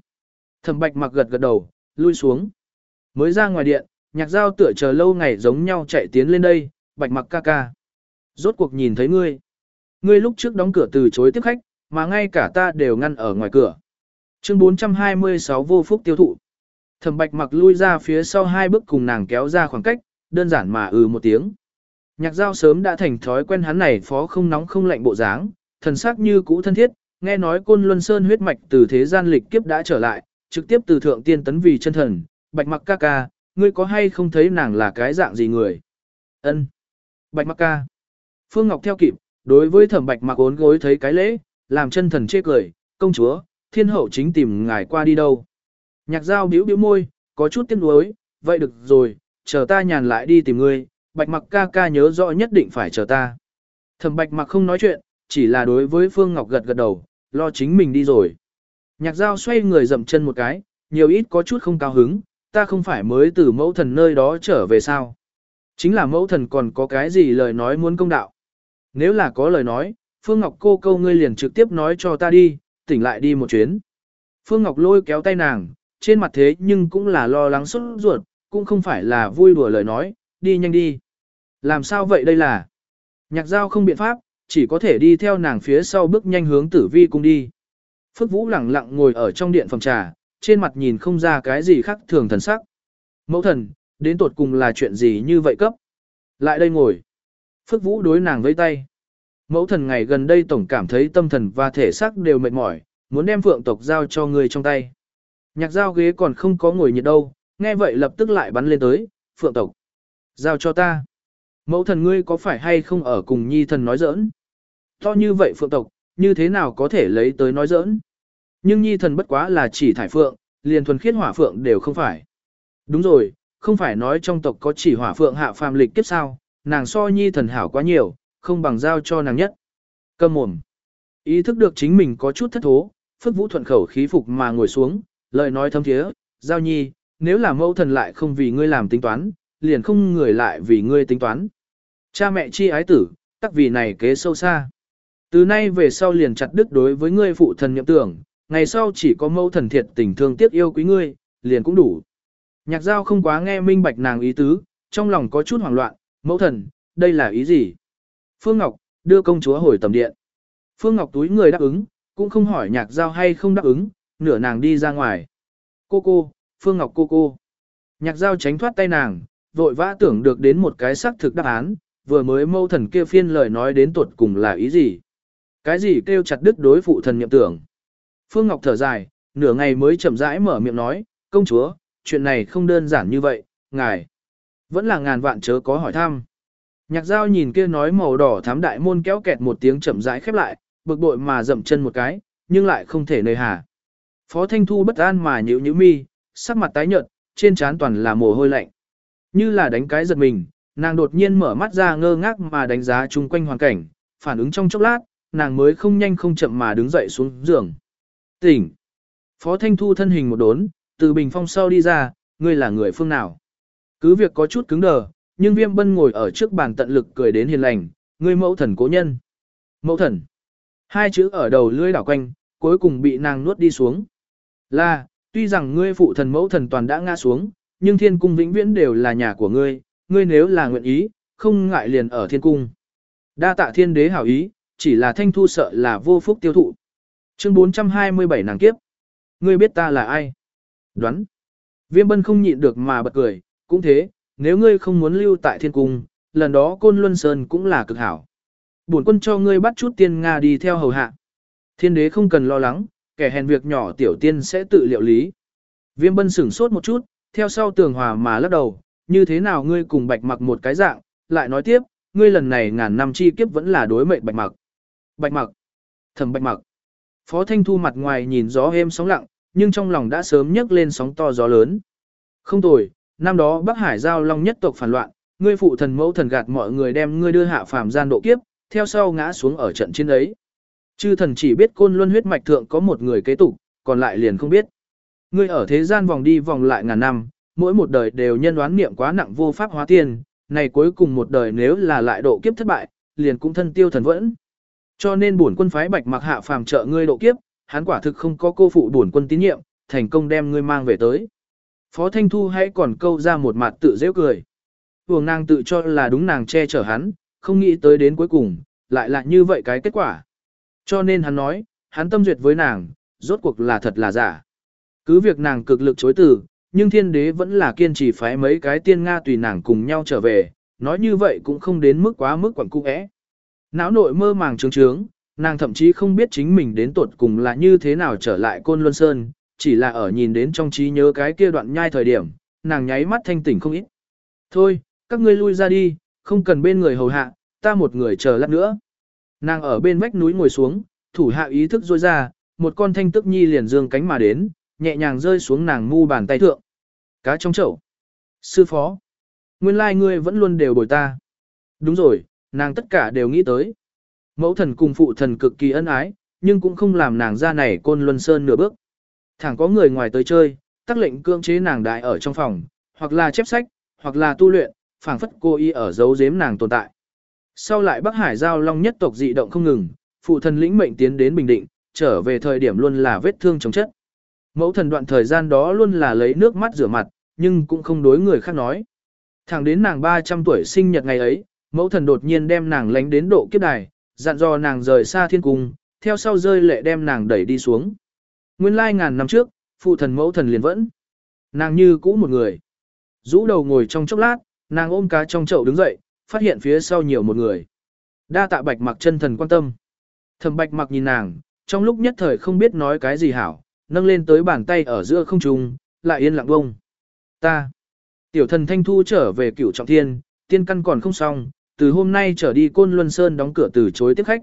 Thẩm bạch mặc gật gật đầu, lui xuống. Mới ra ngoài điện, nhạc giao tựa chờ lâu ngày giống nhau chạy tiến lên đây, bạch mặc ca ca. Rốt cuộc nhìn thấy ngươi. Ngươi lúc trước đóng cửa từ chối tiếp khách, mà ngay cả ta đều ngăn ở ngoài cửa. Chương 426 vô phúc tiêu thụ. Thẩm bạch mặc lui ra phía sau hai bước cùng nàng kéo ra khoảng cách, đơn giản mà ừ một tiếng. Nhạc giao sớm đã thành thói quen hắn này phó không nóng không lạnh bộ dáng, thần sắc như cũ thân thiết, nghe nói côn luân sơn huyết mạch từ thế gian lịch kiếp đã trở lại, trực tiếp từ thượng tiên tấn vì chân thần, bạch mặc ca ca, ngươi có hay không thấy nàng là cái dạng gì người? Ân. Bạch mặc ca. Phương Ngọc theo kịp, đối với thẩm bạch mặc ốn gối thấy cái lễ, làm chân thần chê cười, công chúa, thiên hậu chính tìm ngài qua đi đâu. Nhạc giao biểu biểu môi, có chút tiếc nuối, vậy được rồi, chờ ta nhàn lại đi tìm ngươi, bạch mặc ca ca nhớ rõ nhất định phải chờ ta. Thẩm bạch mặc không nói chuyện, chỉ là đối với Phương Ngọc gật gật đầu, lo chính mình đi rồi. Nhạc giao xoay người dậm chân một cái, nhiều ít có chút không cao hứng, ta không phải mới từ mẫu thần nơi đó trở về sao. Chính là mẫu thần còn có cái gì lời nói muốn công đạo. Nếu là có lời nói, Phương Ngọc cô câu ngươi liền trực tiếp nói cho ta đi, tỉnh lại đi một chuyến. Phương Ngọc lôi kéo tay nàng, trên mặt thế nhưng cũng là lo lắng xuất ruột, cũng không phải là vui đùa lời nói, đi nhanh đi. Làm sao vậy đây là? Nhạc giao không biện pháp, chỉ có thể đi theo nàng phía sau bước nhanh hướng tử vi cung đi. Phước Vũ lặng lặng ngồi ở trong điện phòng trà, trên mặt nhìn không ra cái gì khác thường thần sắc. Mẫu thần, đến tột cùng là chuyện gì như vậy cấp? Lại đây ngồi. Phước Vũ đối nàng với tay. Mẫu thần ngày gần đây tổng cảm thấy tâm thần và thể xác đều mệt mỏi, muốn đem phượng tộc giao cho người trong tay. Nhạc giao ghế còn không có ngồi nhiệt đâu, nghe vậy lập tức lại bắn lên tới, phượng tộc. Giao cho ta. Mẫu thần ngươi có phải hay không ở cùng nhi thần nói giỡn? To như vậy phượng tộc, như thế nào có thể lấy tới nói giỡn? Nhưng nhi thần bất quá là chỉ thải phượng, liền thuần khiết hỏa phượng đều không phải. Đúng rồi, không phải nói trong tộc có chỉ hỏa phượng hạ phàm lịch kiếp sao, nàng so nhi thần hảo quá nhiều, không bằng giao cho nàng nhất. Cầm mồm. Ý thức được chính mình có chút thất thố, Phước Vũ thuận khẩu khí phục mà ngồi xuống, lời nói thâm thiế, giao nhi, nếu là mẫu thần lại không vì ngươi làm tính toán, liền không người lại vì ngươi tính toán. Cha mẹ chi ái tử, tắc vì này kế sâu xa. Từ nay về sau liền chặt đứt đối với ngươi phụ thần nhậm tưởng, ngày sau chỉ có mẫu thần thiệt tình thương tiếc yêu quý ngươi, liền cũng đủ. Nhạc giao không quá nghe minh bạch nàng ý tứ, trong lòng có chút hoảng loạn, mẫu thần, đây là ý gì? Phương Ngọc, đưa công chúa hồi tầm điện. Phương Ngọc túi người đáp ứng, cũng không hỏi nhạc giao hay không đáp ứng, nửa nàng đi ra ngoài. Cô cô, Phương Ngọc cô cô. Nhạc giao tránh thoát tay nàng, vội vã tưởng được đến một cái xác thực đáp án, vừa mới mâu thần kia phiên lời nói đến tuột cùng là ý gì. Cái gì kêu chặt đứt đối phụ thần nhậm tưởng. Phương Ngọc thở dài, nửa ngày mới chậm rãi mở miệng nói, công chúa, chuyện này không đơn giản như vậy, ngài. Vẫn là ngàn vạn chớ có hỏi thăm. Nhạc giao nhìn kia nói màu đỏ thám đại môn kéo kẹt một tiếng chậm rãi khép lại, bực bội mà dậm chân một cái, nhưng lại không thể nơi hà. Phó Thanh Thu bất an mà nhíu nhíu mi, sắc mặt tái nhợt, trên trán toàn là mồ hôi lạnh. Như là đánh cái giật mình, nàng đột nhiên mở mắt ra ngơ ngác mà đánh giá chung quanh hoàn cảnh, phản ứng trong chốc lát, nàng mới không nhanh không chậm mà đứng dậy xuống giường. Tỉnh! Phó Thanh Thu thân hình một đốn, từ bình phong sau đi ra, ngươi là người phương nào? Cứ việc có chút cứng đờ, nhưng viêm bân ngồi ở trước bàn tận lực cười đến hiền lành, ngươi mẫu thần cố nhân. Mẫu thần! Hai chữ ở đầu lưỡi đảo quanh, cuối cùng bị nàng nuốt đi xuống. Là, tuy rằng ngươi phụ thần mẫu thần toàn đã ngã xuống, nhưng thiên cung vĩnh viễn đều là nhà của ngươi, ngươi nếu là nguyện ý, không ngại liền ở thiên cung. Đa tạ thiên đế hảo ý, chỉ là thanh thu sợ là vô phúc tiêu thụ. Chương 427 nàng kiếp. Ngươi biết ta là ai? Đoán. Viêm bân không nhịn được mà bật cười, cũng thế, nếu ngươi không muốn lưu tại thiên cung, lần đó côn luân sơn cũng là cực hảo. Bổn quân cho ngươi bắt chút tiên Nga đi theo hầu hạ. Thiên đế không cần lo lắng, kẻ hèn việc nhỏ tiểu tiên sẽ tự liệu lý. Viêm bân sửng sốt một chút, theo sau tường hòa mà lắc đầu, như thế nào ngươi cùng bạch mặc một cái dạng, lại nói tiếp, ngươi lần này ngàn năm chi kiếp vẫn là đối mệnh bạch mặc. Bạch mặc, thầm bạch mặc. Phó Thanh Thu mặt ngoài nhìn gió êm sóng lặng, nhưng trong lòng đã sớm nhấc lên sóng to gió lớn. Không tồi, năm đó Bắc Hải giao long nhất tộc phản loạn, ngươi phụ thần mẫu thần gạt mọi người đem ngươi đưa hạ phàm gian độ kiếp, theo sau ngã xuống ở trận chiến ấy. Chư thần chỉ biết côn luân huyết mạch thượng có một người kế tục, còn lại liền không biết. Ngươi ở thế gian vòng đi vòng lại ngàn năm, mỗi một đời đều nhân đoán niệm quá nặng vô pháp hóa tiền, này cuối cùng một đời nếu là lại độ kiếp thất bại, liền cũng thân tiêu thần vẫn. Cho nên bổn quân phái bạch mặc hạ phàm trợ ngươi độ kiếp, hắn quả thực không có cô phụ bổn quân tín nhiệm, thành công đem ngươi mang về tới. Phó Thanh Thu hãy còn câu ra một mặt tự dễ cười. Hùng nàng tự cho là đúng nàng che chở hắn, không nghĩ tới đến cuối cùng, lại là như vậy cái kết quả. Cho nên hắn nói, hắn tâm duyệt với nàng, rốt cuộc là thật là giả. Cứ việc nàng cực lực chối từ, nhưng thiên đế vẫn là kiên trì phái mấy cái tiên Nga tùy nàng cùng nhau trở về, nói như vậy cũng không đến mức quá mức quẩn cung ẽ. Não nội mơ màng trướng trướng, nàng thậm chí không biết chính mình đến tuột cùng là như thế nào trở lại Côn Luân Sơn, chỉ là ở nhìn đến trong trí nhớ cái kia đoạn nhai thời điểm, nàng nháy mắt thanh tỉnh không ít. Thôi, các ngươi lui ra đi, không cần bên người hầu hạ, ta một người chờ lát nữa. Nàng ở bên vách núi ngồi xuống, thủ hạ ý thức rôi ra, một con thanh tức nhi liền dương cánh mà đến, nhẹ nhàng rơi xuống nàng mu bàn tay thượng. Cá trong chậu. Sư phó. Nguyên lai like ngươi vẫn luôn đều bồi ta. Đúng rồi, nàng tất cả đều nghĩ tới. Mẫu thần cùng phụ thần cực kỳ ân ái, nhưng cũng không làm nàng ra này côn luân sơn nửa bước. Thẳng có người ngoài tới chơi, tác lệnh cưỡng chế nàng đại ở trong phòng, hoặc là chép sách, hoặc là tu luyện, phảng phất cô y ở giấu giếm nàng tồn tại. Sau lại Bắc Hải giao long nhất tộc dị động không ngừng, phụ thần lĩnh mệnh tiến đến Bình Định, trở về thời điểm luôn là vết thương chống chất. Mẫu thần đoạn thời gian đó luôn là lấy nước mắt rửa mặt, nhưng cũng không đối người khác nói. Thẳng đến nàng 300 tuổi sinh nhật ngày ấy, mẫu thần đột nhiên đem nàng lánh đến độ kiếp đài, dặn dò nàng rời xa thiên cung, theo sau rơi lệ đem nàng đẩy đi xuống. Nguyên lai ngàn năm trước, phụ thần mẫu thần liền vẫn. Nàng như cũ một người. rũ đầu ngồi trong chốc lát, nàng ôm cá trong chậu đứng dậy, phát hiện phía sau nhiều một người. Đa tạ bạch mặc chân thần quan tâm. Thẩm bạch mặc nhìn nàng, trong lúc nhất thời không biết nói cái gì hảo, nâng lên tới bàn tay ở giữa không trung, lại yên lặng bông. Ta. Tiểu thần thanh thu trở về cửu trọng thiên, tiên căn còn không xong, từ hôm nay trở đi côn luân sơn đóng cửa từ chối tiếp khách.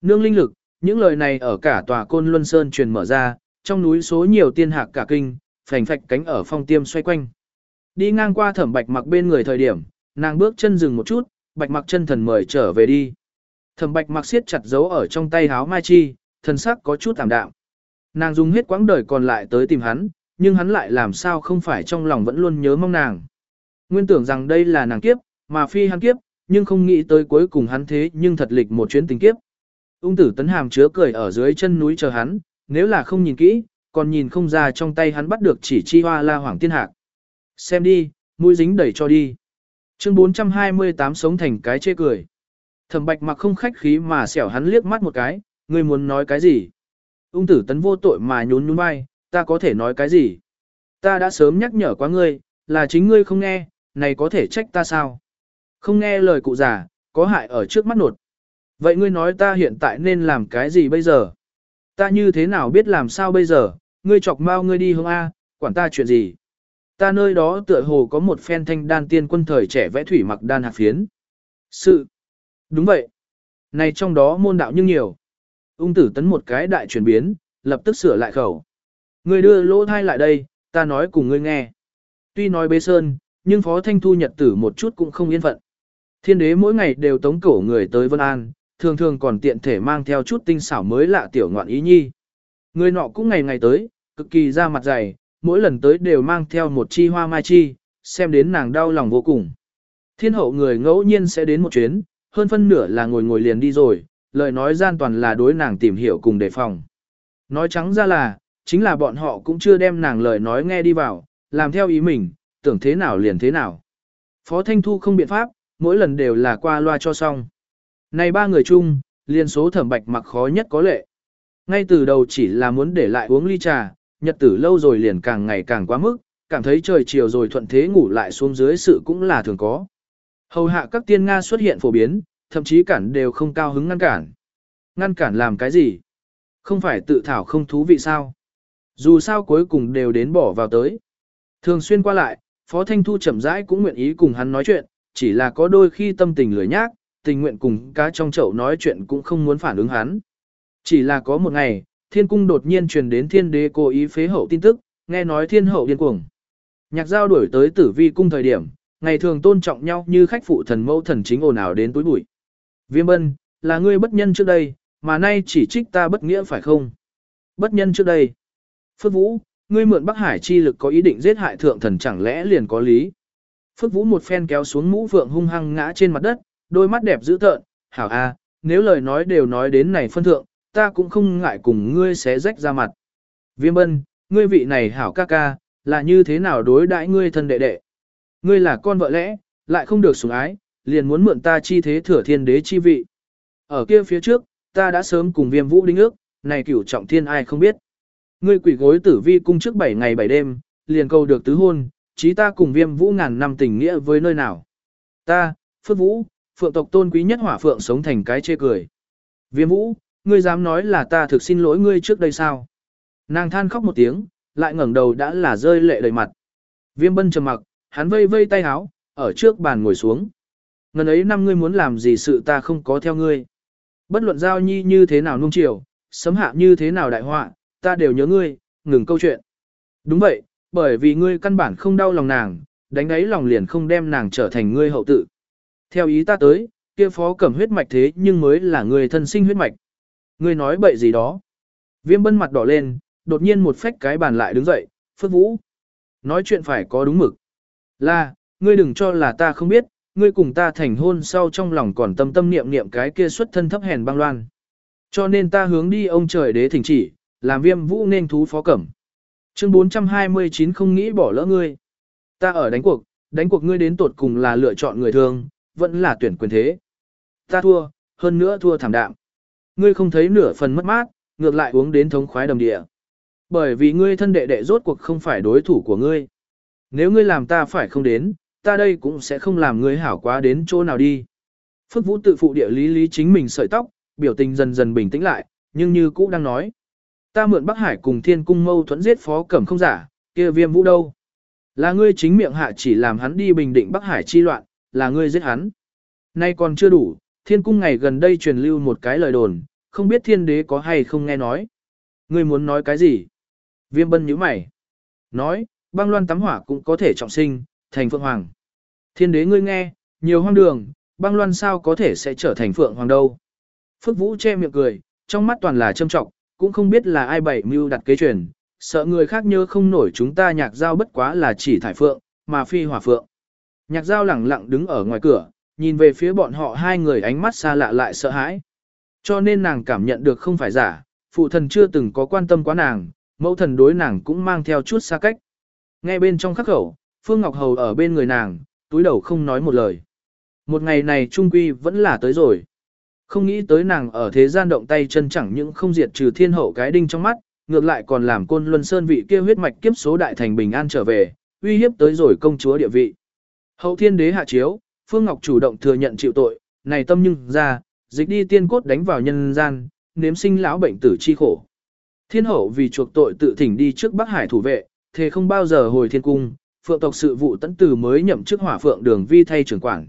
Nương linh lực, những lời này ở cả tòa côn luân sơn truyền mở ra, trong núi số nhiều tiên hạc cả kinh, phành phạch cánh ở phong tiêm xoay quanh. Đi ngang qua thẩm bạch mặc bên người thời điểm, nàng bước chân dừng một chút, bạch mặc chân thần mời trở về đi. Thẩm bạch mặc siết chặt dấu ở trong tay háo mai chi, thần sắc có chút tạm đạm. Nàng dùng hết quãng đời còn lại tới tìm hắn, nhưng hắn lại làm sao không phải trong lòng vẫn luôn nhớ mong nàng. Nguyên tưởng rằng đây là nàng kiếp, mà phi hắn kiếp, nhưng không nghĩ tới cuối cùng hắn thế nhưng thật lịch một chuyến tình kiếp. Ung tử tấn hàm chứa cười ở dưới chân núi chờ hắn, nếu là không nhìn kỹ, còn nhìn không ra trong tay hắn bắt được chỉ chi hoa la hoàng tiên hạc. Xem đi, mũi dính đẩy cho đi. Chương 428 sống thành cái chê cười. Thẩm bạch mặc không khách khí mà xẻo hắn liếc mắt một cái, ngươi muốn nói cái gì? Ung tử tấn vô tội mà nhún nhún vai, ta có thể nói cái gì? Ta đã sớm nhắc nhở quá ngươi, là chính ngươi không nghe, này có thể trách ta sao? Không nghe lời cụ già, có hại ở trước mắt nột. Vậy ngươi nói ta hiện tại nên làm cái gì bây giờ? Ta như thế nào biết làm sao bây giờ, ngươi chọc mau ngươi đi hướng A, quản ta chuyện gì? Ta nơi đó tựa hồ có một phen thanh đan tiên quân thời trẻ vẽ thủy mặc đan hạt phiến. Sự. Đúng vậy. Này trong đó môn đạo nhưng nhiều. Ung tử tấn một cái đại chuyển biến, lập tức sửa lại khẩu. Ngươi đưa lỗ thai lại đây, ta nói cùng ngươi nghe. Tuy nói bế sơn, nhưng phó thanh thu nhật tử một chút cũng không yên phận. Thiên đế mỗi ngày đều tống cổ người tới Vân An, thường thường còn tiện thể mang theo chút tinh xảo mới lạ tiểu ngoạn ý nhi. Người nọ cũng ngày ngày tới, cực kỳ ra mặt dày, mỗi lần tới đều mang theo một chi hoa mai chi, xem đến nàng đau lòng vô cùng. Thiên hậu người ngẫu nhiên sẽ đến một chuyến, hơn phân nửa là ngồi ngồi liền đi rồi, lời nói gian toàn là đối nàng tìm hiểu cùng đề phòng. Nói trắng ra là, chính là bọn họ cũng chưa đem nàng lời nói nghe đi vào, làm theo ý mình, tưởng thế nào liền thế nào. Phó Thanh Thu không biện pháp, mỗi lần đều là qua loa cho xong. Này ba người chung, liên số thẩm bạch mặc khó nhất có lệ. Ngay từ đầu chỉ là muốn để lại uống ly trà, nhật tử lâu rồi liền càng ngày càng quá mức, cảm thấy trời chiều rồi thuận thế ngủ lại xuống dưới sự cũng là thường có. Hầu hạ các tiên Nga xuất hiện phổ biến, thậm chí cản đều không cao hứng ngăn cản. Ngăn cản làm cái gì? Không phải tự thảo không thú vị sao? Dù sao cuối cùng đều đến bỏ vào tới. Thường xuyên qua lại, Phó Thanh Thu chậm rãi cũng nguyện ý cùng hắn nói chuyện, chỉ là có đôi khi tâm tình lười nhác, tình nguyện cùng cá trong chậu nói chuyện cũng không muốn phản ứng hắn. Chỉ là có một ngày, thiên cung đột nhiên truyền đến thiên đế cố ý phế hậu tin tức, nghe nói thiên hậu điên cuồng. Nhạc giao đuổi tới tử vi cung thời điểm, ngày thường tôn trọng nhau như khách phụ thần mẫu thần chính ồn ào đến túi bụi. Viêm bân, là ngươi bất nhân trước đây, mà nay chỉ trích ta bất nghĩa phải không? Bất nhân trước đây. Phước Vũ, ngươi mượn Bắc Hải chi lực có ý định giết hại thượng thần chẳng lẽ liền có lý? Phước Vũ một phen kéo xuống mũ phượng hung hăng ngã trên mặt đất, đôi mắt đẹp dữ tợn, hảo a, nếu lời nói đều nói đến này phân thượng, ta cũng không ngại cùng ngươi xé rách ra mặt. Viêm bân, ngươi vị này hảo ca ca, là như thế nào đối đãi ngươi thân đệ đệ? Ngươi là con vợ lẽ, lại không được sủng ái, liền muốn mượn ta chi thế thừa thiên đế chi vị. Ở kia phía trước, ta đã sớm cùng viêm vũ đính ước, này cửu trọng thiên ai không biết. Ngươi quỷ gối tử vi cung trước 7 ngày 7 đêm, liền cầu được tứ hôn, chí ta cùng viêm vũ ngàn năm tình nghĩa với nơi nào. Ta, Phước Vũ, phượng tộc tôn quý nhất hỏa phượng sống thành cái chê cười. Viêm Vũ, ngươi dám nói là ta thực xin lỗi ngươi trước đây sao? Nàng than khóc một tiếng, lại ngẩng đầu đã là rơi lệ đầy mặt. Viêm bân trầm mặc, hắn vây vây tay háo, ở trước bàn ngồi xuống. Ngần ấy năm ngươi muốn làm gì sự ta không có theo ngươi. Bất luận giao nhi như thế nào nung chiều, sấm hạ như thế nào đại họa, ta đều nhớ ngươi, ngừng câu chuyện. Đúng vậy, bởi vì ngươi căn bản không đau lòng nàng, đánh ấy lòng liền không đem nàng trở thành ngươi hậu tự. Theo ý ta tới, kia phó cẩm huyết mạch thế nhưng mới là người thân sinh huyết mạch. Ngươi nói bậy gì đó. Viêm bân mặt đỏ lên, đột nhiên một phách cái bàn lại đứng dậy, phước vũ. Nói chuyện phải có đúng mực. Là, ngươi đừng cho là ta không biết, ngươi cùng ta thành hôn sau trong lòng còn tâm tâm niệm niệm cái kia xuất thân thấp hèn băng loan. Cho nên ta hướng đi ông trời đế thỉnh chỉ, làm viêm vũ nên thú phó cẩm. Chương 429 không nghĩ bỏ lỡ ngươi. Ta ở đánh cuộc, đánh cuộc ngươi đến tột cùng là lựa chọn người thương, vẫn là tuyển quyền thế. Ta thua, hơn nữa thua thảm đạm. Ngươi không thấy nửa phần mất mát, ngược lại uống đến thống khoái đầm địa. Bởi vì ngươi thân đệ đệ rốt cuộc không phải đối thủ của ngươi. Nếu ngươi làm ta phải không đến, ta đây cũng sẽ không làm ngươi hảo quá đến chỗ nào đi. Phước Vũ tự phụ địa lý lý chính mình sợi tóc, biểu tình dần dần bình tĩnh lại, nhưng như cũ đang nói. Ta mượn Bắc Hải cùng Thiên Cung mâu thuẫn giết phó cẩm không giả, kia viêm vũ đâu. Là ngươi chính miệng hạ chỉ làm hắn đi bình định Bắc Hải chi loạn, là ngươi giết hắn. Nay còn chưa đủ, Thiên Cung ngày gần đây truyền lưu một cái lời đồn, không biết thiên đế có hay không nghe nói. Ngươi muốn nói cái gì? Viêm bân nhíu mày. Nói, băng loan tắm hỏa cũng có thể trọng sinh, thành phượng hoàng. Thiên đế ngươi nghe, nhiều hoang đường, băng loan sao có thể sẽ trở thành phượng hoàng đâu. Phước vũ che miệng cười, trong mắt toàn là châm trọng, cũng không biết là ai bảy mưu đặt kế truyền, sợ người khác nhớ không nổi chúng ta nhạc giao bất quá là chỉ thải phượng, mà phi hỏa phượng. Nhạc giao lẳng lặng đứng ở ngoài cửa, nhìn về phía bọn họ hai người ánh mắt xa lạ lại sợ hãi. Cho nên nàng cảm nhận được không phải giả, phụ thần chưa từng có quan tâm quá nàng, mẫu thần đối nàng cũng mang theo chút xa cách. Ngay bên trong khắc khẩu, Phương Ngọc Hầu ở bên người nàng, túi đầu không nói một lời. Một ngày này trung quy vẫn là tới rồi. Không nghĩ tới nàng ở thế gian động tay chân chẳng những không diệt trừ thiên hậu cái đinh trong mắt, ngược lại còn làm côn luân sơn vị kia huyết mạch kiếp số đại thành bình an trở về, uy hiếp tới rồi công chúa địa vị. Hậu thiên đế hạ chiếu, Phương Ngọc chủ động thừa nhận chịu tội, này tâm nhưng ra, dịch đi tiên cốt đánh vào nhân gian, nếm sinh lão bệnh tử chi khổ. Thiên hậu vì chuộc tội tự thỉnh đi trước Bắc Hải thủ vệ, thề không bao giờ hồi thiên cung, phượng tộc sự vụ tấn từ mới nhậm chức hỏa phượng đường vi thay trưởng quản.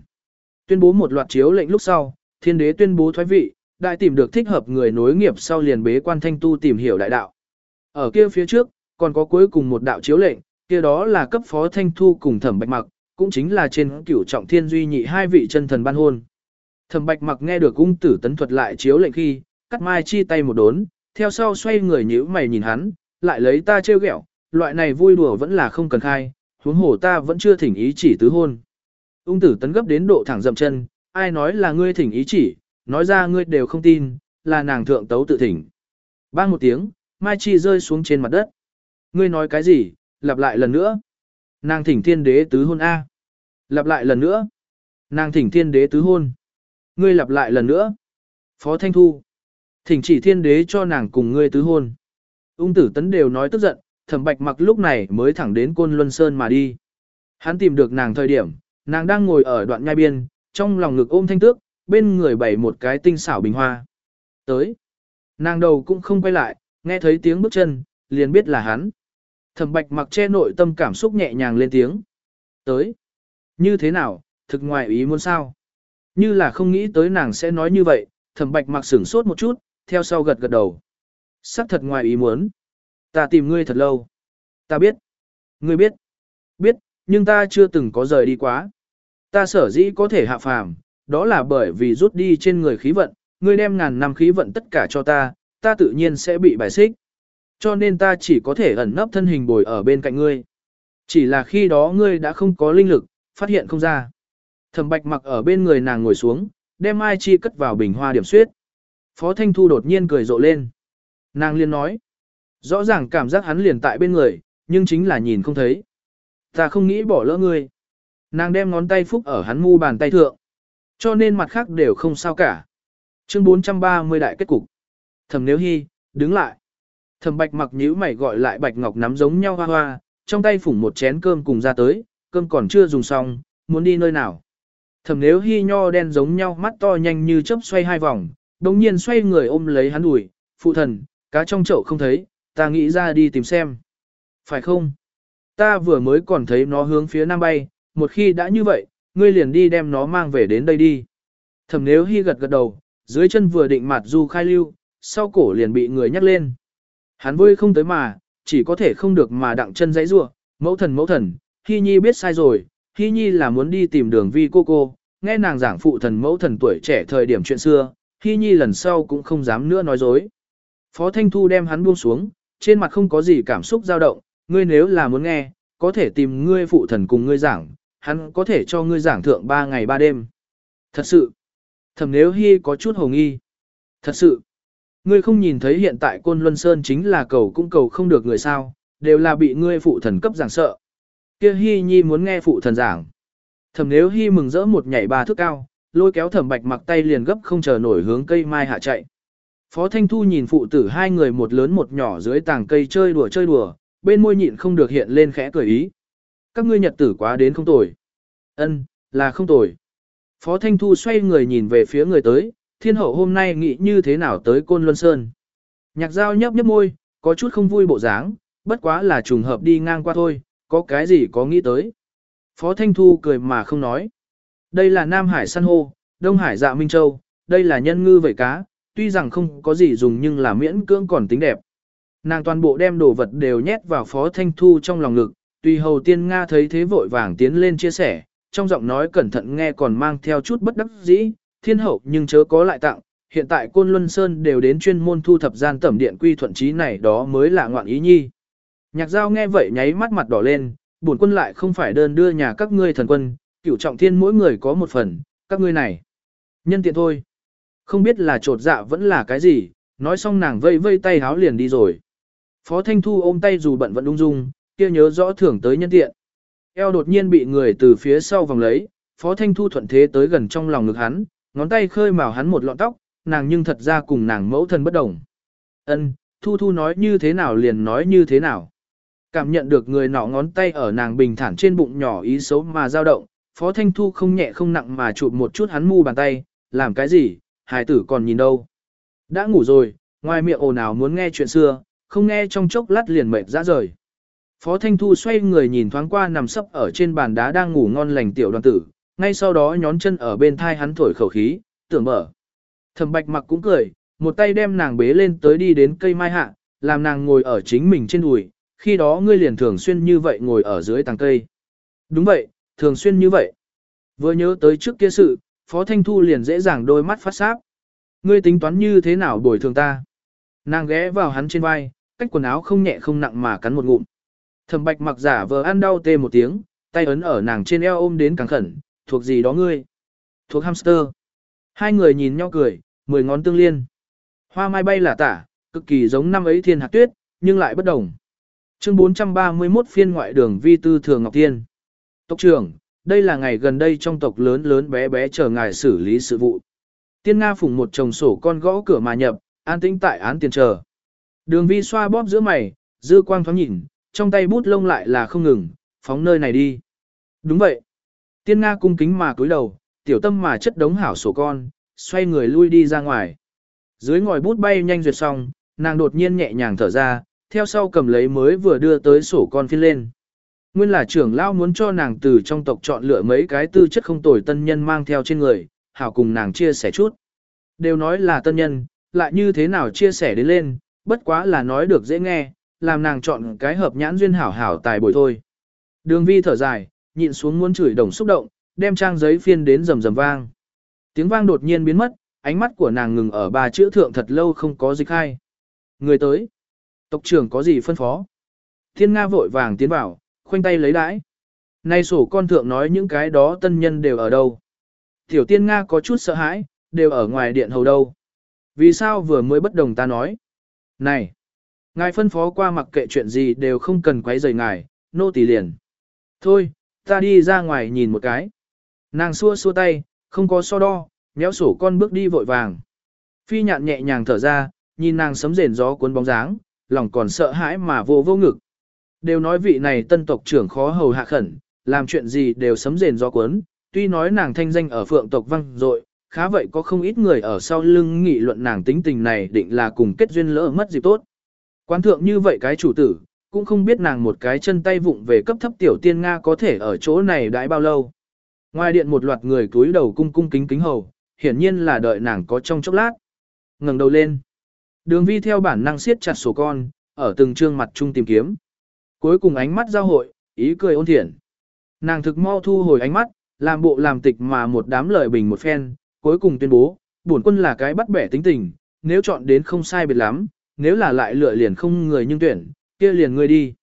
Tuyên bố một loạt chiếu lệnh lúc sau, thiên đế tuyên bố thoái vị, đại tìm được thích hợp người nối nghiệp sau liền bế quan thanh tu tìm hiểu đại đạo. Ở kia phía trước, còn có cuối cùng một đạo chiếu lệnh, kia đó là cấp phó thanh thu cùng thẩm bạch mặc, cũng chính là trên cửu trọng thiên duy nhị hai vị chân thần ban hôn. Thẩm bạch mặc nghe được ung tử tấn thuật lại chiếu lệnh khi, cắt mai chi tay một đốn, theo sau xoay người nhíu mày nhìn hắn, lại lấy ta trêu ghẹo, loại này vui đùa vẫn là không cần khai, huống hồ ta vẫn chưa thỉnh ý chỉ tứ hôn. Ung tử tấn gấp đến độ thẳng dậm chân, ai nói là ngươi thỉnh ý chỉ, nói ra ngươi đều không tin, là nàng thượng tấu tự thỉnh. Bang một tiếng, Mai Chi rơi xuống trên mặt đất. Ngươi nói cái gì, lặp lại lần nữa. Nàng thỉnh thiên đế tứ hôn A. Lặp lại lần nữa. Nàng thỉnh thiên đế tứ hôn. Ngươi lặp lại lần nữa. Phó Thanh Thu. Thỉnh chỉ thiên đế cho nàng cùng ngươi tứ hôn. Ung tử tấn đều nói tức giận, thẩm bạch mặc lúc này mới thẳng đến côn luân sơn mà đi. Hắn tìm được nàng thời điểm, nàng đang ngồi ở đoạn nhai biên, trong lòng ngực ôm thanh tước, bên người bày một cái tinh xảo bình hoa. Tới. Nàng đầu cũng không quay lại, nghe thấy tiếng bước chân, liền biết là hắn. Thẩm bạch mặc che nội tâm cảm xúc nhẹ nhàng lên tiếng. Tới. Như thế nào, thực ngoài ý muốn sao? Như là không nghĩ tới nàng sẽ nói như vậy, thẩm bạch mặc sửng sốt một chút, theo sau gật gật đầu. Sắc thật ngoài ý muốn. Ta tìm ngươi thật lâu. Ta biết. Ngươi biết. Biết, nhưng ta chưa từng có rời đi quá. Ta sở dĩ có thể hạ phàm, đó là bởi vì rút đi trên người khí vận, ngươi đem ngàn năm khí vận tất cả cho ta, ta tự nhiên sẽ bị bài xích. Cho nên ta chỉ có thể ẩn nấp thân hình bồi ở bên cạnh ngươi. Chỉ là khi đó ngươi đã không có linh lực, phát hiện không ra. Thẩm bạch mặc ở bên người nàng ngồi xuống, đem Mai Chi cất vào bình hoa điểm suyết. Phó Thanh Thu đột nhiên cười rộ lên. Nàng liên nói. Rõ ràng cảm giác hắn liền tại bên người, nhưng chính là nhìn không thấy. Ta không nghĩ bỏ lỡ ngươi. Nàng đem ngón tay phúc ở hắn mu bàn tay thượng. Cho nên mặt khác đều không sao cả. Chương 430 đại kết cục. Thẩm Nếu Hi, đứng lại. Thẩm Bạch mặc nhíu mày gọi lại Bạch Ngọc nắm giống nhau hoa hoa, trong tay phủng một chén cơm cùng ra tới, cơm còn chưa dùng xong, muốn đi nơi nào. Thẩm nếu hy nho đen giống nhau mắt to nhanh như chớp xoay hai vòng, đồng nhiên xoay người ôm lấy hắn ủi, phụ thần, cá trong chậu không thấy, ta nghĩ ra đi tìm xem. Phải không? Ta vừa mới còn thấy nó hướng phía nam bay, một khi đã như vậy, ngươi liền đi đem nó mang về đến đây đi. Thẩm nếu hy gật gật đầu, dưới chân vừa định mặt du khai lưu, sau cổ liền bị người nhắc lên. Hắn vui không tới mà, chỉ có thể không được mà đặng chân dãy rua, mẫu thần mẫu thần, hy nhi biết sai rồi, hy nhi là muốn đi tìm đường vi cô cô, nghe nàng giảng phụ thần mẫu thần tuổi trẻ thời điểm chuyện xưa, hy nhi lần sau cũng không dám nữa nói dối. Phó Thanh Thu đem hắn buông xuống, trên mặt không có gì cảm xúc dao động, ngươi nếu là muốn nghe, có thể tìm ngươi phụ thần cùng ngươi giảng, hắn có thể cho ngươi giảng thượng 3 ngày 3 đêm. Thật sự, thầm nếu hy có chút hồng nghi. Thật sự, ngươi không nhìn thấy hiện tại Côn Luân Sơn chính là cầu cũng cầu không được người sao, đều là bị ngươi phụ thần cấp giảng sợ. Kia Hi nhi muốn nghe phụ thần giảng. Thẩm nếu Hi mừng rỡ một nhảy ba thước cao, lôi kéo thẩm bạch mặc tay liền gấp không chờ nổi hướng cây mai hạ chạy. Phó Thanh Thu nhìn phụ tử hai người một lớn một nhỏ dưới tàng cây chơi đùa chơi đùa, bên môi nhịn không được hiện lên khẽ cười ý. Các ngươi nhật tử quá đến không tồi. Ân, là không tồi. Phó Thanh Thu xoay người nhìn về phía người tới, thiên hậu hôm nay nghĩ như thế nào tới Côn Luân Sơn. Nhạc giao nhấp nhấp môi, có chút không vui bộ dáng, bất quá là trùng hợp đi ngang qua thôi, có cái gì có nghĩ tới. Phó Thanh Thu cười mà không nói. Đây là Nam Hải San Hô, Đông Hải Dạ Minh Châu, đây là nhân ngư vẩy cá, tuy rằng không có gì dùng nhưng là miễn cưỡng còn tính đẹp. Nàng toàn bộ đem đồ vật đều nhét vào Phó Thanh Thu trong lòng ngực, tùy hầu tiên Nga thấy thế vội vàng tiến lên chia sẻ, trong giọng nói cẩn thận nghe còn mang theo chút bất đắc dĩ, thiên hậu nhưng chớ có lại tặng, hiện tại Côn Luân Sơn đều đến chuyên môn thu thập gian tẩm điện quy thuận trí này đó mới là ngoạn ý nhi. Nhạc giao nghe vậy nháy mắt mặt đỏ lên, bổn quân lại không phải đơn đưa nhà các ngươi thần quân, cửu trọng thiên mỗi người có một phần, các ngươi này. Nhân tiện thôi. Không biết là trột dạ vẫn là cái gì, nói xong nàng vây vây tay háo liền đi rồi. Phó Thanh Thu ôm tay dù bận vẫn đung dung, kia nhớ rõ thưởng tới nhân tiện. Eo đột nhiên bị người từ phía sau vòng lấy, Phó Thanh Thu thuận thế tới gần trong lòng ngực hắn, ngón tay khơi mào hắn một lọn tóc, nàng nhưng thật ra cùng nàng mẫu thân bất đồng. Ân, Thu Thu nói như thế nào liền nói như thế nào. Cảm nhận được người nọ ngón tay ở nàng bình thản trên bụng nhỏ ý xấu mà dao động, Phó Thanh Thu không nhẹ không nặng mà chụp một chút hắn mu bàn tay, làm cái gì, hài tử còn nhìn đâu. Đã ngủ rồi, ngoài miệng ồn ào muốn nghe chuyện xưa, không nghe trong chốc lát liền mệt ra rời. Phó Thanh Thu xoay người nhìn thoáng qua nằm sấp ở trên bàn đá đang ngủ ngon lành tiểu đoàn tử, ngay sau đó nhón chân ở bên thai hắn thổi khẩu khí, tưởng mở. Thẩm bạch mặc cũng cười, một tay đem nàng bế lên tới đi đến cây mai hạ, làm nàng ngồi ở chính mình trên đùi, khi đó ngươi liền thường xuyên như vậy ngồi ở dưới tàng cây. Đúng vậy, thường xuyên như vậy. Vừa nhớ tới trước kia sự, Phó Thanh Thu liền dễ dàng đôi mắt phát sáp. Ngươi tính toán như thế nào bồi thường ta? Nàng ghé vào hắn trên vai, cách quần áo không nhẹ không nặng mà cắn một ngụm. Thẩm bạch mặc giả vờ ăn đau tê một tiếng, tay ấn ở nàng trên eo ôm đến càng khẩn, thuộc gì đó ngươi? Thuộc hamster. Hai người nhìn nhau cười, mười ngón tương liên. Hoa mai bay là tả, cực kỳ giống năm ấy thiên hạt tuyết, nhưng lại bất đồng. Chương 431 phiên ngoại đường vi tư thường Ngọc Tiên. Tộc trưởng, đây là ngày gần đây trong tộc lớn lớn bé bé chờ ngài xử lý sự vụ. Tiên Nga phủng một chồng sổ con gõ cửa mà nhập, an tĩnh tại án tiền chờ. Đường vi xoa bóp giữa mày, dư quang thoáng nhìn, trong tay bút lông lại là không ngừng, phóng nơi này đi. Đúng vậy. Tiên Nga cung kính mà cúi đầu, tiểu tâm mà chất đống hảo sổ con, xoay người lui đi ra ngoài. Dưới ngòi bút bay nhanh duyệt xong, nàng đột nhiên nhẹ nhàng thở ra, theo sau cầm lấy mới vừa đưa tới sổ con phiên lên. Nguyên là trưởng lao muốn cho nàng từ trong tộc chọn lựa mấy cái tư chất không tồi tân nhân mang theo trên người, hảo cùng nàng chia sẻ chút. Đều nói là tân nhân, lại như thế nào chia sẻ đến lên, bất quá là nói được dễ nghe, làm nàng chọn cái hợp nhãn duyên hảo hảo tài bồi thôi. Đường vi thở dài, nhịn xuống muốn chửi đồng xúc động, đem trang giấy phiên đến rầm rầm vang. Tiếng vang đột nhiên biến mất, ánh mắt của nàng ngừng ở ba chữ thượng thật lâu không có dịch hay. Người tới. Tộc trưởng có gì phân phó? Thiên Nga vội vàng tiến vào, khoanh tay lấy đãi. Nay sổ con thượng nói những cái đó tân nhân đều ở đâu? Tiểu tiên Nga có chút sợ hãi, đều ở ngoài điện hầu đâu. Vì sao vừa mới bất đồng ta nói? Này! Ngài phân phó qua mặc kệ chuyện gì đều không cần quấy rầy ngài, nô tỳ liền. Thôi, ta đi ra ngoài nhìn một cái. Nàng xua xua tay, không có so đo, méo sổ con bước đi vội vàng. Phi nhạn nhẹ nhàng thở ra, nhìn nàng sấm rền gió cuốn bóng dáng, lòng còn sợ hãi mà vô vô ngực. Đều nói vị này tân tộc trưởng khó hầu hạ khẩn, làm chuyện gì đều sấm rền gió cuốn, tuy nói nàng thanh danh ở phượng tộc văng rội, khá vậy có không ít người ở sau lưng nghị luận nàng tính tình này định là cùng kết duyên lỡ mất dịp tốt. Quán thượng như vậy cái chủ tử, cũng không biết nàng một cái chân tay vụng về cấp thấp tiểu tiên Nga có thể ở chỗ này đãi bao lâu. Ngoài điện một loạt người cúi đầu cung cung kính kính hầu, hiển nhiên là đợi nàng có trong chốc lát. ngẩng đầu lên. Đường vi theo bản năng siết chặt sổ con, ở từng trương mặt chung tìm kiếm. Cuối cùng ánh mắt giao hội, ý cười ôn thiện. Nàng thực mau thu hồi ánh mắt, làm bộ làm tịch mà một đám lời bình một phen, cuối cùng tuyên bố, bổn quân là cái bắt bẻ tính tình, nếu chọn đến không sai biệt lắm, nếu là lại lựa liền không người nhưng tuyển, kia liền ngươi đi.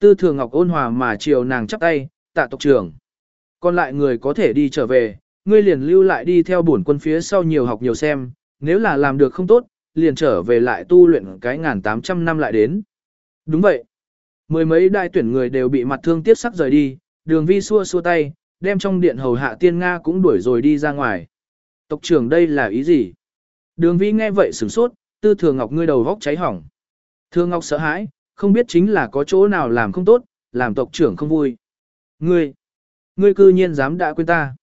Tư thường ngọc ôn hòa mà chiều nàng chắp tay, tạ tộc trưởng. Còn lại người có thể đi trở về, ngươi liền lưu lại đi theo bổn quân phía sau nhiều học nhiều xem, nếu là làm được không tốt, liền trở về lại tu luyện cái ngàn tám trăm năm lại đến. Đúng vậy. Mười mấy đại tuyển người đều bị mặt thương tiếc sắc rời đi, đường vi xua xua tay, đem trong điện hầu hạ tiên Nga cũng đuổi rồi đi ra ngoài. Tộc trưởng đây là ý gì? Đường vi nghe vậy sửng sốt, tư thường ngọc ngươi đầu vóc cháy hỏng. Thừa ngọc sợ hãi, không biết chính là có chỗ nào làm không tốt, làm tộc trưởng không vui. Ngươi, ngươi cư nhiên dám đã quên ta.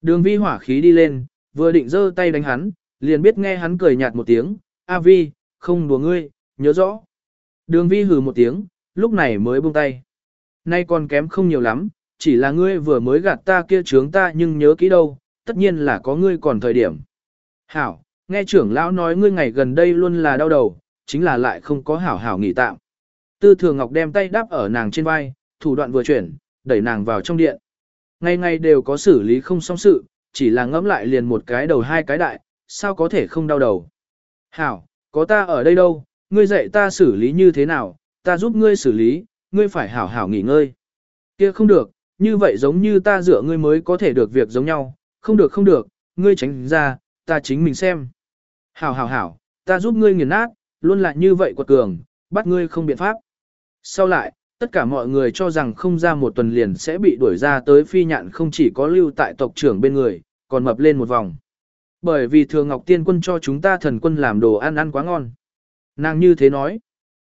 Đường vi hỏa khí đi lên, vừa định giơ tay đánh hắn, liền biết nghe hắn cười nhạt một tiếng, A vi, không đùa ngươi, nhớ rõ. Đường vi hừ một tiếng, lúc này mới buông tay. Nay còn kém không nhiều lắm, chỉ là ngươi vừa mới gạt ta kia trướng ta nhưng nhớ kỹ đâu, tất nhiên là có ngươi còn thời điểm. Hảo, nghe trưởng lão nói ngươi ngày gần đây luôn là đau đầu, chính là lại không có hảo hảo nghỉ tạm. Tư thường ngọc đem tay đắp ở nàng trên vai, thủ đoạn vừa chuyển, đẩy nàng vào trong điện. Ngày ngày đều có xử lý không xong sự, chỉ là ngẫm lại liền một cái đầu hai cái đại, sao có thể không đau đầu. Hảo, có ta ở đây đâu, ngươi dạy ta xử lý như thế nào, ta giúp ngươi xử lý, ngươi phải hảo hảo nghỉ ngơi. Kia không được, như vậy giống như ta dựa ngươi mới có thể được việc giống nhau, không được không được, ngươi tránh ra, ta chính mình xem. Hảo hảo hảo, ta giúp ngươi nghiền nát, luôn là như vậy quật cường, bắt ngươi không biện pháp. Sau lại, tất cả mọi người cho rằng không ra một tuần liền sẽ bị đuổi ra tới phi nhạn không chỉ có lưu tại tộc trưởng bên người, còn mập lên một vòng. Bởi vì thường Ngọc Tiên quân cho chúng ta thần quân làm đồ ăn ăn quá ngon. Nàng như thế nói.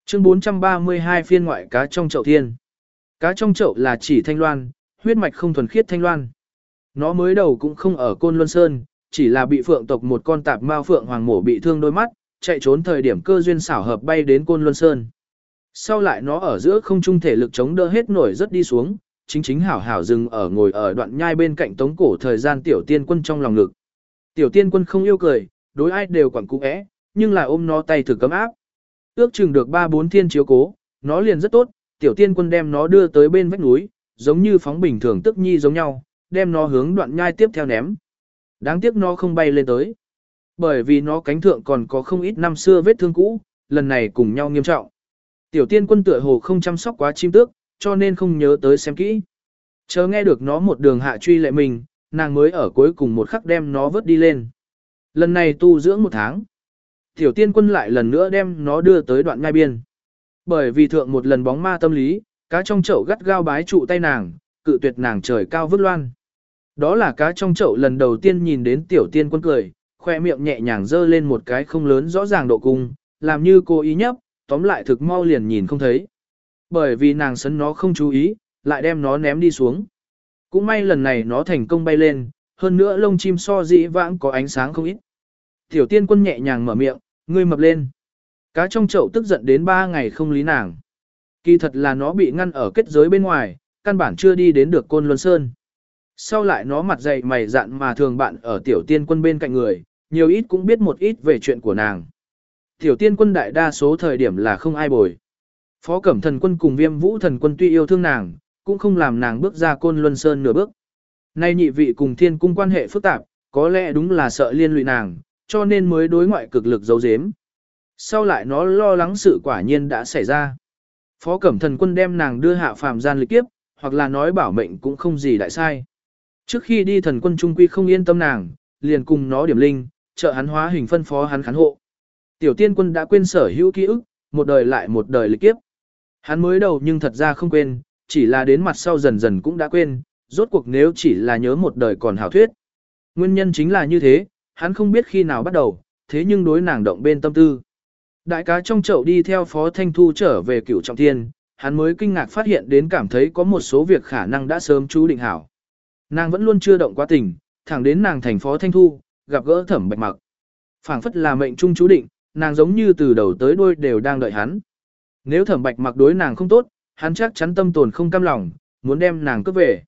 Chương 432 phiên ngoại cá trong chậu thiên. Cá trong chậu là chỉ thanh loan, huyết mạch không thuần khiết thanh loan. Nó mới đầu cũng không ở Côn Luân Sơn, chỉ là bị phượng tộc một con tạp mao phượng hoàng mổ bị thương đôi mắt, chạy trốn thời điểm cơ duyên xảo hợp bay đến Côn Luân Sơn. Sau lại nó ở giữa không trung thể lực chống đỡ hết nổi rất đi xuống, chính chính hảo hảo dừng ở ngồi ở đoạn nhai bên cạnh tống cổ thời gian tiểu tiên quân trong lòng ngực. Tiểu tiên quân không yêu cười, đối ai đều quản cú é, nhưng lại ôm nó tay thử cấm áp. Ước chừng được ba bốn thiên chiếu cố, nó liền rất tốt, tiểu tiên quân đem nó đưa tới bên vách núi, giống như phóng bình thường tức nhi giống nhau, đem nó hướng đoạn nhai tiếp theo ném. Đáng tiếc nó không bay lên tới. Bởi vì nó cánh thượng còn có không ít năm xưa vết thương cũ, lần này cùng nhau nghiêm trọng. Tiểu tiên quân tựa hồ không chăm sóc quá chim tước, cho nên không nhớ tới xem kỹ. Chờ nghe được nó một đường hạ truy lệ mình, nàng mới ở cuối cùng một khắc đem nó vớt đi lên. Lần này tu dưỡng một tháng. Tiểu tiên quân lại lần nữa đem nó đưa tới đoạn ngai biên. Bởi vì thượng một lần bóng ma tâm lý, cá trong chậu gắt gao bái trụ tay nàng, cự tuyệt nàng trời cao vứt loan. Đó là cá trong chậu lần đầu tiên nhìn đến tiểu tiên quân cười, khoe miệng nhẹ nhàng dơ lên một cái không lớn rõ ràng độ cung, làm như cô ý nhấp, tóm lại thực mau liền nhìn không thấy. Bởi vì nàng sấn nó không chú ý, lại đem nó ném đi xuống. Cũng may lần này nó thành công bay lên, hơn nữa lông chim so dĩ vãng có ánh sáng không ít. Tiểu tiên quân nhẹ nhàng mở miệng, ngươi mập lên. Cá trong chậu tức giận đến ba ngày không lý nàng. Kỳ thật là nó bị ngăn ở kết giới bên ngoài, căn bản chưa đi đến được côn luân sơn. Sau lại nó mặt dày mày dạn mà thường bạn ở tiểu tiên quân bên cạnh người, nhiều ít cũng biết một ít về chuyện của nàng. Tiểu tiên quân đại đa số thời điểm là không ai bồi. Phó cẩm thần quân cùng viêm vũ thần quân tuy yêu thương nàng, cũng không làm nàng bước ra côn luân sơn nửa bước. Nay nhị vị cùng thiên cung quan hệ phức tạp, có lẽ đúng là sợ liên lụy nàng, cho nên mới đối ngoại cực lực giấu giếm. Sau lại nó lo lắng sự quả nhiên đã xảy ra. Phó cẩm thần quân đem nàng đưa hạ phàm gian lịch kiếp, hoặc là nói bảo mệnh cũng không gì đại sai. Trước khi đi thần quân trung quy không yên tâm nàng, liền cùng nó điểm linh, trợ hắn hóa hình phân phó hắn khán hộ. Tiểu tiên quân đã quên sở hữu ký ức, một đời lại một đời lịch kiếp. Hắn mới đầu nhưng thật ra không quên, chỉ là đến mặt sau dần dần cũng đã quên, rốt cuộc nếu chỉ là nhớ một đời còn hảo thuyết. Nguyên nhân chính là như thế, hắn không biết khi nào bắt đầu, thế nhưng đối nàng động bên tâm tư. Đại cá trong chậu đi theo Phó Thanh Thu trở về cửu trọng thiên, hắn mới kinh ngạc phát hiện đến cảm thấy có một số việc khả năng đã sớm chú định hảo. Nàng vẫn luôn chưa động quá tình, thẳng đến nàng thành phó thanh thu, gặp gỡ thẩm bạch mặc. phảng phất là mệnh trung chú định, nàng giống như từ đầu tới đuôi đều đang đợi hắn. Nếu thẩm bạch mặc đối nàng không tốt, hắn chắc chắn tâm tồn không cam lòng, muốn đem nàng cướp về.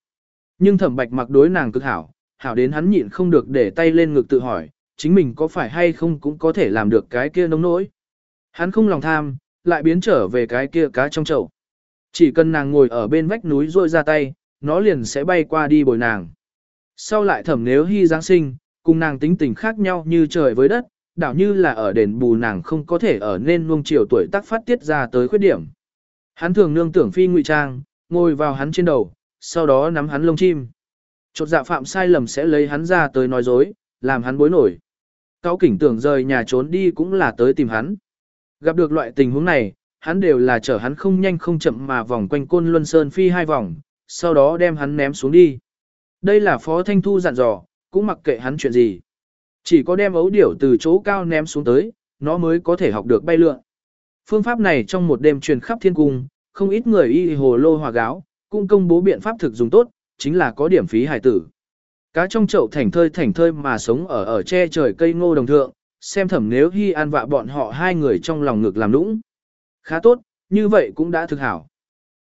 Nhưng thẩm bạch mặc đối nàng cực hảo, hảo đến hắn nhịn không được để tay lên ngực tự hỏi, chính mình có phải hay không cũng có thể làm được cái kia nông nỗi. Hắn không lòng tham, lại biến trở về cái kia cá trong chậu. Chỉ cần nàng ngồi ở bên vách núi rôi ra tay, nó liền sẽ bay qua đi bồi nàng. Sau lại thẩm nếu hy Giáng sinh, cùng nàng tính tình khác nhau như trời với đất, đảo như là ở đền bù nàng không có thể ở nên nuông chiều tuổi tác phát tiết ra tới khuyết điểm. Hắn thường nương tưởng phi ngụy trang, ngồi vào hắn trên đầu, sau đó nắm hắn lông chim. Chột dạ phạm sai lầm sẽ lấy hắn ra tới nói dối, làm hắn bối nổi. Cao kỉnh tưởng rời nhà trốn đi cũng là tới tìm hắn. Gặp được loại tình huống này, hắn đều là chở hắn không nhanh không chậm mà vòng quanh côn luân sơn phi hai vòng, sau đó đem hắn ném xuống đi. Đây là Phó Thanh Thu dặn dò, cũng mặc kệ hắn chuyện gì. Chỉ có đem ấu điểu từ chỗ cao ném xuống tới, nó mới có thể học được bay lượn. Phương pháp này trong một đêm truyền khắp thiên cung, không ít người y hồ lô hòa gáo, cũng công bố biện pháp thực dùng tốt, chính là có điểm phí hải tử. Cá trong chậu thành thơi thành thơi mà sống ở ở che trời cây ngô đồng thượng, xem thẩm nếu hy an vạ bọn họ hai người trong lòng ngực làm nũng. Khá tốt, như vậy cũng đã thực hảo.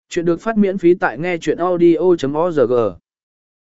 Chuyện được phát miễn phí tại nghe chuyện audio.org.